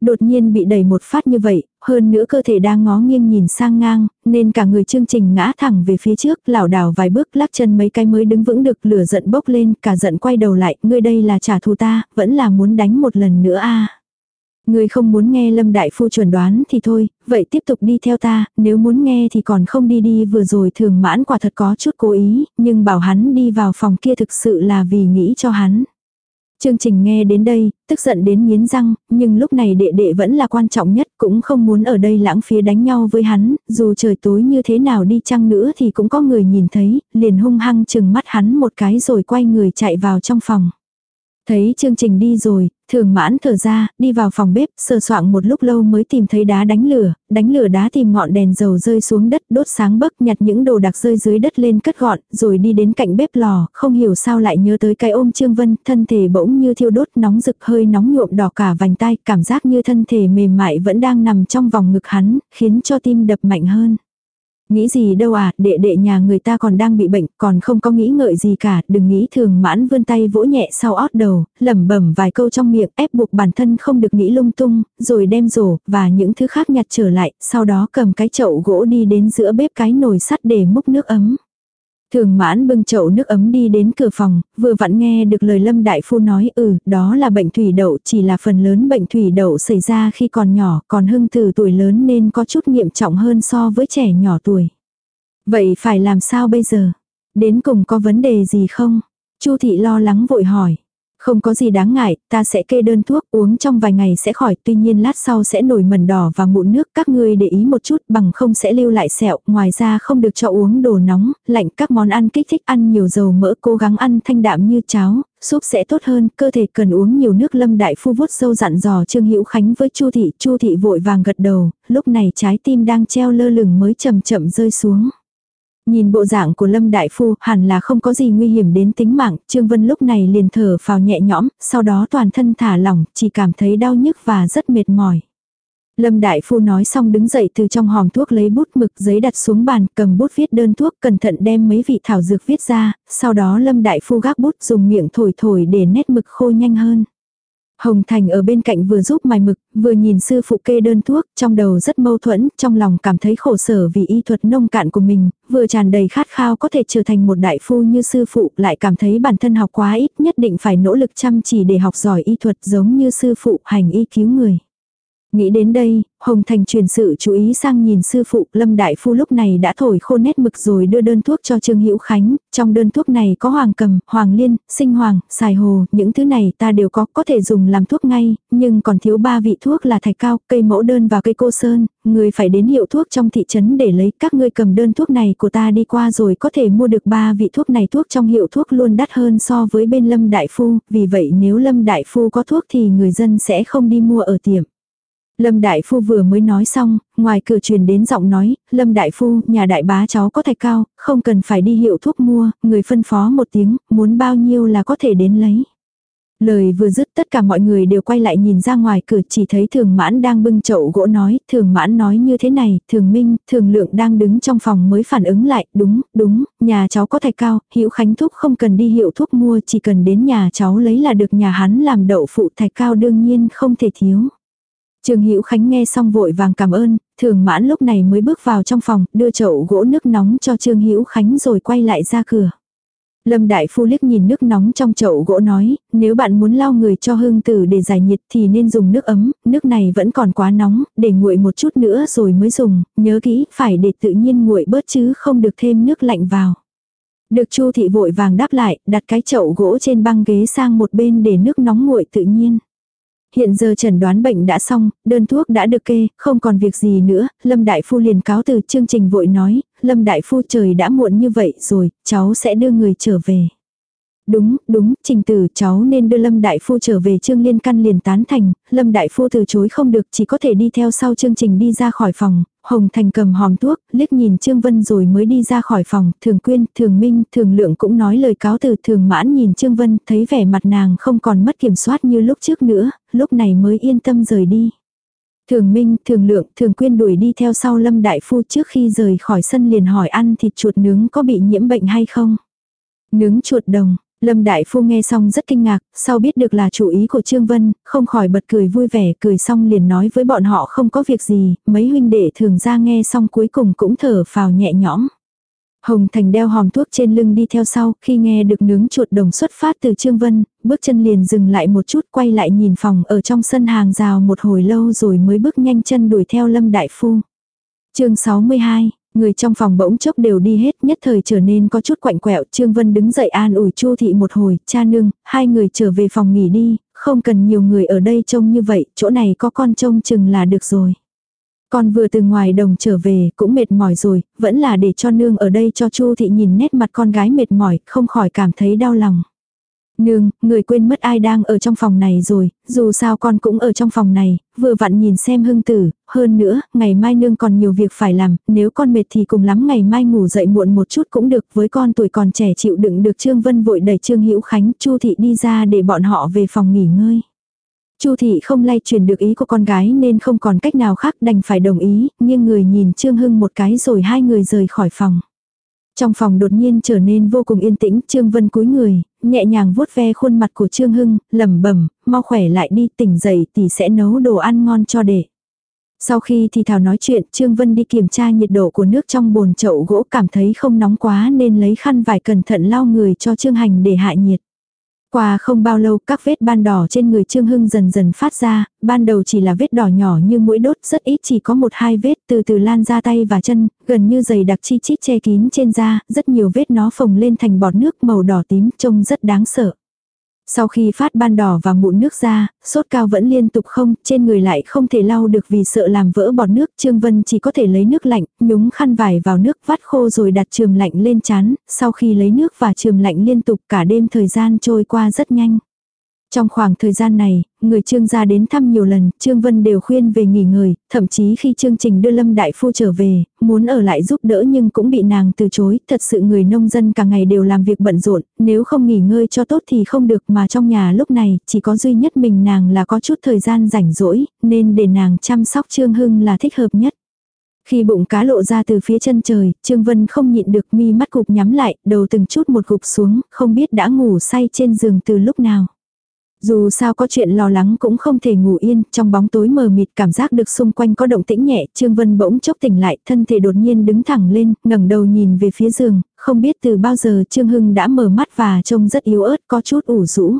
Đột nhiên bị đẩy một phát như vậy, hơn nữa cơ thể đang ngó nghiêng nhìn sang ngang, nên cả người chương trình ngã thẳng về phía trước, lảo đảo vài bước lắc chân mấy cái mới đứng vững được lửa giận bốc lên, cả giận quay đầu lại, ngươi đây là trả thù ta, vẫn là muốn đánh một lần nữa a Ngươi không muốn nghe Lâm Đại Phu chuẩn đoán thì thôi, vậy tiếp tục đi theo ta, nếu muốn nghe thì còn không đi đi vừa rồi thường mãn quả thật có chút cố ý, nhưng bảo hắn đi vào phòng kia thực sự là vì nghĩ cho hắn. Chương trình nghe đến đây, tức giận đến miến răng, nhưng lúc này đệ đệ vẫn là quan trọng nhất, cũng không muốn ở đây lãng phí đánh nhau với hắn, dù trời tối như thế nào đi chăng nữa thì cũng có người nhìn thấy, liền hung hăng chừng mắt hắn một cái rồi quay người chạy vào trong phòng. Thấy chương trình đi rồi, thường mãn thở ra, đi vào phòng bếp, sờ soạng một lúc lâu mới tìm thấy đá đánh lửa, đánh lửa đá tìm ngọn đèn dầu rơi xuống đất đốt sáng bấc nhặt những đồ đặc rơi dưới đất lên cất gọn, rồi đi đến cạnh bếp lò, không hiểu sao lại nhớ tới cái ôm Trương Vân, thân thể bỗng như thiêu đốt nóng rực hơi nóng nhuộm đỏ cả vành tay, cảm giác như thân thể mềm mại vẫn đang nằm trong vòng ngực hắn, khiến cho tim đập mạnh hơn. Nghĩ gì đâu à, đệ đệ nhà người ta còn đang bị bệnh, còn không có nghĩ ngợi gì cả, đừng nghĩ thường mãn vươn tay vỗ nhẹ sau ót đầu, lẩm bẩm vài câu trong miệng ép buộc bản thân không được nghĩ lung tung, rồi đem rổ và những thứ khác nhặt trở lại, sau đó cầm cái chậu gỗ đi đến giữa bếp cái nồi sắt để múc nước ấm. Thường mãn bưng chậu nước ấm đi đến cửa phòng, vừa vặn nghe được lời Lâm Đại Phu nói ừ, đó là bệnh thủy đậu, chỉ là phần lớn bệnh thủy đậu xảy ra khi còn nhỏ, còn hưng từ tuổi lớn nên có chút nghiêm trọng hơn so với trẻ nhỏ tuổi. Vậy phải làm sao bây giờ? Đến cùng có vấn đề gì không? Chu thị lo lắng vội hỏi. Không có gì đáng ngại, ta sẽ kê đơn thuốc uống trong vài ngày sẽ khỏi, tuy nhiên lát sau sẽ nổi mẩn đỏ và mụn nước, các ngươi để ý một chút bằng không sẽ lưu lại sẹo, ngoài ra không được cho uống đồ nóng, lạnh các món ăn kích thích ăn nhiều dầu mỡ, cố gắng ăn thanh đạm như cháo, súp sẽ tốt hơn, cơ thể cần uống nhiều nước lâm đại phu vuốt sâu dặn dò Trương Hữu Khánh với Chu thị, Chu thị vội vàng gật đầu, lúc này trái tim đang treo lơ lửng mới chậm chậm rơi xuống. Nhìn bộ dạng của Lâm Đại Phu hẳn là không có gì nguy hiểm đến tính mạng, Trương Vân lúc này liền thở phào nhẹ nhõm, sau đó toàn thân thả lỏng, chỉ cảm thấy đau nhức và rất mệt mỏi. Lâm Đại Phu nói xong đứng dậy từ trong hòm thuốc lấy bút mực giấy đặt xuống bàn, cầm bút viết đơn thuốc, cẩn thận đem mấy vị thảo dược viết ra, sau đó Lâm Đại Phu gác bút dùng miệng thổi thổi để nét mực khô nhanh hơn. Hồng Thành ở bên cạnh vừa giúp mài mực, vừa nhìn sư phụ kê đơn thuốc, trong đầu rất mâu thuẫn, trong lòng cảm thấy khổ sở vì y thuật nông cạn của mình, vừa tràn đầy khát khao có thể trở thành một đại phu như sư phụ, lại cảm thấy bản thân học quá ít, nhất định phải nỗ lực chăm chỉ để học giỏi y thuật giống như sư phụ hành y cứu người. Nghĩ đến đây, Hồng Thành truyền sự chú ý sang nhìn sư phụ, Lâm Đại Phu lúc này đã thổi khô nét mực rồi đưa đơn thuốc cho Trương Hữu Khánh, trong đơn thuốc này có hoàng cầm, hoàng liên, sinh hoàng, xài hồ, những thứ này ta đều có, có thể dùng làm thuốc ngay, nhưng còn thiếu ba vị thuốc là thạch cao, cây mẫu đơn và cây cô sơn, người phải đến hiệu thuốc trong thị trấn để lấy, các ngươi cầm đơn thuốc này của ta đi qua rồi có thể mua được ba vị thuốc này. Thuốc trong hiệu thuốc luôn đắt hơn so với bên Lâm Đại Phu, vì vậy nếu Lâm Đại Phu có thuốc thì người dân sẽ không đi mua ở tiệm. Lâm Đại Phu vừa mới nói xong, ngoài cửa truyền đến giọng nói, Lâm Đại Phu, nhà đại bá cháu có thạch cao, không cần phải đi hiệu thuốc mua, người phân phó một tiếng, muốn bao nhiêu là có thể đến lấy. Lời vừa dứt tất cả mọi người đều quay lại nhìn ra ngoài cửa chỉ thấy thường mãn đang bưng chậu gỗ nói, thường mãn nói như thế này, thường minh, thường lượng đang đứng trong phòng mới phản ứng lại, đúng, đúng, nhà cháu có thạch cao, hữu khánh thúc không cần đi hiệu thuốc mua chỉ cần đến nhà cháu lấy là được nhà hắn làm đậu phụ thạch cao đương nhiên không thể thiếu. Trương Hữu Khánh nghe xong vội vàng cảm ơn, Thường Mãn lúc này mới bước vào trong phòng, đưa chậu gỗ nước nóng cho Trương Hữu Khánh rồi quay lại ra cửa. Lâm Đại Phu liếc nhìn nước nóng trong chậu gỗ nói, nếu bạn muốn lau người cho hương tử để giải nhiệt thì nên dùng nước ấm, nước này vẫn còn quá nóng, để nguội một chút nữa rồi mới dùng, nhớ kỹ, phải để tự nhiên nguội bớt chứ không được thêm nước lạnh vào. Được Chu thị vội vàng đáp lại, đặt cái chậu gỗ trên băng ghế sang một bên để nước nóng nguội tự nhiên. Hiện giờ chẩn đoán bệnh đã xong, đơn thuốc đã được kê, không còn việc gì nữa, Lâm Đại Phu liền cáo từ chương trình vội nói, Lâm Đại Phu trời đã muộn như vậy rồi, cháu sẽ đưa người trở về. Đúng, đúng, trình tử cháu nên đưa Lâm Đại Phu trở về Trương Liên Căn liền tán thành, Lâm Đại Phu từ chối không được chỉ có thể đi theo sau chương trình đi ra khỏi phòng, Hồng Thành cầm hòm thuốc, liếc nhìn Trương Vân rồi mới đi ra khỏi phòng, Thường Quyên, Thường Minh, Thường Lượng cũng nói lời cáo từ. Thường Mãn nhìn Trương Vân, thấy vẻ mặt nàng không còn mất kiểm soát như lúc trước nữa, lúc này mới yên tâm rời đi. Thường Minh, Thường Lượng, Thường Quyên đuổi đi theo sau Lâm Đại Phu trước khi rời khỏi sân liền hỏi ăn thịt chuột nướng có bị nhiễm bệnh hay không. Nướng chuột đồng, Lâm Đại Phu nghe xong rất kinh ngạc, sau biết được là chủ ý của Trương Vân, không khỏi bật cười vui vẻ, cười xong liền nói với bọn họ không có việc gì, mấy huynh đệ thường ra nghe xong cuối cùng cũng thở phào nhẹ nhõm. Hồng Thành đeo hòm thuốc trên lưng đi theo sau, khi nghe được nướng chuột đồng xuất phát từ Trương Vân, bước chân liền dừng lại một chút quay lại nhìn phòng ở trong sân hàng rào một hồi lâu rồi mới bước nhanh chân đuổi theo Lâm Đại Phu. chương 62 Người trong phòng bỗng chốc đều đi hết nhất thời trở nên có chút quạnh quẹo. Trương Vân đứng dậy an ủi Chu Thị một hồi, cha nương, hai người trở về phòng nghỉ đi, không cần nhiều người ở đây trông như vậy, chỗ này có con trông chừng là được rồi. Con vừa từ ngoài đồng trở về, cũng mệt mỏi rồi, vẫn là để cho nương ở đây cho Chu Thị nhìn nét mặt con gái mệt mỏi, không khỏi cảm thấy đau lòng. Nương, người quên mất ai đang ở trong phòng này rồi, dù sao con cũng ở trong phòng này, vừa vặn nhìn xem hưng tử, hơn nữa, ngày mai nương còn nhiều việc phải làm, nếu con mệt thì cùng lắm ngày mai ngủ dậy muộn một chút cũng được, với con tuổi còn trẻ chịu đựng được Trương Vân vội đẩy Trương Hữu Khánh, Chu thị đi ra để bọn họ về phòng nghỉ ngơi. Chu thị không lay truyền được ý của con gái nên không còn cách nào khác đành phải đồng ý, nhưng người nhìn Trương Hưng một cái rồi hai người rời khỏi phòng. Trong phòng đột nhiên trở nên vô cùng yên tĩnh, Trương Vân cúi người, nhẹ nhàng vuốt ve khuôn mặt của Trương Hưng, lẩm bẩm, mau khỏe lại đi, tỉnh dậy thì sẽ nấu đồ ăn ngon cho để. Sau khi thì thảo nói chuyện, Trương Vân đi kiểm tra nhiệt độ của nước trong bồn chậu gỗ cảm thấy không nóng quá nên lấy khăn vải cẩn thận lau người cho Trương Hành để hạ nhiệt. Qua không bao lâu các vết ban đỏ trên người Trương Hưng dần dần phát ra, ban đầu chỉ là vết đỏ nhỏ như mũi đốt rất ít chỉ có một hai vết từ từ lan ra tay và chân, gần như dày đặc chi chít che kín trên da, rất nhiều vết nó phồng lên thành bọt nước màu đỏ tím trông rất đáng sợ. Sau khi phát ban đỏ và mụn nước ra, sốt cao vẫn liên tục không, trên người lại không thể lau được vì sợ làm vỡ bọt nước. Trương Vân chỉ có thể lấy nước lạnh, nhúng khăn vải vào nước vắt khô rồi đặt trường lạnh lên chán. Sau khi lấy nước và trường lạnh liên tục cả đêm thời gian trôi qua rất nhanh. Trong khoảng thời gian này, người Trương gia đến thăm nhiều lần, Trương Vân đều khuyên về nghỉ ngơi, thậm chí khi chương trình đưa Lâm Đại Phu trở về, muốn ở lại giúp đỡ nhưng cũng bị nàng từ chối, thật sự người nông dân cả ngày đều làm việc bận rộn, nếu không nghỉ ngơi cho tốt thì không được mà trong nhà lúc này chỉ có duy nhất mình nàng là có chút thời gian rảnh rỗi, nên để nàng chăm sóc Trương Hưng là thích hợp nhất. Khi bụng cá lộ ra từ phía chân trời, Trương Vân không nhịn được mi mắt cục nhắm lại, đầu từng chút một gục xuống, không biết đã ngủ say trên giường từ lúc nào. Dù sao có chuyện lo lắng cũng không thể ngủ yên, trong bóng tối mờ mịt cảm giác được xung quanh có động tĩnh nhẹ, Trương Vân bỗng chốc tỉnh lại, thân thể đột nhiên đứng thẳng lên, ngẩng đầu nhìn về phía giường, không biết từ bao giờ Trương Hưng đã mở mắt và trông rất yếu ớt, có chút ủ rũ.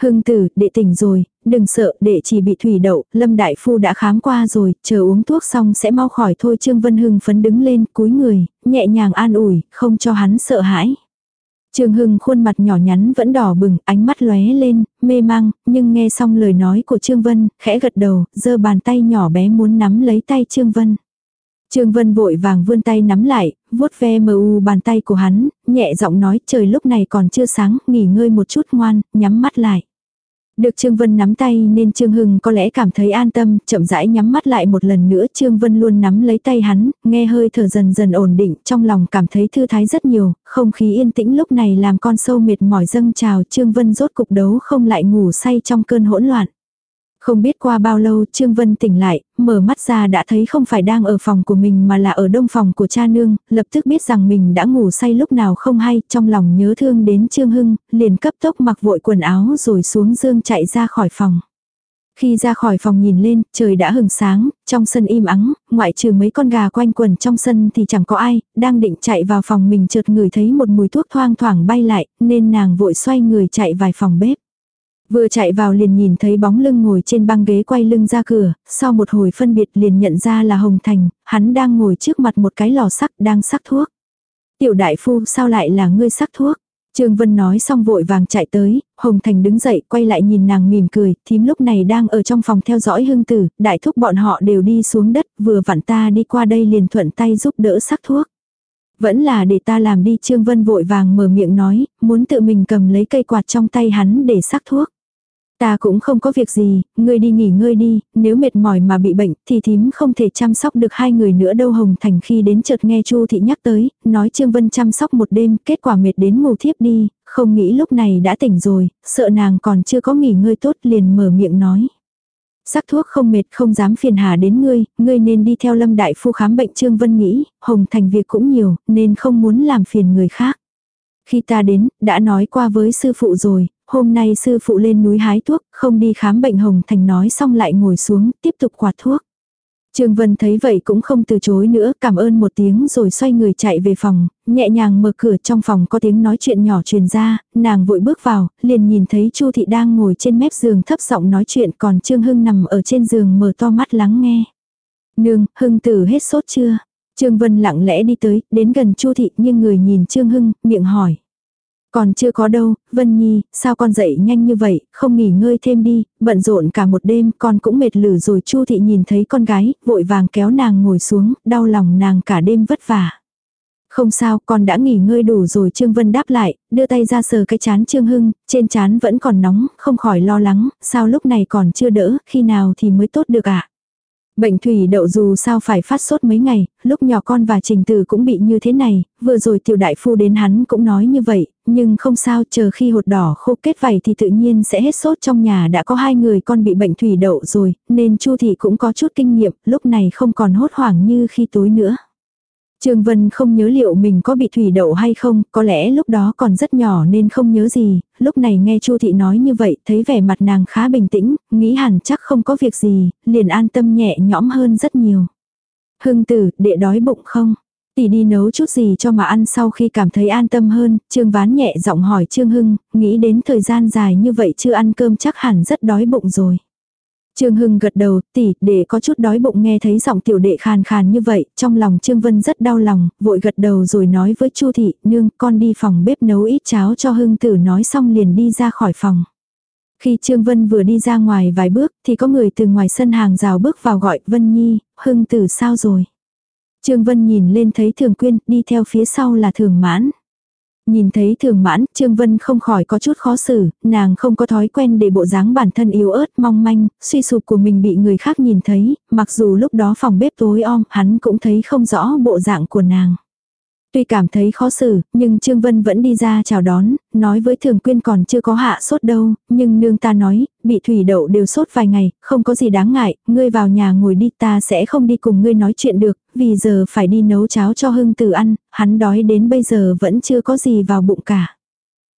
Hưng tử, đệ tỉnh rồi, đừng sợ, đệ chỉ bị thủy đậu, Lâm Đại Phu đã khám qua rồi, chờ uống thuốc xong sẽ mau khỏi thôi. Trương Vân Hưng phấn đứng lên, cúi người, nhẹ nhàng an ủi, không cho hắn sợ hãi. Trương Hưng khuôn mặt nhỏ nhắn vẫn đỏ bừng, ánh mắt lóe lên, mê mang, nhưng nghe xong lời nói của Trương Vân, khẽ gật đầu, giơ bàn tay nhỏ bé muốn nắm lấy tay Trương Vân. Trương Vân vội vàng vươn tay nắm lại, vuốt ve mờ u bàn tay của hắn, nhẹ giọng nói trời lúc này còn chưa sáng, nghỉ ngơi một chút ngoan, nhắm mắt lại. Được Trương Vân nắm tay nên Trương Hưng có lẽ cảm thấy an tâm, chậm rãi nhắm mắt lại một lần nữa Trương Vân luôn nắm lấy tay hắn, nghe hơi thở dần dần ổn định, trong lòng cảm thấy thư thái rất nhiều, không khí yên tĩnh lúc này làm con sâu mệt mỏi dâng trào Trương Vân rốt cục đấu không lại ngủ say trong cơn hỗn loạn. Không biết qua bao lâu Trương Vân tỉnh lại, mở mắt ra đã thấy không phải đang ở phòng của mình mà là ở đông phòng của cha nương, lập tức biết rằng mình đã ngủ say lúc nào không hay, trong lòng nhớ thương đến Trương Hưng, liền cấp tốc mặc vội quần áo rồi xuống dương chạy ra khỏi phòng. Khi ra khỏi phòng nhìn lên, trời đã hừng sáng, trong sân im ắng, ngoại trừ mấy con gà quanh quần trong sân thì chẳng có ai, đang định chạy vào phòng mình chợt ngửi thấy một mùi thuốc thoang thoảng bay lại, nên nàng vội xoay người chạy vài phòng bếp. Vừa chạy vào liền nhìn thấy bóng lưng ngồi trên băng ghế quay lưng ra cửa, sau một hồi phân biệt liền nhận ra là Hồng Thành, hắn đang ngồi trước mặt một cái lò sắc đang sắc thuốc. Tiểu đại phu sao lại là ngươi sắc thuốc? Trương Vân nói xong vội vàng chạy tới, Hồng Thành đứng dậy quay lại nhìn nàng mỉm cười, thím lúc này đang ở trong phòng theo dõi hưng tử, đại thúc bọn họ đều đi xuống đất, vừa vặn ta đi qua đây liền thuận tay giúp đỡ sắc thuốc. Vẫn là để ta làm đi Trương Vân vội vàng mở miệng nói, muốn tự mình cầm lấy cây quạt trong tay hắn để sắc thuốc. Ta cũng không có việc gì, ngươi đi nghỉ ngơi đi, nếu mệt mỏi mà bị bệnh thì thím không thể chăm sóc được hai người nữa đâu Hồng Thành khi đến chợt nghe Chu Thị nhắc tới, nói Trương Vân chăm sóc một đêm, kết quả mệt đến ngủ thiếp đi, không nghĩ lúc này đã tỉnh rồi, sợ nàng còn chưa có nghỉ ngơi tốt liền mở miệng nói. Sắc thuốc không mệt không dám phiền hà đến ngươi, ngươi nên đi theo lâm đại phu khám bệnh Trương Vân nghĩ, Hồng Thành việc cũng nhiều, nên không muốn làm phiền người khác. Khi ta đến, đã nói qua với sư phụ rồi, hôm nay sư phụ lên núi hái thuốc, không đi khám bệnh Hồng Thành nói xong lại ngồi xuống, tiếp tục quạt thuốc. Trương Vân thấy vậy cũng không từ chối nữa, cảm ơn một tiếng rồi xoay người chạy về phòng, nhẹ nhàng mở cửa trong phòng có tiếng nói chuyện nhỏ truyền ra, nàng vội bước vào, liền nhìn thấy Chu Thị đang ngồi trên mép giường thấp giọng nói chuyện còn Trương Hưng nằm ở trên giường mở to mắt lắng nghe. Nương, Hưng tử hết sốt chưa? Trương Vân lặng lẽ đi tới, đến gần Chu Thị nhưng người nhìn Trương Hưng, miệng hỏi. Còn chưa có đâu, Vân Nhi, sao con dậy nhanh như vậy, không nghỉ ngơi thêm đi, bận rộn cả một đêm, con cũng mệt lử rồi Chu thị nhìn thấy con gái, vội vàng kéo nàng ngồi xuống, đau lòng nàng cả đêm vất vả. Không sao, con đã nghỉ ngơi đủ rồi Trương Vân đáp lại, đưa tay ra sờ cái chán Trương Hưng, trên chán vẫn còn nóng, không khỏi lo lắng, sao lúc này còn chưa đỡ, khi nào thì mới tốt được ạ. À? Bệnh thủy đậu dù sao phải phát sốt mấy ngày, lúc nhỏ con và trình tử cũng bị như thế này, vừa rồi tiểu đại phu đến hắn cũng nói như vậy, nhưng không sao chờ khi hột đỏ khô kết vảy thì tự nhiên sẽ hết sốt trong nhà đã có hai người con bị bệnh thủy đậu rồi, nên chu thị cũng có chút kinh nghiệm, lúc này không còn hốt hoảng như khi tối nữa. Trương Vân không nhớ liệu mình có bị thủy đậu hay không, có lẽ lúc đó còn rất nhỏ nên không nhớ gì, lúc này nghe Chu thị nói như vậy, thấy vẻ mặt nàng khá bình tĩnh, nghĩ hẳn chắc không có việc gì, liền an tâm nhẹ nhõm hơn rất nhiều. Hưng tử, đệ đói bụng không? Tỷ đi nấu chút gì cho mà ăn sau khi cảm thấy an tâm hơn, Trương Ván nhẹ giọng hỏi Trương Hưng, nghĩ đến thời gian dài như vậy chưa ăn cơm chắc hẳn rất đói bụng rồi. Trương Hưng gật đầu, tỷ, để có chút đói bụng nghe thấy giọng tiểu đệ khàn khàn như vậy, trong lòng Trương Vân rất đau lòng, vội gật đầu rồi nói với Chu thị, nương, con đi phòng bếp nấu ít cháo cho Hưng tử nói xong liền đi ra khỏi phòng. Khi Trương Vân vừa đi ra ngoài vài bước, thì có người từ ngoài sân hàng rào bước vào gọi, Vân Nhi, Hưng tử sao rồi? Trương Vân nhìn lên thấy Thường Quyên, đi theo phía sau là Thường Mãn. Nhìn thấy thường mãn, Trương Vân không khỏi có chút khó xử, nàng không có thói quen để bộ dáng bản thân yếu ớt mong manh, suy sụp của mình bị người khác nhìn thấy, mặc dù lúc đó phòng bếp tối om, hắn cũng thấy không rõ bộ dạng của nàng. Tuy cảm thấy khó xử, nhưng Trương Vân vẫn đi ra chào đón, nói với Thường Quyên còn chưa có hạ sốt đâu, nhưng nương ta nói, bị thủy đậu đều sốt vài ngày, không có gì đáng ngại, ngươi vào nhà ngồi đi ta sẽ không đi cùng ngươi nói chuyện được, vì giờ phải đi nấu cháo cho hưng tử ăn, hắn đói đến bây giờ vẫn chưa có gì vào bụng cả.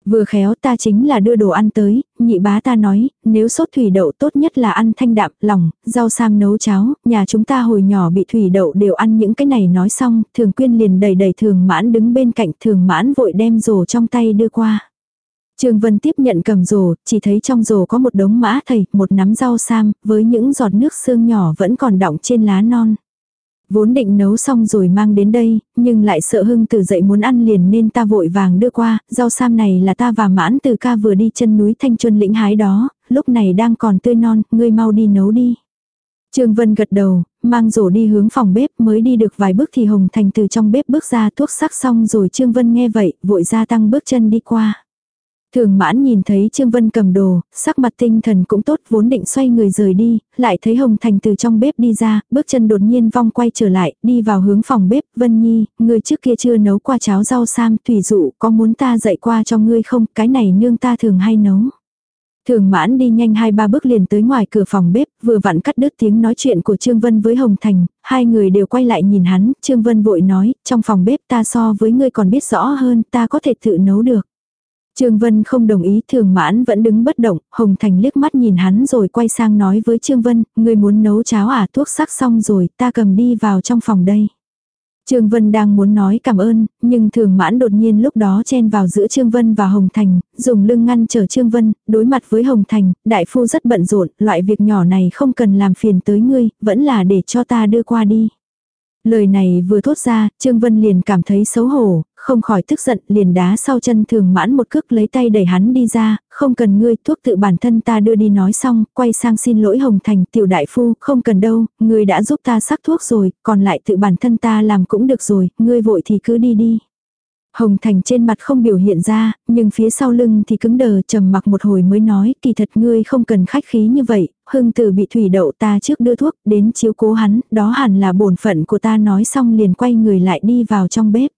Vừa khéo ta chính là đưa đồ ăn tới, nhị bá ta nói, nếu sốt thủy đậu tốt nhất là ăn thanh đạm, lòng, rau sam nấu cháo, nhà chúng ta hồi nhỏ bị thủy đậu đều ăn những cái này nói xong, thường quyên liền đầy đầy thường mãn đứng bên cạnh thường mãn vội đem rổ trong tay đưa qua. Trương Vân tiếp nhận cầm rổ, chỉ thấy trong rổ có một đống mã thầy, một nắm rau sam, với những giọt nước sương nhỏ vẫn còn đọng trên lá non. Vốn định nấu xong rồi mang đến đây, nhưng lại sợ hưng từ dậy muốn ăn liền nên ta vội vàng đưa qua, rau sam này là ta và mãn từ ca vừa đi chân núi Thanh Chuân lĩnh hái đó, lúc này đang còn tươi non, ngươi mau đi nấu đi. Trương Vân gật đầu, mang rổ đi hướng phòng bếp mới đi được vài bước thì Hồng Thành từ trong bếp bước ra thuốc sắc xong rồi Trương Vân nghe vậy, vội ra tăng bước chân đi qua. Thường mãn nhìn thấy Trương Vân cầm đồ, sắc mặt tinh thần cũng tốt vốn định xoay người rời đi, lại thấy Hồng Thành từ trong bếp đi ra, bước chân đột nhiên vong quay trở lại, đi vào hướng phòng bếp, Vân Nhi, người trước kia chưa nấu qua cháo rau sam, thủy dụ, có muốn ta dạy qua cho ngươi không, cái này nương ta thường hay nấu. Thường mãn đi nhanh hai ba bước liền tới ngoài cửa phòng bếp, vừa vặn cắt đứt tiếng nói chuyện của Trương Vân với Hồng Thành, hai người đều quay lại nhìn hắn, Trương Vân vội nói, trong phòng bếp ta so với ngươi còn biết rõ hơn, ta có thể tự nấu được. Trương Vân không đồng ý, thường mãn vẫn đứng bất động, Hồng Thành liếc mắt nhìn hắn rồi quay sang nói với Trương Vân, ngươi muốn nấu cháo à thuốc sắc xong rồi, ta cầm đi vào trong phòng đây. Trương Vân đang muốn nói cảm ơn, nhưng thường mãn đột nhiên lúc đó chen vào giữa Trương Vân và Hồng Thành, dùng lưng ngăn trở Trương Vân, đối mặt với Hồng Thành, đại phu rất bận rộn, loại việc nhỏ này không cần làm phiền tới ngươi, vẫn là để cho ta đưa qua đi. Lời này vừa thốt ra, Trương Vân liền cảm thấy xấu hổ, không khỏi tức giận, liền đá sau chân thường mãn một cước lấy tay đẩy hắn đi ra, không cần ngươi, thuốc tự bản thân ta đưa đi nói xong, quay sang xin lỗi Hồng Thành, tiểu đại phu, không cần đâu, ngươi đã giúp ta sắc thuốc rồi, còn lại tự bản thân ta làm cũng được rồi, ngươi vội thì cứ đi đi. Hồng Thành trên mặt không biểu hiện ra, nhưng phía sau lưng thì cứng đờ trầm mặc một hồi mới nói, kỳ thật ngươi không cần khách khí như vậy, hưng tử bị thủy đậu ta trước đưa thuốc, đến chiếu cố hắn, đó hẳn là bổn phận của ta nói xong liền quay người lại đi vào trong bếp.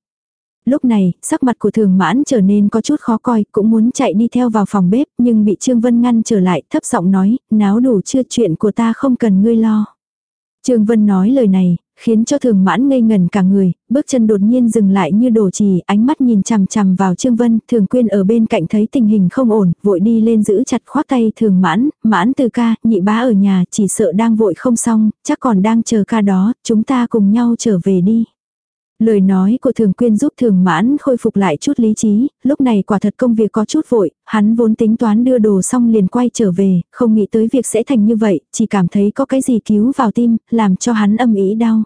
Lúc này, sắc mặt của thường mãn trở nên có chút khó coi, cũng muốn chạy đi theo vào phòng bếp, nhưng bị Trương Vân ngăn trở lại, thấp giọng nói, náo đủ chưa chuyện của ta không cần ngươi lo. Trương Vân nói lời này, khiến cho thường mãn ngây ngần cả người, bước chân đột nhiên dừng lại như đổ trì, ánh mắt nhìn chằm chằm vào Trương Vân, thường quyên ở bên cạnh thấy tình hình không ổn, vội đi lên giữ chặt khoác tay thường mãn, mãn từ ca, nhị bá ở nhà, chỉ sợ đang vội không xong, chắc còn đang chờ ca đó, chúng ta cùng nhau trở về đi. Lời nói của thường quyên giúp thường mãn khôi phục lại chút lý trí, lúc này quả thật công việc có chút vội, hắn vốn tính toán đưa đồ xong liền quay trở về, không nghĩ tới việc sẽ thành như vậy, chỉ cảm thấy có cái gì cứu vào tim, làm cho hắn âm ý đau.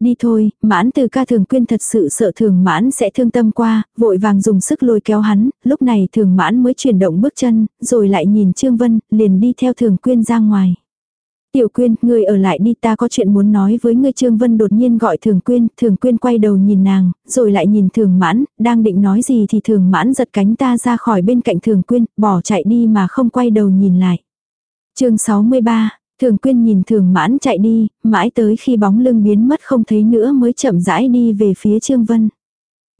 Đi thôi, mãn từ ca thường quyên thật sự sợ thường mãn sẽ thương tâm qua, vội vàng dùng sức lôi kéo hắn, lúc này thường mãn mới chuyển động bước chân, rồi lại nhìn Trương Vân, liền đi theo thường quyên ra ngoài. Tiểu quyên, ngươi ở lại đi ta có chuyện muốn nói với ngươi Trương Vân đột nhiên gọi thường quyên, thường quyên quay đầu nhìn nàng, rồi lại nhìn thường mãn, đang định nói gì thì thường mãn giật cánh ta ra khỏi bên cạnh thường quyên, bỏ chạy đi mà không quay đầu nhìn lại. chương 63, thường quyên nhìn thường mãn chạy đi, mãi tới khi bóng lưng biến mất không thấy nữa mới chậm rãi đi về phía Trương Vân.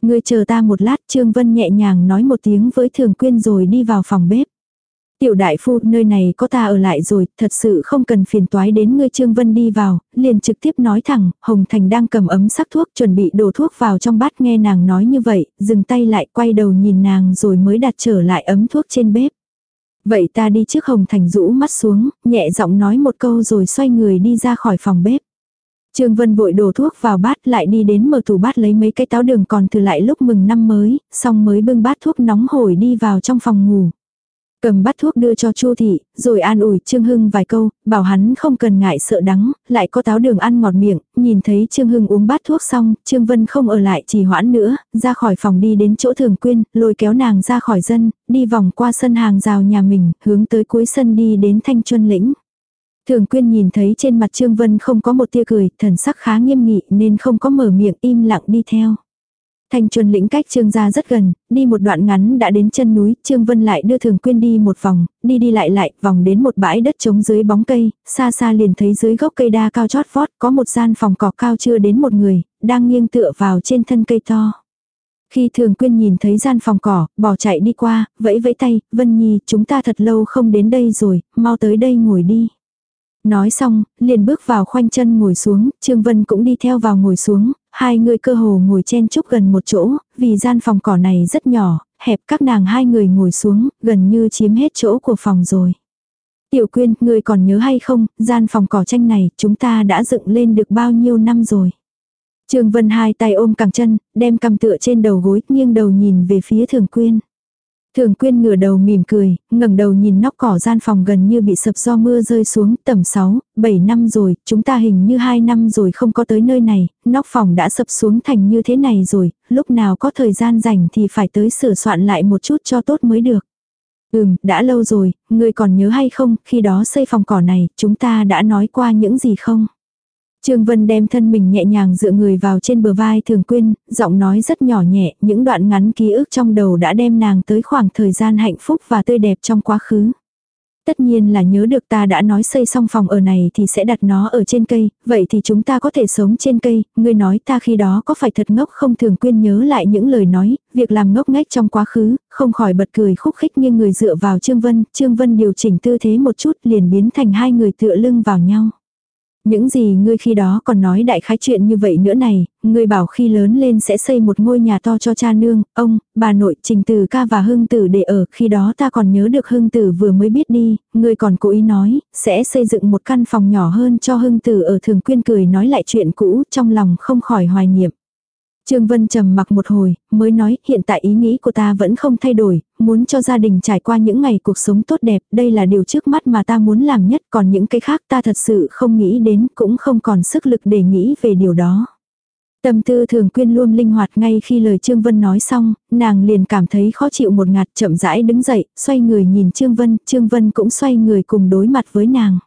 Ngươi chờ ta một lát Trương Vân nhẹ nhàng nói một tiếng với thường quyên rồi đi vào phòng bếp. Tiểu đại phu, nơi này có ta ở lại rồi, thật sự không cần phiền toái đến ngươi Trương Vân đi vào, liền trực tiếp nói thẳng, Hồng Thành đang cầm ấm sắc thuốc chuẩn bị đổ thuốc vào trong bát nghe nàng nói như vậy, dừng tay lại quay đầu nhìn nàng rồi mới đặt trở lại ấm thuốc trên bếp. Vậy ta đi trước Hồng Thành rũ mắt xuống, nhẹ giọng nói một câu rồi xoay người đi ra khỏi phòng bếp. Trương Vân vội đổ thuốc vào bát lại đi đến mở tủ bát lấy mấy cái táo đường còn thừa lại lúc mừng năm mới, xong mới bưng bát thuốc nóng hổi đi vào trong phòng ngủ. Cầm bắt thuốc đưa cho Chu thị, rồi an ủi Trương Hưng vài câu, bảo hắn không cần ngại sợ đắng, lại có táo đường ăn ngọt miệng, nhìn thấy Trương Hưng uống bát thuốc xong, Trương Vân không ở lại trì hoãn nữa, ra khỏi phòng đi đến chỗ Thường Quyên, lôi kéo nàng ra khỏi dân, đi vòng qua sân hàng rào nhà mình, hướng tới cuối sân đi đến Thanh Chuân lĩnh. Thường Quyên nhìn thấy trên mặt Trương Vân không có một tia cười, thần sắc khá nghiêm nghị nên không có mở miệng im lặng đi theo. Thanh chuẩn lĩnh cách Trương gia rất gần, đi một đoạn ngắn đã đến chân núi, Trương Vân lại đưa Thường Quyên đi một vòng, đi đi lại lại, vòng đến một bãi đất trống dưới bóng cây, xa xa liền thấy dưới gốc cây đa cao chót vót, có một gian phòng cỏ cao chưa đến một người, đang nghiêng tựa vào trên thân cây to. Khi Thường Quyên nhìn thấy gian phòng cỏ, bỏ chạy đi qua, vẫy vẫy tay, Vân Nhi, chúng ta thật lâu không đến đây rồi, mau tới đây ngồi đi. Nói xong, liền bước vào khoanh chân ngồi xuống, Trương Vân cũng đi theo vào ngồi xuống, hai người cơ hồ ngồi chen chúc gần một chỗ, vì gian phòng cỏ này rất nhỏ, hẹp các nàng hai người ngồi xuống, gần như chiếm hết chỗ của phòng rồi. Tiểu quyên, người còn nhớ hay không, gian phòng cỏ tranh này, chúng ta đã dựng lên được bao nhiêu năm rồi. Trương Vân hai tay ôm cẳng chân, đem cầm tựa trên đầu gối, nghiêng đầu nhìn về phía thường quyên. Thường quyên ngửa đầu mỉm cười, ngẩng đầu nhìn nóc cỏ gian phòng gần như bị sập do mưa rơi xuống tầm 6, 7 năm rồi, chúng ta hình như 2 năm rồi không có tới nơi này, nóc phòng đã sập xuống thành như thế này rồi, lúc nào có thời gian rảnh thì phải tới sửa soạn lại một chút cho tốt mới được. Ừm, đã lâu rồi, ngươi còn nhớ hay không, khi đó xây phòng cỏ này, chúng ta đã nói qua những gì không? Trương Vân đem thân mình nhẹ nhàng dựa người vào trên bờ vai thường quyên, giọng nói rất nhỏ nhẹ, những đoạn ngắn ký ức trong đầu đã đem nàng tới khoảng thời gian hạnh phúc và tươi đẹp trong quá khứ. Tất nhiên là nhớ được ta đã nói xây xong phòng ở này thì sẽ đặt nó ở trên cây, vậy thì chúng ta có thể sống trên cây, ngươi nói ta khi đó có phải thật ngốc không thường quyên nhớ lại những lời nói, việc làm ngốc nghếch trong quá khứ, không khỏi bật cười khúc khích như người dựa vào Trương Vân, Trương Vân điều chỉnh tư thế một chút liền biến thành hai người tựa lưng vào nhau. Những gì ngươi khi đó còn nói đại khái chuyện như vậy nữa này, ngươi bảo khi lớn lên sẽ xây một ngôi nhà to cho cha nương, ông, bà nội, trình từ ca và hưng tử để ở, khi đó ta còn nhớ được hưng tử vừa mới biết đi, ngươi còn cố ý nói, sẽ xây dựng một căn phòng nhỏ hơn cho hưng tử ở thường quyên cười nói lại chuyện cũ, trong lòng không khỏi hoài niệm. Trương Vân trầm mặc một hồi, mới nói hiện tại ý nghĩ của ta vẫn không thay đổi, muốn cho gia đình trải qua những ngày cuộc sống tốt đẹp, đây là điều trước mắt mà ta muốn làm nhất, còn những cái khác ta thật sự không nghĩ đến, cũng không còn sức lực để nghĩ về điều đó. Tâm tư thường quyên luôn linh hoạt ngay khi lời Trương Vân nói xong, nàng liền cảm thấy khó chịu một ngạt chậm rãi đứng dậy, xoay người nhìn Trương Vân, Trương Vân cũng xoay người cùng đối mặt với nàng.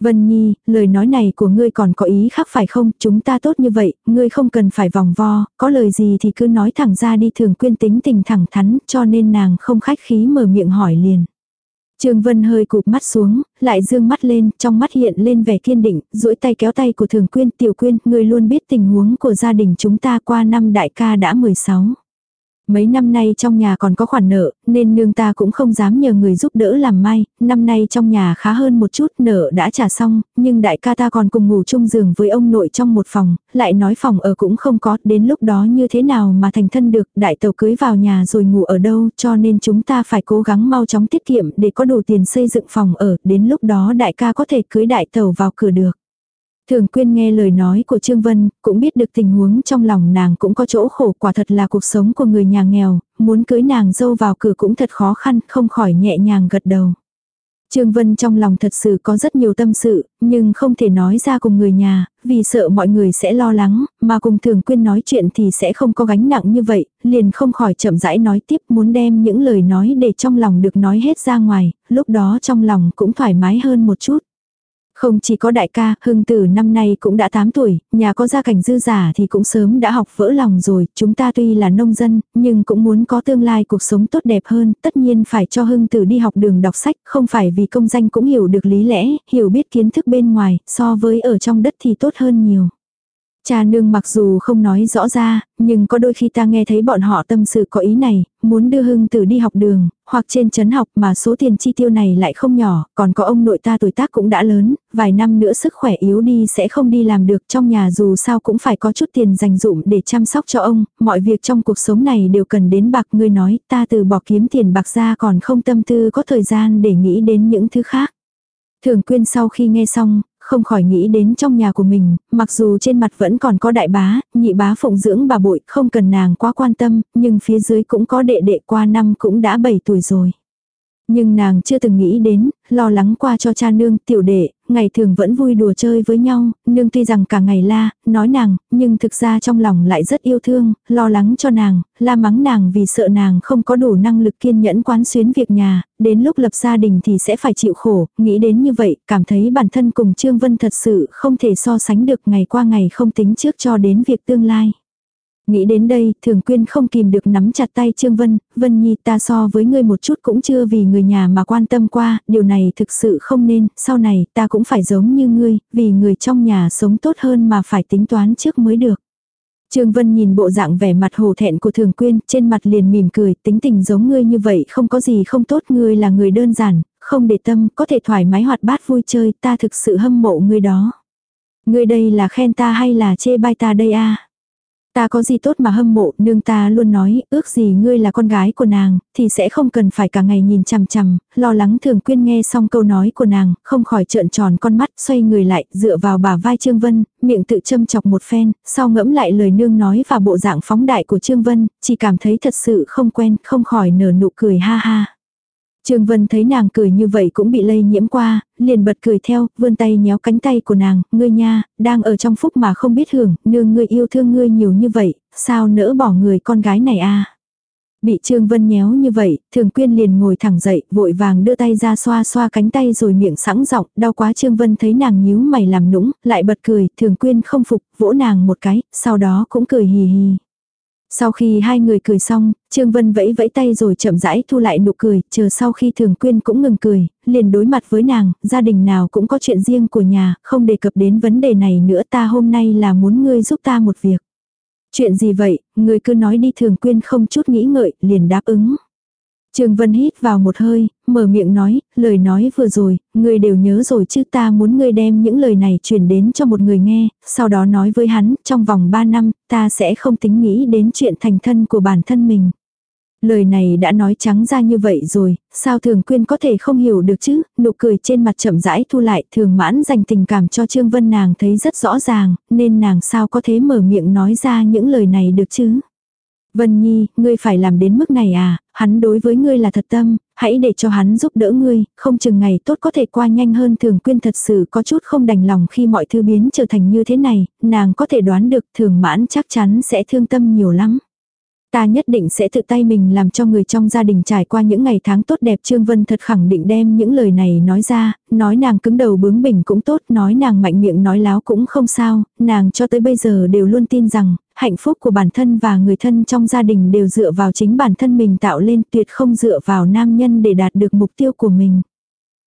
Vân Nhi, lời nói này của ngươi còn có ý khác phải không, chúng ta tốt như vậy, ngươi không cần phải vòng vo, có lời gì thì cứ nói thẳng ra đi thường quyên tính tình thẳng thắn, cho nên nàng không khách khí mở miệng hỏi liền. Trương Vân hơi cụp mắt xuống, lại dương mắt lên, trong mắt hiện lên vẻ kiên định, duỗi tay kéo tay của thường quyên, tiểu quyên, ngươi luôn biết tình huống của gia đình chúng ta qua năm đại ca đã 16. Mấy năm nay trong nhà còn có khoản nợ, nên nương ta cũng không dám nhờ người giúp đỡ làm may, năm nay trong nhà khá hơn một chút, nợ đã trả xong, nhưng đại ca ta còn cùng ngủ chung giường với ông nội trong một phòng, lại nói phòng ở cũng không có, đến lúc đó như thế nào mà thành thân được, đại tàu cưới vào nhà rồi ngủ ở đâu, cho nên chúng ta phải cố gắng mau chóng tiết kiệm để có đủ tiền xây dựng phòng ở, đến lúc đó đại ca có thể cưới đại tàu vào cửa được. Thường quyên nghe lời nói của Trương Vân, cũng biết được tình huống trong lòng nàng cũng có chỗ khổ quả thật là cuộc sống của người nhà nghèo, muốn cưới nàng dâu vào cửa cũng thật khó khăn, không khỏi nhẹ nhàng gật đầu. Trương Vân trong lòng thật sự có rất nhiều tâm sự, nhưng không thể nói ra cùng người nhà, vì sợ mọi người sẽ lo lắng, mà cùng thường quyên nói chuyện thì sẽ không có gánh nặng như vậy, liền không khỏi chậm rãi nói tiếp muốn đem những lời nói để trong lòng được nói hết ra ngoài, lúc đó trong lòng cũng thoải mái hơn một chút. Không chỉ có đại ca, hưng tử năm nay cũng đã 8 tuổi, nhà có gia cảnh dư giả thì cũng sớm đã học vỡ lòng rồi, chúng ta tuy là nông dân, nhưng cũng muốn có tương lai cuộc sống tốt đẹp hơn, tất nhiên phải cho hưng tử đi học đường đọc sách, không phải vì công danh cũng hiểu được lý lẽ, hiểu biết kiến thức bên ngoài, so với ở trong đất thì tốt hơn nhiều. Cha nương mặc dù không nói rõ ra, nhưng có đôi khi ta nghe thấy bọn họ tâm sự có ý này, muốn đưa hưng tử đi học đường, hoặc trên chấn học mà số tiền chi tiêu này lại không nhỏ, còn có ông nội ta tuổi tác cũng đã lớn, vài năm nữa sức khỏe yếu đi sẽ không đi làm được trong nhà dù sao cũng phải có chút tiền dành dụm để chăm sóc cho ông, mọi việc trong cuộc sống này đều cần đến bạc ngươi nói ta từ bỏ kiếm tiền bạc ra còn không tâm tư có thời gian để nghĩ đến những thứ khác. Thường quyên sau khi nghe xong, không khỏi nghĩ đến trong nhà của mình, mặc dù trên mặt vẫn còn có đại bá, nhị bá phụng dưỡng bà bội, không cần nàng quá quan tâm, nhưng phía dưới cũng có đệ đệ qua năm cũng đã 7 tuổi rồi. Nhưng nàng chưa từng nghĩ đến, lo lắng qua cho cha nương, tiểu đệ, ngày thường vẫn vui đùa chơi với nhau, nương tuy rằng cả ngày la, nói nàng, nhưng thực ra trong lòng lại rất yêu thương, lo lắng cho nàng, la mắng nàng vì sợ nàng không có đủ năng lực kiên nhẫn quán xuyến việc nhà, đến lúc lập gia đình thì sẽ phải chịu khổ, nghĩ đến như vậy, cảm thấy bản thân cùng Trương Vân thật sự không thể so sánh được ngày qua ngày không tính trước cho đến việc tương lai. Nghĩ đến đây, thường quyên không kìm được nắm chặt tay Trương Vân, Vân Nhi ta so với ngươi một chút cũng chưa vì người nhà mà quan tâm qua, điều này thực sự không nên, sau này ta cũng phải giống như ngươi, vì người trong nhà sống tốt hơn mà phải tính toán trước mới được. Trương Vân nhìn bộ dạng vẻ mặt hồ thẹn của Thường Quyên, trên mặt liền mỉm cười, tính tình giống ngươi như vậy không có gì không tốt, ngươi là người đơn giản, không để tâm, có thể thoải mái hoạt bát vui chơi, ta thực sự hâm mộ ngươi đó. Ngươi đây là khen ta hay là chê bai ta đây a? Ta có gì tốt mà hâm mộ, nương ta luôn nói, ước gì ngươi là con gái của nàng, thì sẽ không cần phải cả ngày nhìn chằm chằm, lo lắng thường quyên nghe xong câu nói của nàng, không khỏi trợn tròn con mắt, xoay người lại, dựa vào bà vai Trương Vân, miệng tự châm chọc một phen, sau ngẫm lại lời nương nói và bộ dạng phóng đại của Trương Vân, chỉ cảm thấy thật sự không quen, không khỏi nở nụ cười ha ha. Trương Vân thấy nàng cười như vậy cũng bị lây nhiễm qua, liền bật cười theo, vươn tay nhéo cánh tay của nàng, ngươi nha, đang ở trong phúc mà không biết hưởng, nương ngươi yêu thương ngươi nhiều như vậy, sao nỡ bỏ người con gái này a Bị Trương Vân nhéo như vậy, Thường Quyên liền ngồi thẳng dậy, vội vàng đưa tay ra xoa xoa cánh tay rồi miệng sẵn giọng, đau quá Trương Vân thấy nàng nhíu mày làm nũng, lại bật cười, Thường Quyên không phục, vỗ nàng một cái, sau đó cũng cười hì hì. Sau khi hai người cười xong, Trương Vân vẫy vẫy tay rồi chậm rãi thu lại nụ cười, chờ sau khi Thường Quyên cũng ngừng cười, liền đối mặt với nàng, gia đình nào cũng có chuyện riêng của nhà, không đề cập đến vấn đề này nữa ta hôm nay là muốn ngươi giúp ta một việc. Chuyện gì vậy, ngươi cứ nói đi Thường Quyên không chút nghĩ ngợi, liền đáp ứng. Trương Vân hít vào một hơi, mở miệng nói, lời nói vừa rồi, ngươi đều nhớ rồi chứ ta muốn ngươi đem những lời này truyền đến cho một người nghe, sau đó nói với hắn, trong vòng 3 năm, ta sẽ không tính nghĩ đến chuyện thành thân của bản thân mình. Lời này đã nói trắng ra như vậy rồi, sao thường quyên có thể không hiểu được chứ, nụ cười trên mặt chậm rãi thu lại thường mãn dành tình cảm cho Trương Vân nàng thấy rất rõ ràng, nên nàng sao có thể mở miệng nói ra những lời này được chứ. Vân Nhi, ngươi phải làm đến mức này à, hắn đối với ngươi là thật tâm, hãy để cho hắn giúp đỡ ngươi, không chừng ngày tốt có thể qua nhanh hơn thường quyên thật sự có chút không đành lòng khi mọi thứ biến trở thành như thế này, nàng có thể đoán được thường mãn chắc chắn sẽ thương tâm nhiều lắm. Ta nhất định sẽ tự tay mình làm cho người trong gia đình trải qua những ngày tháng tốt đẹp. Trương Vân thật khẳng định đem những lời này nói ra, nói nàng cứng đầu bướng bỉnh cũng tốt, nói nàng mạnh miệng nói láo cũng không sao, nàng cho tới bây giờ đều luôn tin rằng, hạnh phúc của bản thân và người thân trong gia đình đều dựa vào chính bản thân mình tạo lên tuyệt không dựa vào nam nhân để đạt được mục tiêu của mình.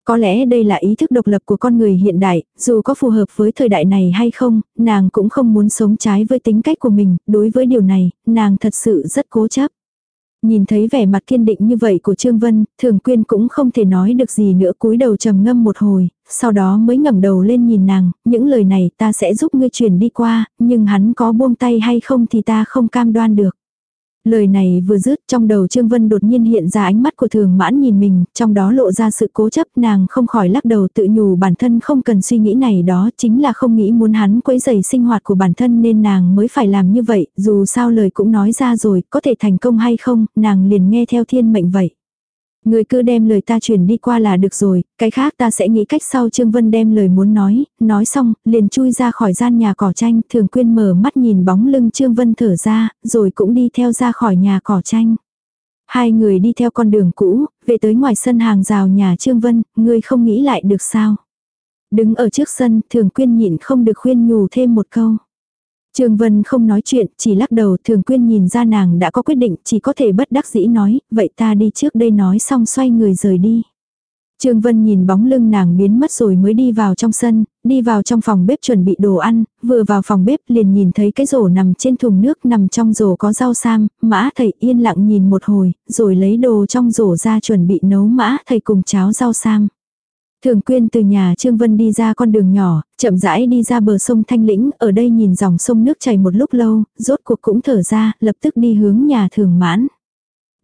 Có lẽ đây là ý thức độc lập của con người hiện đại, dù có phù hợp với thời đại này hay không, nàng cũng không muốn sống trái với tính cách của mình, đối với điều này, nàng thật sự rất cố chấp. Nhìn thấy vẻ mặt kiên định như vậy của Trương Vân, Thường Quyên cũng không thể nói được gì nữa cúi đầu trầm ngâm một hồi, sau đó mới ngẩng đầu lên nhìn nàng, những lời này ta sẽ giúp ngươi truyền đi qua, nhưng hắn có buông tay hay không thì ta không cam đoan được. Lời này vừa dứt trong đầu Trương Vân đột nhiên hiện ra ánh mắt của thường mãn nhìn mình, trong đó lộ ra sự cố chấp nàng không khỏi lắc đầu tự nhủ bản thân không cần suy nghĩ này đó chính là không nghĩ muốn hắn quấy rầy sinh hoạt của bản thân nên nàng mới phải làm như vậy, dù sao lời cũng nói ra rồi, có thể thành công hay không, nàng liền nghe theo thiên mệnh vậy. Người cứ đem lời ta truyền đi qua là được rồi, cái khác ta sẽ nghĩ cách sau Trương Vân đem lời muốn nói, nói xong, liền chui ra khỏi gian nhà cỏ tranh, thường quyên mở mắt nhìn bóng lưng Trương Vân thở ra, rồi cũng đi theo ra khỏi nhà cỏ tranh. Hai người đi theo con đường cũ, về tới ngoài sân hàng rào nhà Trương Vân, người không nghĩ lại được sao. Đứng ở trước sân, thường quyên nhịn không được khuyên nhủ thêm một câu. Trương Vân không nói chuyện, chỉ lắc đầu thường quyên nhìn ra nàng đã có quyết định, chỉ có thể bất đắc dĩ nói, vậy ta đi trước đây nói xong xoay người rời đi. Trương Vân nhìn bóng lưng nàng biến mất rồi mới đi vào trong sân, đi vào trong phòng bếp chuẩn bị đồ ăn, vừa vào phòng bếp liền nhìn thấy cái rổ nằm trên thùng nước nằm trong rổ có rau sam, mã thầy yên lặng nhìn một hồi, rồi lấy đồ trong rổ ra chuẩn bị nấu mã thầy cùng cháo rau sam. Thường quyên từ nhà Trương Vân đi ra con đường nhỏ, chậm rãi đi ra bờ sông Thanh Lĩnh, ở đây nhìn dòng sông nước chảy một lúc lâu, rốt cuộc cũng thở ra, lập tức đi hướng nhà thường mãn.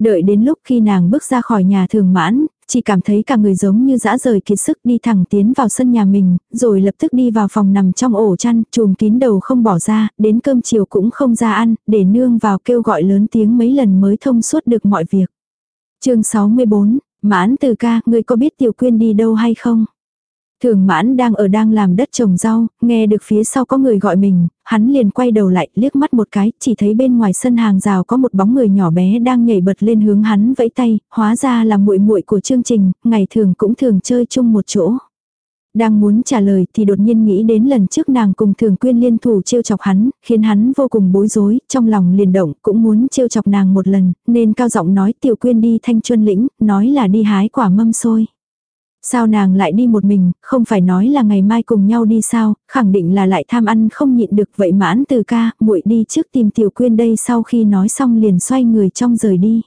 Đợi đến lúc khi nàng bước ra khỏi nhà thường mãn, chỉ cảm thấy cả người giống như dã rời kiệt sức đi thẳng tiến vào sân nhà mình, rồi lập tức đi vào phòng nằm trong ổ chăn, chùm kín đầu không bỏ ra, đến cơm chiều cũng không ra ăn, để nương vào kêu gọi lớn tiếng mấy lần mới thông suốt được mọi việc. chương 64, Mãn từ ca, ngươi có biết tiểu quyên đi đâu hay không? Thường mãn đang ở đang làm đất trồng rau, nghe được phía sau có người gọi mình, hắn liền quay đầu lại, liếc mắt một cái, chỉ thấy bên ngoài sân hàng rào có một bóng người nhỏ bé đang nhảy bật lên hướng hắn vẫy tay, hóa ra là muội muội của chương trình, ngày thường cũng thường chơi chung một chỗ. Đang muốn trả lời thì đột nhiên nghĩ đến lần trước nàng cùng thường quyên liên thủ trêu chọc hắn, khiến hắn vô cùng bối rối, trong lòng liền động cũng muốn trêu chọc nàng một lần, nên cao giọng nói tiểu quyên đi thanh chuân lĩnh, nói là đi hái quả mâm xôi. Sao nàng lại đi một mình, không phải nói là ngày mai cùng nhau đi sao, khẳng định là lại tham ăn không nhịn được vậy mãn từ ca, muội đi trước tìm tiểu quyên đây sau khi nói xong liền xoay người trong rời đi.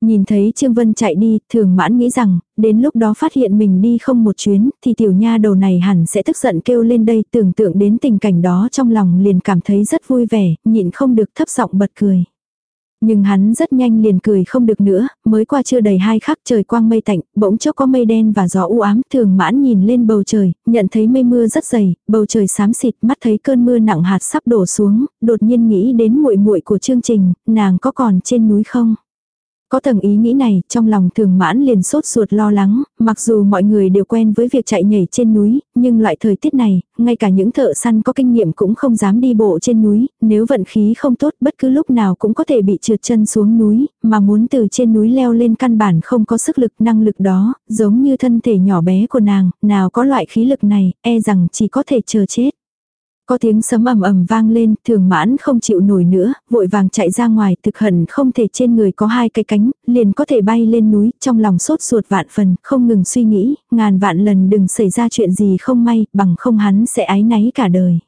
Nhìn thấy Trương Vân chạy đi, thường mãn nghĩ rằng, đến lúc đó phát hiện mình đi không một chuyến, thì tiểu nha đầu này hẳn sẽ tức giận kêu lên đây, tưởng tượng đến tình cảnh đó trong lòng liền cảm thấy rất vui vẻ, nhịn không được thấp giọng bật cười. Nhưng hắn rất nhanh liền cười không được nữa, mới qua chưa đầy hai khắc trời quang mây tạnh, bỗng chốc có mây đen và gió u ám, thường mãn nhìn lên bầu trời, nhận thấy mây mưa rất dày, bầu trời xám xịt, mắt thấy cơn mưa nặng hạt sắp đổ xuống, đột nhiên nghĩ đến muội muội của chương trình, nàng có còn trên núi không? Có tầng ý nghĩ này, trong lòng thường mãn liền sốt ruột lo lắng, mặc dù mọi người đều quen với việc chạy nhảy trên núi, nhưng loại thời tiết này, ngay cả những thợ săn có kinh nghiệm cũng không dám đi bộ trên núi, nếu vận khí không tốt bất cứ lúc nào cũng có thể bị trượt chân xuống núi, mà muốn từ trên núi leo lên căn bản không có sức lực năng lực đó, giống như thân thể nhỏ bé của nàng, nào có loại khí lực này, e rằng chỉ có thể chờ chết. Có tiếng sấm ầm ầm vang lên, thường mãn không chịu nổi nữa, vội vàng chạy ra ngoài, thực hận không thể trên người có hai cái cánh, liền có thể bay lên núi, trong lòng sốt ruột vạn phần, không ngừng suy nghĩ, ngàn vạn lần đừng xảy ra chuyện gì không may, bằng không hắn sẽ ái náy cả đời.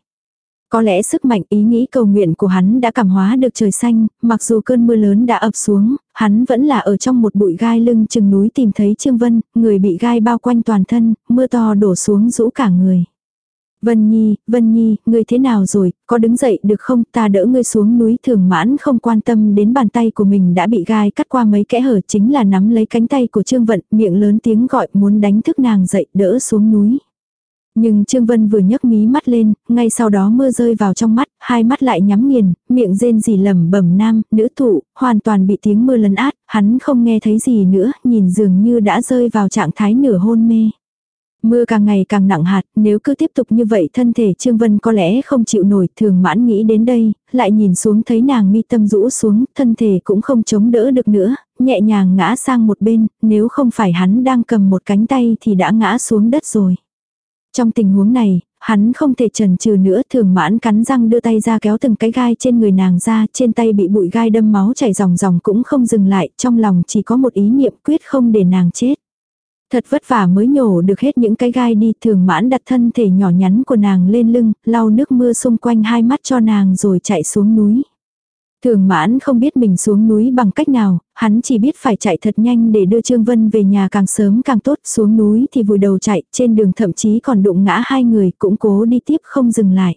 Có lẽ sức mạnh ý nghĩ cầu nguyện của hắn đã cảm hóa được trời xanh, mặc dù cơn mưa lớn đã ập xuống, hắn vẫn là ở trong một bụi gai lưng chừng núi tìm thấy Trương Vân, người bị gai bao quanh toàn thân, mưa to đổ xuống rũ cả người. Vân Nhi, Vân Nhi, ngươi thế nào rồi, có đứng dậy được không, ta đỡ ngươi xuống núi thường mãn không quan tâm đến bàn tay của mình đã bị gai cắt qua mấy kẽ hở chính là nắm lấy cánh tay của Trương Vận, miệng lớn tiếng gọi muốn đánh thức nàng dậy đỡ xuống núi. Nhưng Trương Vân vừa nhấc mí mắt lên, ngay sau đó mưa rơi vào trong mắt, hai mắt lại nhắm nghiền, miệng rên rỉ lẩm bẩm nam, nữ thụ, hoàn toàn bị tiếng mưa lấn át, hắn không nghe thấy gì nữa, nhìn dường như đã rơi vào trạng thái nửa hôn mê. Mưa càng ngày càng nặng hạt, nếu cứ tiếp tục như vậy thân thể Trương Vân có lẽ không chịu nổi, thường mãn nghĩ đến đây, lại nhìn xuống thấy nàng mi tâm rũ xuống, thân thể cũng không chống đỡ được nữa, nhẹ nhàng ngã sang một bên, nếu không phải hắn đang cầm một cánh tay thì đã ngã xuống đất rồi. Trong tình huống này, hắn không thể trần trừ nữa thường mãn cắn răng đưa tay ra kéo từng cái gai trên người nàng ra, trên tay bị bụi gai đâm máu chảy ròng ròng cũng không dừng lại, trong lòng chỉ có một ý niệm quyết không để nàng chết. Thật vất vả mới nhổ được hết những cái gai đi thường mãn đặt thân thể nhỏ nhắn của nàng lên lưng, lau nước mưa xung quanh hai mắt cho nàng rồi chạy xuống núi. Thường mãn không biết mình xuống núi bằng cách nào, hắn chỉ biết phải chạy thật nhanh để đưa Trương Vân về nhà càng sớm càng tốt, xuống núi thì vùi đầu chạy, trên đường thậm chí còn đụng ngã hai người cũng cố đi tiếp không dừng lại.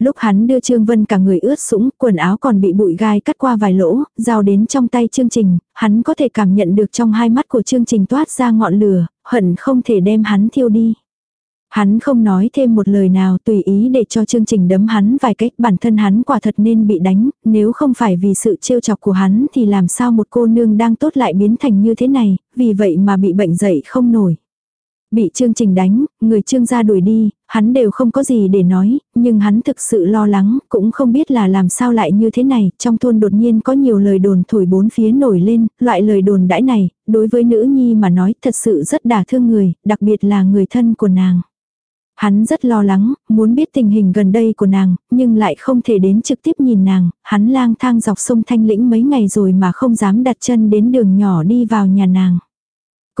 Lúc hắn đưa Trương Vân cả người ướt sũng, quần áo còn bị bụi gai cắt qua vài lỗ, giao đến trong tay trương trình, hắn có thể cảm nhận được trong hai mắt của trương trình toát ra ngọn lửa, hận không thể đem hắn thiêu đi. Hắn không nói thêm một lời nào tùy ý để cho chương trình đấm hắn vài cách bản thân hắn quả thật nên bị đánh, nếu không phải vì sự trêu chọc của hắn thì làm sao một cô nương đang tốt lại biến thành như thế này, vì vậy mà bị bệnh dậy không nổi. Bị chương trình đánh, người trương gia đuổi đi, hắn đều không có gì để nói, nhưng hắn thực sự lo lắng, cũng không biết là làm sao lại như thế này, trong thôn đột nhiên có nhiều lời đồn thổi bốn phía nổi lên, loại lời đồn đãi này, đối với nữ nhi mà nói thật sự rất đả thương người, đặc biệt là người thân của nàng. Hắn rất lo lắng, muốn biết tình hình gần đây của nàng, nhưng lại không thể đến trực tiếp nhìn nàng, hắn lang thang dọc sông Thanh Lĩnh mấy ngày rồi mà không dám đặt chân đến đường nhỏ đi vào nhà nàng.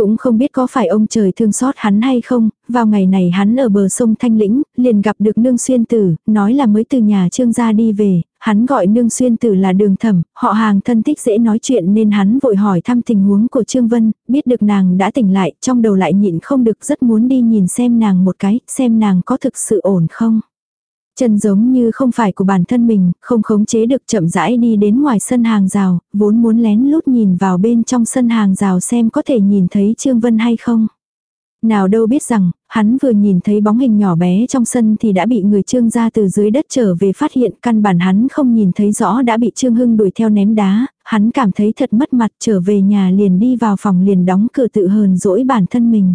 Cũng không biết có phải ông trời thương xót hắn hay không, vào ngày này hắn ở bờ sông Thanh Lĩnh, liền gặp được nương xuyên tử, nói là mới từ nhà trương gia đi về, hắn gọi nương xuyên tử là đường thẩm, họ hàng thân thích dễ nói chuyện nên hắn vội hỏi thăm tình huống của Trương Vân, biết được nàng đã tỉnh lại, trong đầu lại nhịn không được rất muốn đi nhìn xem nàng một cái, xem nàng có thực sự ổn không. Chân giống như không phải của bản thân mình, không khống chế được chậm rãi đi đến ngoài sân hàng rào, vốn muốn lén lút nhìn vào bên trong sân hàng rào xem có thể nhìn thấy Trương Vân hay không. Nào đâu biết rằng, hắn vừa nhìn thấy bóng hình nhỏ bé trong sân thì đã bị người trương ra từ dưới đất trở về phát hiện căn bản hắn không nhìn thấy rõ đã bị trương hưng đuổi theo ném đá, hắn cảm thấy thật mất mặt trở về nhà liền đi vào phòng liền đóng cửa tự hờn dỗi bản thân mình.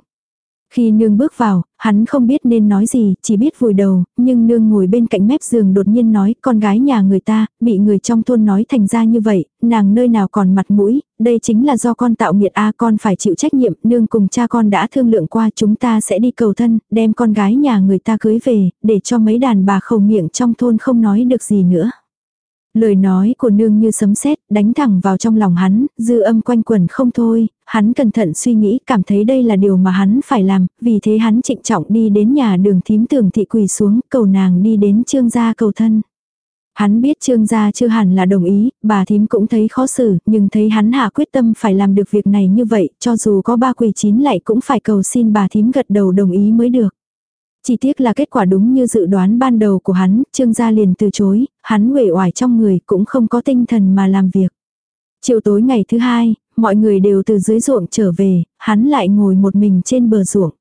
Khi nương bước vào, hắn không biết nên nói gì, chỉ biết vùi đầu, nhưng nương ngồi bên cạnh mép giường đột nhiên nói, con gái nhà người ta, bị người trong thôn nói thành ra như vậy, nàng nơi nào còn mặt mũi, đây chính là do con tạo nghiệt a con phải chịu trách nhiệm, nương cùng cha con đã thương lượng qua chúng ta sẽ đi cầu thân, đem con gái nhà người ta cưới về, để cho mấy đàn bà khẩu miệng trong thôn không nói được gì nữa. Lời nói của nương như sấm sét đánh thẳng vào trong lòng hắn, dư âm quanh quẩn không thôi, hắn cẩn thận suy nghĩ cảm thấy đây là điều mà hắn phải làm, vì thế hắn trịnh trọng đi đến nhà đường thím tường thị quỳ xuống cầu nàng đi đến trương gia cầu thân. Hắn biết trương gia chưa hẳn là đồng ý, bà thím cũng thấy khó xử, nhưng thấy hắn hạ quyết tâm phải làm được việc này như vậy, cho dù có ba quỳ chín lại cũng phải cầu xin bà thím gật đầu đồng ý mới được. Chỉ tiếc là kết quả đúng như dự đoán ban đầu của hắn, trương gia liền từ chối, hắn uể oải trong người cũng không có tinh thần mà làm việc. Chiều tối ngày thứ hai, mọi người đều từ dưới ruộng trở về, hắn lại ngồi một mình trên bờ ruộng.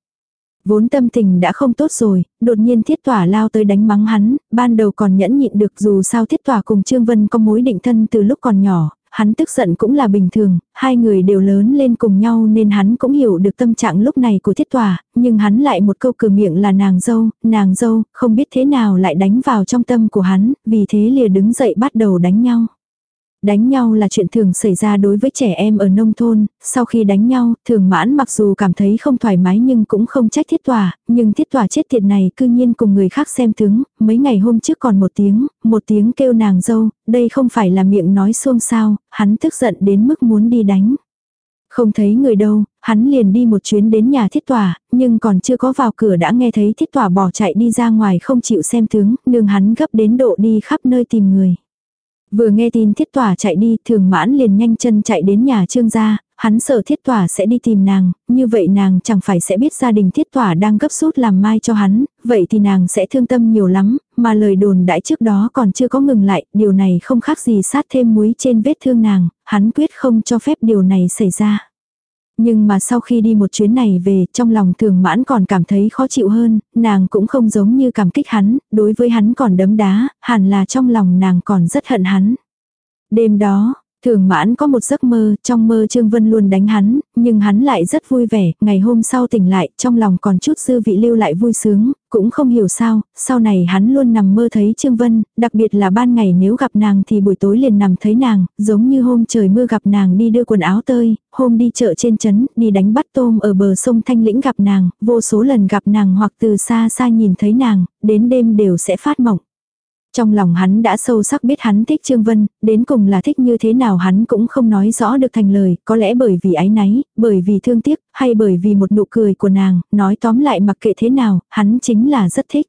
Vốn tâm tình đã không tốt rồi, đột nhiên thiết tỏa lao tới đánh mắng hắn, ban đầu còn nhẫn nhịn được dù sao thiết tỏa cùng Trương Vân có mối định thân từ lúc còn nhỏ, hắn tức giận cũng là bình thường, hai người đều lớn lên cùng nhau nên hắn cũng hiểu được tâm trạng lúc này của thiết tòa, nhưng hắn lại một câu cửa miệng là nàng dâu, nàng dâu, không biết thế nào lại đánh vào trong tâm của hắn, vì thế lìa đứng dậy bắt đầu đánh nhau. Đánh nhau là chuyện thường xảy ra đối với trẻ em ở nông thôn, sau khi đánh nhau, thường mãn mặc dù cảm thấy không thoải mái nhưng cũng không trách thiết tòa, nhưng thiết tòa chết tiệt này cư nhiên cùng người khác xem tướng, mấy ngày hôm trước còn một tiếng, một tiếng kêu nàng dâu, đây không phải là miệng nói xuông sao, hắn tức giận đến mức muốn đi đánh. Không thấy người đâu, hắn liền đi một chuyến đến nhà thiết tòa, nhưng còn chưa có vào cửa đã nghe thấy thiết tòa bỏ chạy đi ra ngoài không chịu xem tướng, nương hắn gấp đến độ đi khắp nơi tìm người. Vừa nghe tin thiết tỏa chạy đi, thường mãn liền nhanh chân chạy đến nhà trương gia, hắn sợ thiết tỏa sẽ đi tìm nàng, như vậy nàng chẳng phải sẽ biết gia đình thiết tỏa đang gấp rút làm mai cho hắn, vậy thì nàng sẽ thương tâm nhiều lắm, mà lời đồn đãi trước đó còn chưa có ngừng lại, điều này không khác gì sát thêm muối trên vết thương nàng, hắn quyết không cho phép điều này xảy ra. Nhưng mà sau khi đi một chuyến này về, trong lòng thường mãn còn cảm thấy khó chịu hơn, nàng cũng không giống như cảm kích hắn, đối với hắn còn đấm đá, hẳn là trong lòng nàng còn rất hận hắn. Đêm đó, Thường mãn có một giấc mơ, trong mơ Trương Vân luôn đánh hắn, nhưng hắn lại rất vui vẻ, ngày hôm sau tỉnh lại, trong lòng còn chút dư vị lưu lại vui sướng, cũng không hiểu sao, sau này hắn luôn nằm mơ thấy Trương Vân, đặc biệt là ban ngày nếu gặp nàng thì buổi tối liền nằm thấy nàng, giống như hôm trời mưa gặp nàng đi đưa quần áo tơi, hôm đi chợ trên trấn, đi đánh bắt tôm ở bờ sông Thanh Lĩnh gặp nàng, vô số lần gặp nàng hoặc từ xa xa nhìn thấy nàng, đến đêm đều sẽ phát mộng. Trong lòng hắn đã sâu sắc biết hắn thích Trương Vân, đến cùng là thích như thế nào hắn cũng không nói rõ được thành lời, có lẽ bởi vì ái náy, bởi vì thương tiếc, hay bởi vì một nụ cười của nàng, nói tóm lại mặc kệ thế nào, hắn chính là rất thích.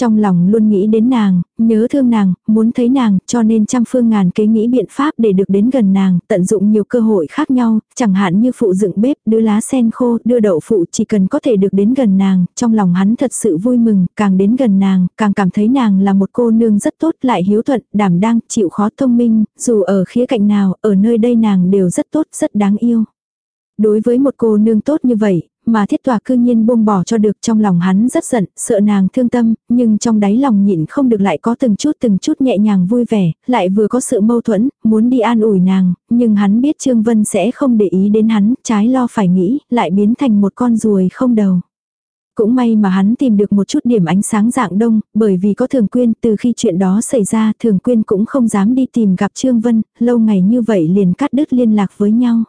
Trong lòng luôn nghĩ đến nàng, nhớ thương nàng, muốn thấy nàng, cho nên trăm phương ngàn kế nghĩ biện pháp để được đến gần nàng, tận dụng nhiều cơ hội khác nhau, chẳng hạn như phụ dựng bếp, đưa lá sen khô, đưa đậu phụ chỉ cần có thể được đến gần nàng, trong lòng hắn thật sự vui mừng, càng đến gần nàng, càng cảm thấy nàng là một cô nương rất tốt, lại hiếu thuận, đảm đang, chịu khó thông minh, dù ở khía cạnh nào, ở nơi đây nàng đều rất tốt, rất đáng yêu. Đối với một cô nương tốt như vậy, mà thiết tòa cư nhiên buông bỏ cho được trong lòng hắn rất giận, sợ nàng thương tâm, nhưng trong đáy lòng nhịn không được lại có từng chút từng chút nhẹ nhàng vui vẻ, lại vừa có sự mâu thuẫn, muốn đi an ủi nàng, nhưng hắn biết Trương Vân sẽ không để ý đến hắn, trái lo phải nghĩ, lại biến thành một con ruồi không đầu. Cũng may mà hắn tìm được một chút điểm ánh sáng dạng đông, bởi vì có thường quyên, từ khi chuyện đó xảy ra thường quyên cũng không dám đi tìm gặp Trương Vân, lâu ngày như vậy liền cắt đứt liên lạc với nhau.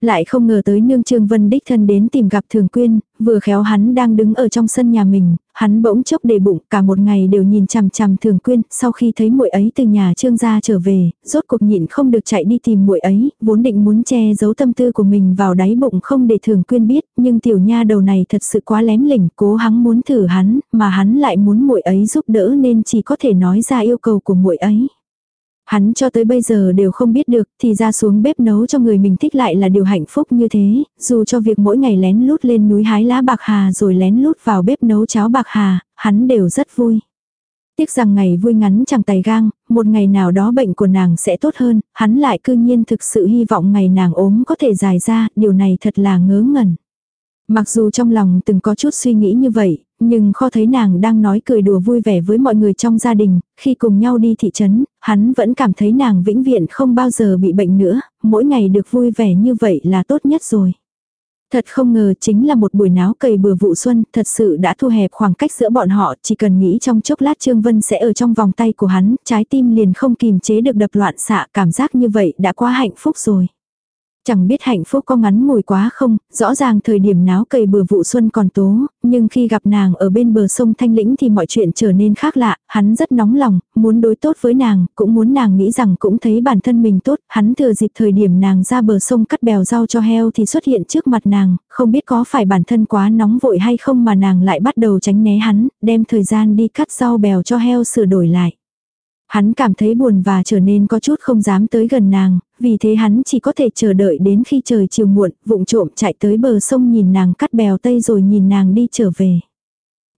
Lại không ngờ tới nương Trương Vân đích thân đến tìm gặp Thường Quyên, vừa khéo hắn đang đứng ở trong sân nhà mình, hắn bỗng chốc đề bụng cả một ngày đều nhìn chằm chằm Thường Quyên, sau khi thấy muội ấy từ nhà Trương gia trở về, rốt cuộc nhịn không được chạy đi tìm muội ấy, vốn định muốn che giấu tâm tư của mình vào đáy bụng không để Thường Quyên biết, nhưng tiểu nha đầu này thật sự quá lém lỉnh, cố hắn muốn thử hắn, mà hắn lại muốn muội ấy giúp đỡ nên chỉ có thể nói ra yêu cầu của muội ấy. Hắn cho tới bây giờ đều không biết được, thì ra xuống bếp nấu cho người mình thích lại là điều hạnh phúc như thế, dù cho việc mỗi ngày lén lút lên núi hái lá bạc hà rồi lén lút vào bếp nấu cháo bạc hà, hắn đều rất vui. Tiếc rằng ngày vui ngắn chẳng tài gang, một ngày nào đó bệnh của nàng sẽ tốt hơn, hắn lại cư nhiên thực sự hy vọng ngày nàng ốm có thể dài ra, điều này thật là ngớ ngẩn. Mặc dù trong lòng từng có chút suy nghĩ như vậy, nhưng kho thấy nàng đang nói cười đùa vui vẻ với mọi người trong gia đình, khi cùng nhau đi thị trấn, hắn vẫn cảm thấy nàng vĩnh viễn không bao giờ bị bệnh nữa, mỗi ngày được vui vẻ như vậy là tốt nhất rồi. Thật không ngờ chính là một buổi náo cầy bừa vụ xuân, thật sự đã thu hẹp khoảng cách giữa bọn họ, chỉ cần nghĩ trong chốc lát Trương Vân sẽ ở trong vòng tay của hắn, trái tim liền không kìm chế được đập loạn xạ, cảm giác như vậy đã quá hạnh phúc rồi. Chẳng biết hạnh phúc có ngắn ngủi quá không, rõ ràng thời điểm náo cầy bừa vụ xuân còn tố, nhưng khi gặp nàng ở bên bờ sông Thanh Lĩnh thì mọi chuyện trở nên khác lạ, hắn rất nóng lòng, muốn đối tốt với nàng, cũng muốn nàng nghĩ rằng cũng thấy bản thân mình tốt, hắn thừa dịp thời điểm nàng ra bờ sông cắt bèo rau cho heo thì xuất hiện trước mặt nàng, không biết có phải bản thân quá nóng vội hay không mà nàng lại bắt đầu tránh né hắn, đem thời gian đi cắt rau bèo cho heo sửa đổi lại. Hắn cảm thấy buồn và trở nên có chút không dám tới gần nàng, vì thế hắn chỉ có thể chờ đợi đến khi trời chiều muộn, vụng trộm chạy tới bờ sông nhìn nàng cắt bèo tây rồi nhìn nàng đi trở về.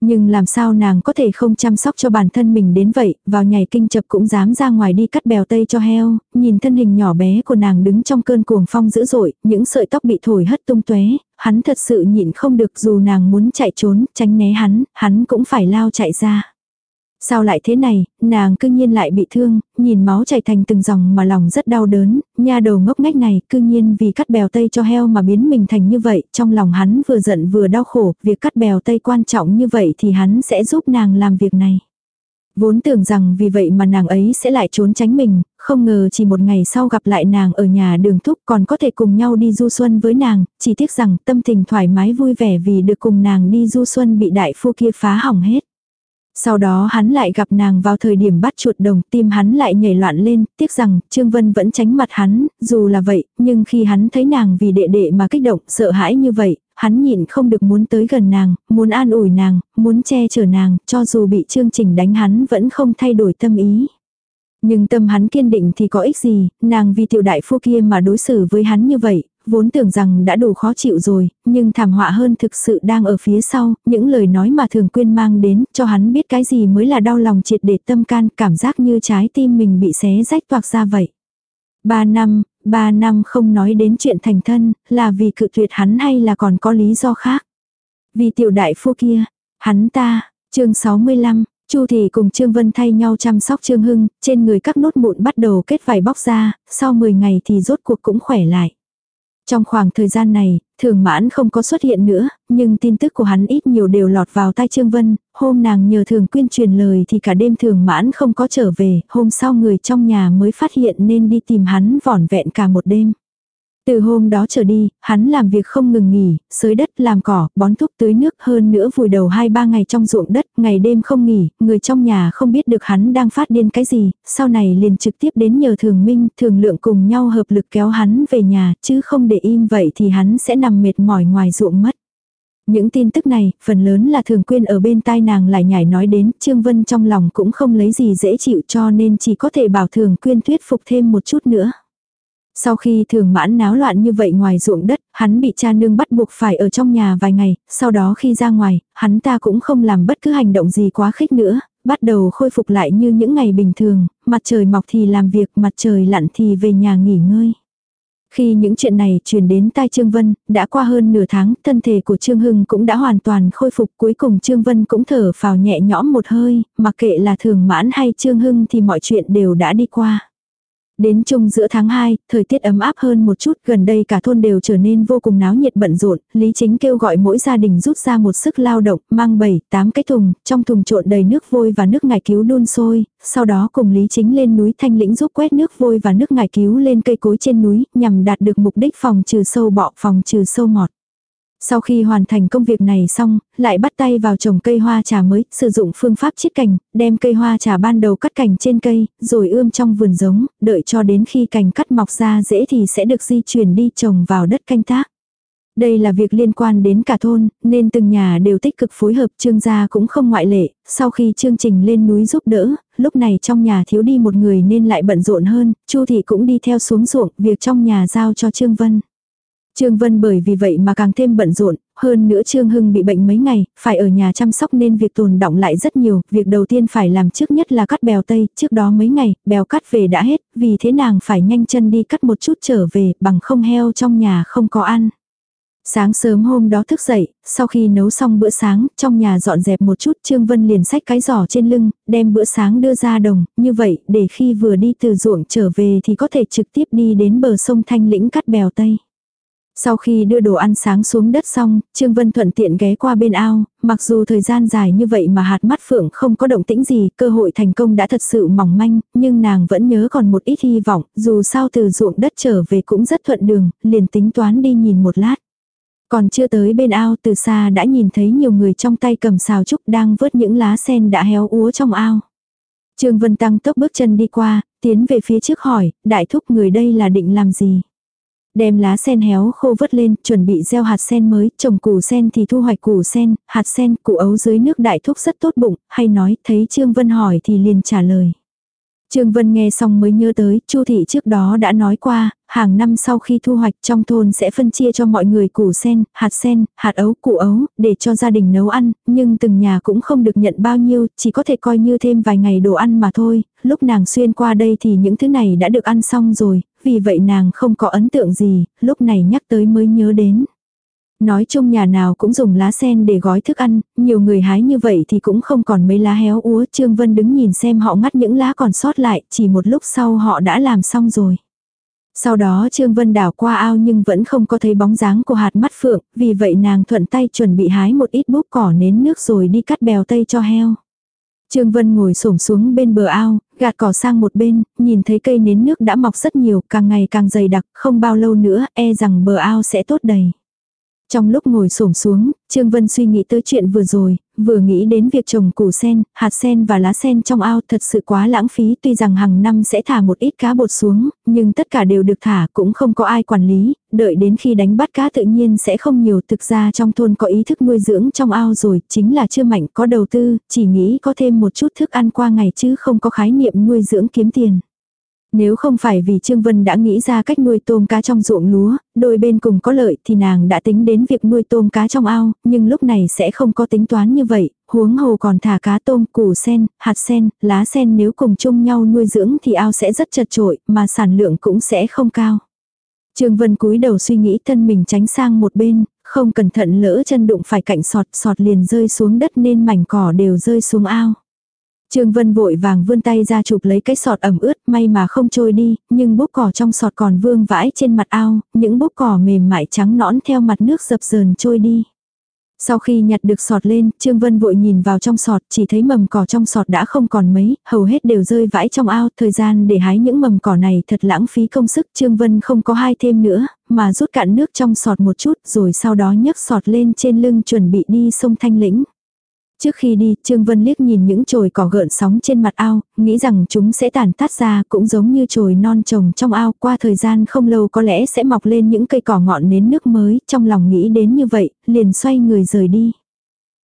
Nhưng làm sao nàng có thể không chăm sóc cho bản thân mình đến vậy, vào nhảy kinh chập cũng dám ra ngoài đi cắt bèo tây cho heo, nhìn thân hình nhỏ bé của nàng đứng trong cơn cuồng phong dữ dội, những sợi tóc bị thổi hất tung tóe, hắn thật sự nhịn không được dù nàng muốn chạy trốn, tránh né hắn, hắn cũng phải lao chạy ra. Sao lại thế này, nàng cư nhiên lại bị thương, nhìn máu chảy thành từng dòng mà lòng rất đau đớn, nha đầu ngốc nghếch này cư nhiên vì cắt bèo tây cho heo mà biến mình thành như vậy, trong lòng hắn vừa giận vừa đau khổ, việc cắt bèo tây quan trọng như vậy thì hắn sẽ giúp nàng làm việc này. Vốn tưởng rằng vì vậy mà nàng ấy sẽ lại trốn tránh mình, không ngờ chỉ một ngày sau gặp lại nàng ở nhà đường thúc còn có thể cùng nhau đi du xuân với nàng, chỉ tiếc rằng tâm tình thoải mái vui vẻ vì được cùng nàng đi du xuân bị đại phu kia phá hỏng hết. Sau đó hắn lại gặp nàng vào thời điểm bắt chuột đồng, tim hắn lại nhảy loạn lên, tiếc rằng Trương Vân vẫn tránh mặt hắn, dù là vậy, nhưng khi hắn thấy nàng vì đệ đệ mà kích động, sợ hãi như vậy, hắn nhịn không được muốn tới gần nàng, muốn an ủi nàng, muốn che chở nàng, cho dù bị Trương Trình đánh hắn vẫn không thay đổi tâm ý. Nhưng tâm hắn kiên định thì có ích gì, nàng vì tiểu đại phu kia mà đối xử với hắn như vậy, vốn tưởng rằng đã đủ khó chịu rồi, nhưng thảm họa hơn thực sự đang ở phía sau, những lời nói mà thường quyên mang đến, cho hắn biết cái gì mới là đau lòng triệt để tâm can, cảm giác như trái tim mình bị xé rách toạc ra vậy. Ba năm, ba năm không nói đến chuyện thành thân, là vì cự tuyệt hắn hay là còn có lý do khác. Vì tiểu đại phu kia, hắn ta, chương 65, Chu thì cùng Trương Vân thay nhau chăm sóc Trương Hưng, trên người các nốt mụn bắt đầu kết vải bóc ra, sau 10 ngày thì rốt cuộc cũng khỏe lại. Trong khoảng thời gian này, thường mãn không có xuất hiện nữa, nhưng tin tức của hắn ít nhiều đều lọt vào tai Trương Vân, hôm nàng nhờ thường quyên truyền lời thì cả đêm thường mãn không có trở về, hôm sau người trong nhà mới phát hiện nên đi tìm hắn vỏn vẹn cả một đêm. Từ hôm đó trở đi, hắn làm việc không ngừng nghỉ, sới đất, làm cỏ, bón thuốc tưới nước hơn nữa vùi đầu 2-3 ngày trong ruộng đất, ngày đêm không nghỉ, người trong nhà không biết được hắn đang phát điên cái gì, sau này liền trực tiếp đến nhờ thường minh, thường lượng cùng nhau hợp lực kéo hắn về nhà, chứ không để im vậy thì hắn sẽ nằm mệt mỏi ngoài ruộng mất. Những tin tức này, phần lớn là thường quyên ở bên tai nàng lại nhảy nói đến, Trương Vân trong lòng cũng không lấy gì dễ chịu cho nên chỉ có thể bảo thường quyên thuyết phục thêm một chút nữa. Sau khi thường mãn náo loạn như vậy ngoài ruộng đất, hắn bị cha nương bắt buộc phải ở trong nhà vài ngày, sau đó khi ra ngoài, hắn ta cũng không làm bất cứ hành động gì quá khích nữa, bắt đầu khôi phục lại như những ngày bình thường, mặt trời mọc thì làm việc, mặt trời lặn thì về nhà nghỉ ngơi. Khi những chuyện này truyền đến tai Trương Vân, đã qua hơn nửa tháng, thân thể của Trương Hưng cũng đã hoàn toàn khôi phục. Cuối cùng Trương Vân cũng thở phào nhẹ nhõm một hơi, mặc kệ là thường mãn hay Trương Hưng thì mọi chuyện đều đã đi qua. Đến chung giữa tháng 2, thời tiết ấm áp hơn một chút, gần đây cả thôn đều trở nên vô cùng náo nhiệt bận rộn, Lý Chính kêu gọi mỗi gia đình rút ra một sức lao động, mang 7, 8 cái thùng, trong thùng trộn đầy nước vôi và nước ngải cứu đun sôi, sau đó cùng Lý Chính lên núi Thanh Lĩnh giúp quét nước vôi và nước ngải cứu lên cây cối trên núi, nhằm đạt được mục đích phòng trừ sâu bọ, phòng trừ sâu mọt. Sau khi hoàn thành công việc này xong, lại bắt tay vào trồng cây hoa trà mới, sử dụng phương pháp chiết cành, đem cây hoa trà ban đầu cắt cành trên cây, rồi ươm trong vườn giống, đợi cho đến khi cành cắt mọc ra dễ thì sẽ được di chuyển đi trồng vào đất canh tác. Đây là việc liên quan đến cả thôn, nên từng nhà đều tích cực phối hợp trương gia cũng không ngoại lệ, sau khi chương trình lên núi giúp đỡ, lúc này trong nhà thiếu đi một người nên lại bận rộn hơn, chu thị cũng đi theo xuống ruộng, việc trong nhà giao cho trương vân. Trương Vân bởi vì vậy mà càng thêm bận rộn, hơn nữa Trương Hưng bị bệnh mấy ngày, phải ở nhà chăm sóc nên việc tồn động lại rất nhiều, việc đầu tiên phải làm trước nhất là cắt bèo tây, trước đó mấy ngày, bèo cắt về đã hết, vì thế nàng phải nhanh chân đi cắt một chút trở về, bằng không heo trong nhà không có ăn. Sáng sớm hôm đó thức dậy, sau khi nấu xong bữa sáng, trong nhà dọn dẹp một chút Trương Vân liền xách cái giỏ trên lưng, đem bữa sáng đưa ra đồng, như vậy để khi vừa đi từ ruộng trở về thì có thể trực tiếp đi đến bờ sông Thanh Lĩnh cắt bèo tây. Sau khi đưa đồ ăn sáng xuống đất xong, Trương Vân thuận tiện ghé qua bên ao, mặc dù thời gian dài như vậy mà hạt mắt phượng không có động tĩnh gì, cơ hội thành công đã thật sự mỏng manh, nhưng nàng vẫn nhớ còn một ít hy vọng, dù sao từ ruộng đất trở về cũng rất thuận đường, liền tính toán đi nhìn một lát. Còn chưa tới bên ao từ xa đã nhìn thấy nhiều người trong tay cầm xào trúc đang vớt những lá sen đã héo úa trong ao. Trương Vân tăng tốc bước chân đi qua, tiến về phía trước hỏi, đại thúc người đây là định làm gì? Đem lá sen héo khô vớt lên, chuẩn bị gieo hạt sen mới, trồng củ sen thì thu hoạch củ sen, hạt sen, củ ấu dưới nước đại thúc rất tốt bụng, hay nói, thấy Trương Vân hỏi thì liền trả lời. Trương Vân nghe xong mới nhớ tới, Chu thị trước đó đã nói qua, hàng năm sau khi thu hoạch trong thôn sẽ phân chia cho mọi người củ sen, hạt sen, hạt ấu, củ ấu, để cho gia đình nấu ăn, nhưng từng nhà cũng không được nhận bao nhiêu, chỉ có thể coi như thêm vài ngày đồ ăn mà thôi. Lúc nàng xuyên qua đây thì những thứ này đã được ăn xong rồi, vì vậy nàng không có ấn tượng gì, lúc này nhắc tới mới nhớ đến. Nói chung nhà nào cũng dùng lá sen để gói thức ăn, nhiều người hái như vậy thì cũng không còn mấy lá héo úa. Trương Vân đứng nhìn xem họ ngắt những lá còn sót lại, chỉ một lúc sau họ đã làm xong rồi. Sau đó Trương Vân đảo qua ao nhưng vẫn không có thấy bóng dáng của hạt mắt phượng, vì vậy nàng thuận tay chuẩn bị hái một ít búp cỏ nến nước rồi đi cắt bèo tây cho heo. Trương Vân ngồi xổm xuống bên bờ ao, gạt cỏ sang một bên, nhìn thấy cây nến nước đã mọc rất nhiều, càng ngày càng dày đặc, không bao lâu nữa e rằng bờ ao sẽ tốt đầy. Trong lúc ngồi xổm xuống, Trương Vân suy nghĩ tới chuyện vừa rồi, vừa nghĩ đến việc trồng củ sen, hạt sen và lá sen trong ao thật sự quá lãng phí tuy rằng hàng năm sẽ thả một ít cá bột xuống, nhưng tất cả đều được thả cũng không có ai quản lý, đợi đến khi đánh bắt cá tự nhiên sẽ không nhiều thực ra trong thôn có ý thức nuôi dưỡng trong ao rồi, chính là chưa mạnh có đầu tư, chỉ nghĩ có thêm một chút thức ăn qua ngày chứ không có khái niệm nuôi dưỡng kiếm tiền. Nếu không phải vì Trương Vân đã nghĩ ra cách nuôi tôm cá trong ruộng lúa, đôi bên cùng có lợi thì nàng đã tính đến việc nuôi tôm cá trong ao, nhưng lúc này sẽ không có tính toán như vậy, huống hồ còn thả cá tôm, củ sen, hạt sen, lá sen nếu cùng chung nhau nuôi dưỡng thì ao sẽ rất chật trội, mà sản lượng cũng sẽ không cao. Trương Vân cúi đầu suy nghĩ thân mình tránh sang một bên, không cẩn thận lỡ chân đụng phải cạnh sọt, sọt liền rơi xuống đất nên mảnh cỏ đều rơi xuống ao. Trương Vân vội vàng vươn tay ra chụp lấy cái sọt ẩm ướt, may mà không trôi đi, nhưng búp cỏ trong sọt còn vương vãi trên mặt ao, những búp cỏ mềm mại trắng nõn theo mặt nước dập dờn trôi đi. Sau khi nhặt được sọt lên, Trương Vân vội nhìn vào trong sọt, chỉ thấy mầm cỏ trong sọt đã không còn mấy, hầu hết đều rơi vãi trong ao, thời gian để hái những mầm cỏ này thật lãng phí công sức, Trương Vân không có hai thêm nữa, mà rút cạn nước trong sọt một chút, rồi sau đó nhấc sọt lên trên lưng chuẩn bị đi sông Thanh Lĩnh. Trước khi đi, Trương Vân liếc nhìn những chồi cỏ gợn sóng trên mặt ao, nghĩ rằng chúng sẽ tàn tát ra cũng giống như chồi non trồng trong ao. Qua thời gian không lâu có lẽ sẽ mọc lên những cây cỏ ngọn nến nước mới, trong lòng nghĩ đến như vậy, liền xoay người rời đi.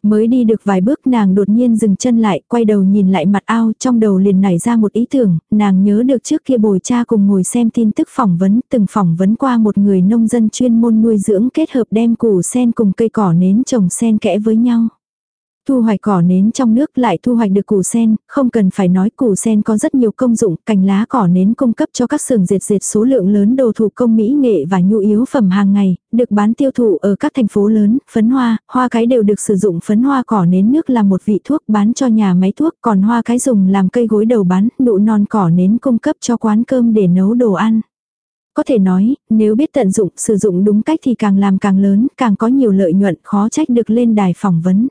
Mới đi được vài bước nàng đột nhiên dừng chân lại, quay đầu nhìn lại mặt ao, trong đầu liền nảy ra một ý tưởng, nàng nhớ được trước kia bồi cha cùng ngồi xem tin tức phỏng vấn, từng phỏng vấn qua một người nông dân chuyên môn nuôi dưỡng kết hợp đem củ sen cùng cây cỏ nến trồng sen kẽ với nhau. Thu hoạch cỏ nến trong nước lại thu hoạch được củ sen, không cần phải nói củ sen có rất nhiều công dụng, cành lá cỏ nến cung cấp cho các xưởng dệt dệt số lượng lớn đồ thủ công mỹ nghệ và nhu yếu phẩm hàng ngày, được bán tiêu thụ ở các thành phố lớn, phấn hoa, hoa cái đều được sử dụng phấn hoa cỏ nến nước là một vị thuốc bán cho nhà máy thuốc, còn hoa cái dùng làm cây gối đầu bán, nụ non cỏ nến cung cấp cho quán cơm để nấu đồ ăn. Có thể nói, nếu biết tận dụng, sử dụng đúng cách thì càng làm càng lớn, càng có nhiều lợi nhuận, khó trách được lên đài phỏng vấn.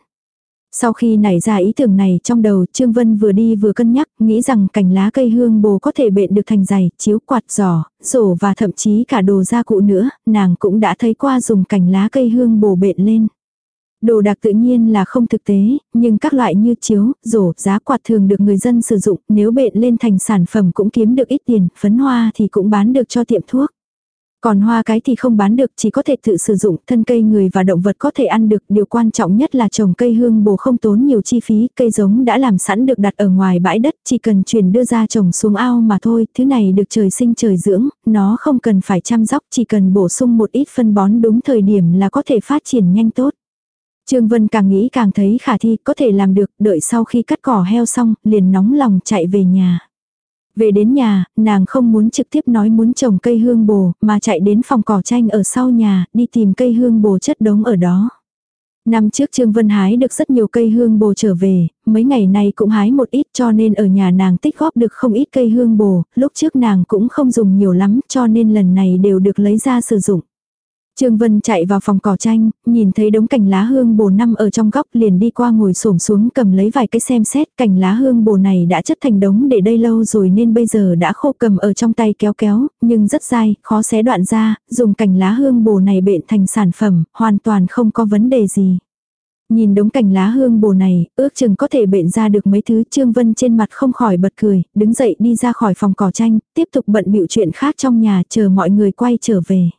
Sau khi nảy ra ý tưởng này trong đầu, Trương Vân vừa đi vừa cân nhắc, nghĩ rằng cành lá cây hương bồ có thể bện được thành giày, chiếu quạt giỏ, rổ và thậm chí cả đồ gia cụ nữa, nàng cũng đã thấy qua dùng cành lá cây hương bồ bện lên. Đồ đặc tự nhiên là không thực tế, nhưng các loại như chiếu, rổ, giá quạt thường được người dân sử dụng, nếu bện lên thành sản phẩm cũng kiếm được ít tiền, phấn hoa thì cũng bán được cho tiệm thuốc. Còn hoa cái thì không bán được chỉ có thể tự sử dụng, thân cây người và động vật có thể ăn được. Điều quan trọng nhất là trồng cây hương bồ không tốn nhiều chi phí, cây giống đã làm sẵn được đặt ở ngoài bãi đất, chỉ cần chuyển đưa ra trồng xuống ao mà thôi. Thứ này được trời sinh trời dưỡng, nó không cần phải chăm sóc, chỉ cần bổ sung một ít phân bón đúng thời điểm là có thể phát triển nhanh tốt. Trương Vân càng nghĩ càng thấy khả thi, có thể làm được, đợi sau khi cắt cỏ heo xong, liền nóng lòng chạy về nhà. Về đến nhà, nàng không muốn trực tiếp nói muốn trồng cây hương bồ, mà chạy đến phòng cỏ tranh ở sau nhà, đi tìm cây hương bồ chất đống ở đó. Năm trước Trương Vân hái được rất nhiều cây hương bồ trở về, mấy ngày nay cũng hái một ít cho nên ở nhà nàng tích góp được không ít cây hương bồ, lúc trước nàng cũng không dùng nhiều lắm cho nên lần này đều được lấy ra sử dụng. Trương Vân chạy vào phòng cỏ tranh, nhìn thấy đống cành lá hương bồ năm ở trong góc liền đi qua ngồi xổm xuống cầm lấy vài cái xem xét. Cành lá hương bồ này đã chất thành đống để đây lâu rồi nên bây giờ đã khô cầm ở trong tay kéo kéo, nhưng rất dai, khó xé đoạn ra, dùng cành lá hương bồ này bện thành sản phẩm, hoàn toàn không có vấn đề gì. Nhìn đống cành lá hương bồ này, ước chừng có thể bện ra được mấy thứ Trương Vân trên mặt không khỏi bật cười, đứng dậy đi ra khỏi phòng cỏ tranh, tiếp tục bận bịu chuyện khác trong nhà chờ mọi người quay trở về.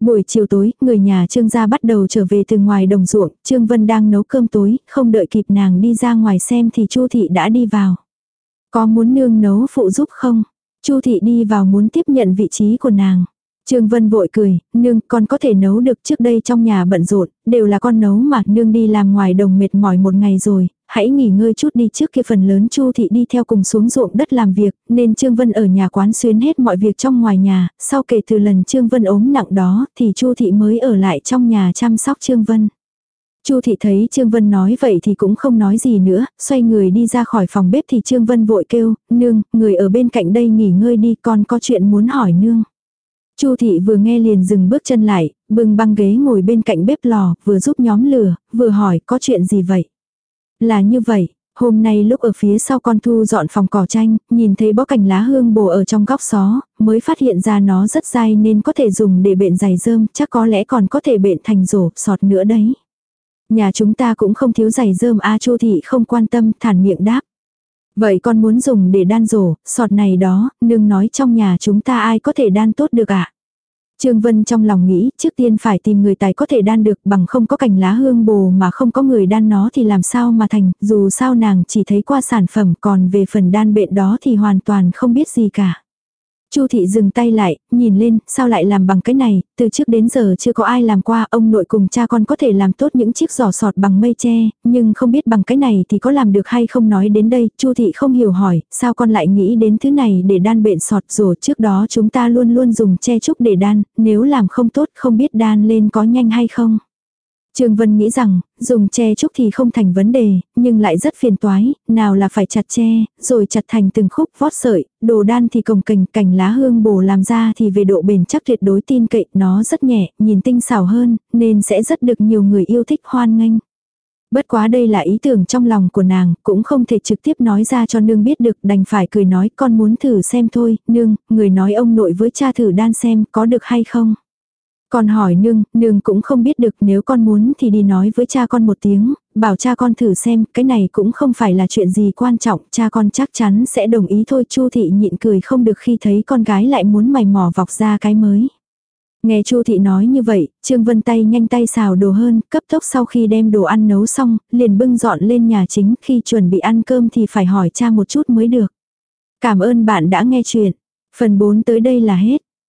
Buổi chiều tối, người nhà Trương gia bắt đầu trở về từ ngoài đồng ruộng, Trương Vân đang nấu cơm tối, không đợi kịp nàng đi ra ngoài xem thì Chu thị đã đi vào. Có muốn nương nấu phụ giúp không? Chu thị đi vào muốn tiếp nhận vị trí của nàng. Trương Vân vội cười, nương con có thể nấu được trước đây trong nhà bận rộn, đều là con nấu mà nương đi làm ngoài đồng mệt mỏi một ngày rồi, hãy nghỉ ngơi chút đi trước kia phần lớn Chu thị đi theo cùng xuống ruộng đất làm việc, nên Trương Vân ở nhà quán xuyến hết mọi việc trong ngoài nhà, sau kể từ lần Trương Vân ốm nặng đó thì Chu thị mới ở lại trong nhà chăm sóc Trương Vân. Chu thị thấy Trương Vân nói vậy thì cũng không nói gì nữa, xoay người đi ra khỏi phòng bếp thì Trương Vân vội kêu, nương, người ở bên cạnh đây nghỉ ngơi đi con có chuyện muốn hỏi nương. Chu thị vừa nghe liền dừng bước chân lại, bưng băng ghế ngồi bên cạnh bếp lò, vừa giúp nhóm lửa, vừa hỏi có chuyện gì vậy. Là như vậy, hôm nay lúc ở phía sau con thu dọn phòng cỏ tranh, nhìn thấy bó cành lá hương bồ ở trong góc xó, mới phát hiện ra nó rất dai nên có thể dùng để bện giày rơm, chắc có lẽ còn có thể bện thành rổ, sọt nữa đấy. Nhà chúng ta cũng không thiếu giày rơm A Chu thị không quan tâm, thản miệng đáp. Vậy con muốn dùng để đan rổ, sọt này đó, nương nói trong nhà chúng ta ai có thể đan tốt được ạ? À? Trương Vân trong lòng nghĩ, trước tiên phải tìm người tài có thể đan được bằng không có cành lá hương bồ mà không có người đan nó thì làm sao mà thành, dù sao nàng chỉ thấy qua sản phẩm còn về phần đan bện đó thì hoàn toàn không biết gì cả. Chu thị dừng tay lại, nhìn lên, sao lại làm bằng cái này, từ trước đến giờ chưa có ai làm qua, ông nội cùng cha con có thể làm tốt những chiếc giỏ sọt bằng mây tre, nhưng không biết bằng cái này thì có làm được hay không nói đến đây, Chu thị không hiểu hỏi, sao con lại nghĩ đến thứ này để đan bện sọt rồi trước đó chúng ta luôn luôn dùng tre trúc để đan, nếu làm không tốt không biết đan lên có nhanh hay không. Trương Vân nghĩ rằng, dùng tre trúc thì không thành vấn đề, nhưng lại rất phiền toái, nào là phải chặt tre, rồi chặt thành từng khúc vót sợi, đồ đan thì cồng cành, cành lá hương bổ làm ra thì về độ bền chắc tuyệt đối tin cậy, nó rất nhẹ, nhìn tinh xảo hơn, nên sẽ rất được nhiều người yêu thích hoan nghênh. Bất quá đây là ý tưởng trong lòng của nàng, cũng không thể trực tiếp nói ra cho nương biết được, đành phải cười nói con muốn thử xem thôi, nương, người nói ông nội với cha thử đan xem có được hay không. Con hỏi nương, nương cũng không biết được nếu con muốn thì đi nói với cha con một tiếng, bảo cha con thử xem, cái này cũng không phải là chuyện gì quan trọng, cha con chắc chắn sẽ đồng ý thôi. Chu thị nhịn cười không được khi thấy con gái lại muốn mày mò vọc ra cái mới. Nghe Chu thị nói như vậy, Trương Vân tay nhanh tay xào đồ hơn, cấp tốc sau khi đem đồ ăn nấu xong, liền bưng dọn lên nhà chính, khi chuẩn bị ăn cơm thì phải hỏi cha một chút mới được. Cảm ơn bạn đã nghe chuyện. Phần 4 tới đây là hết.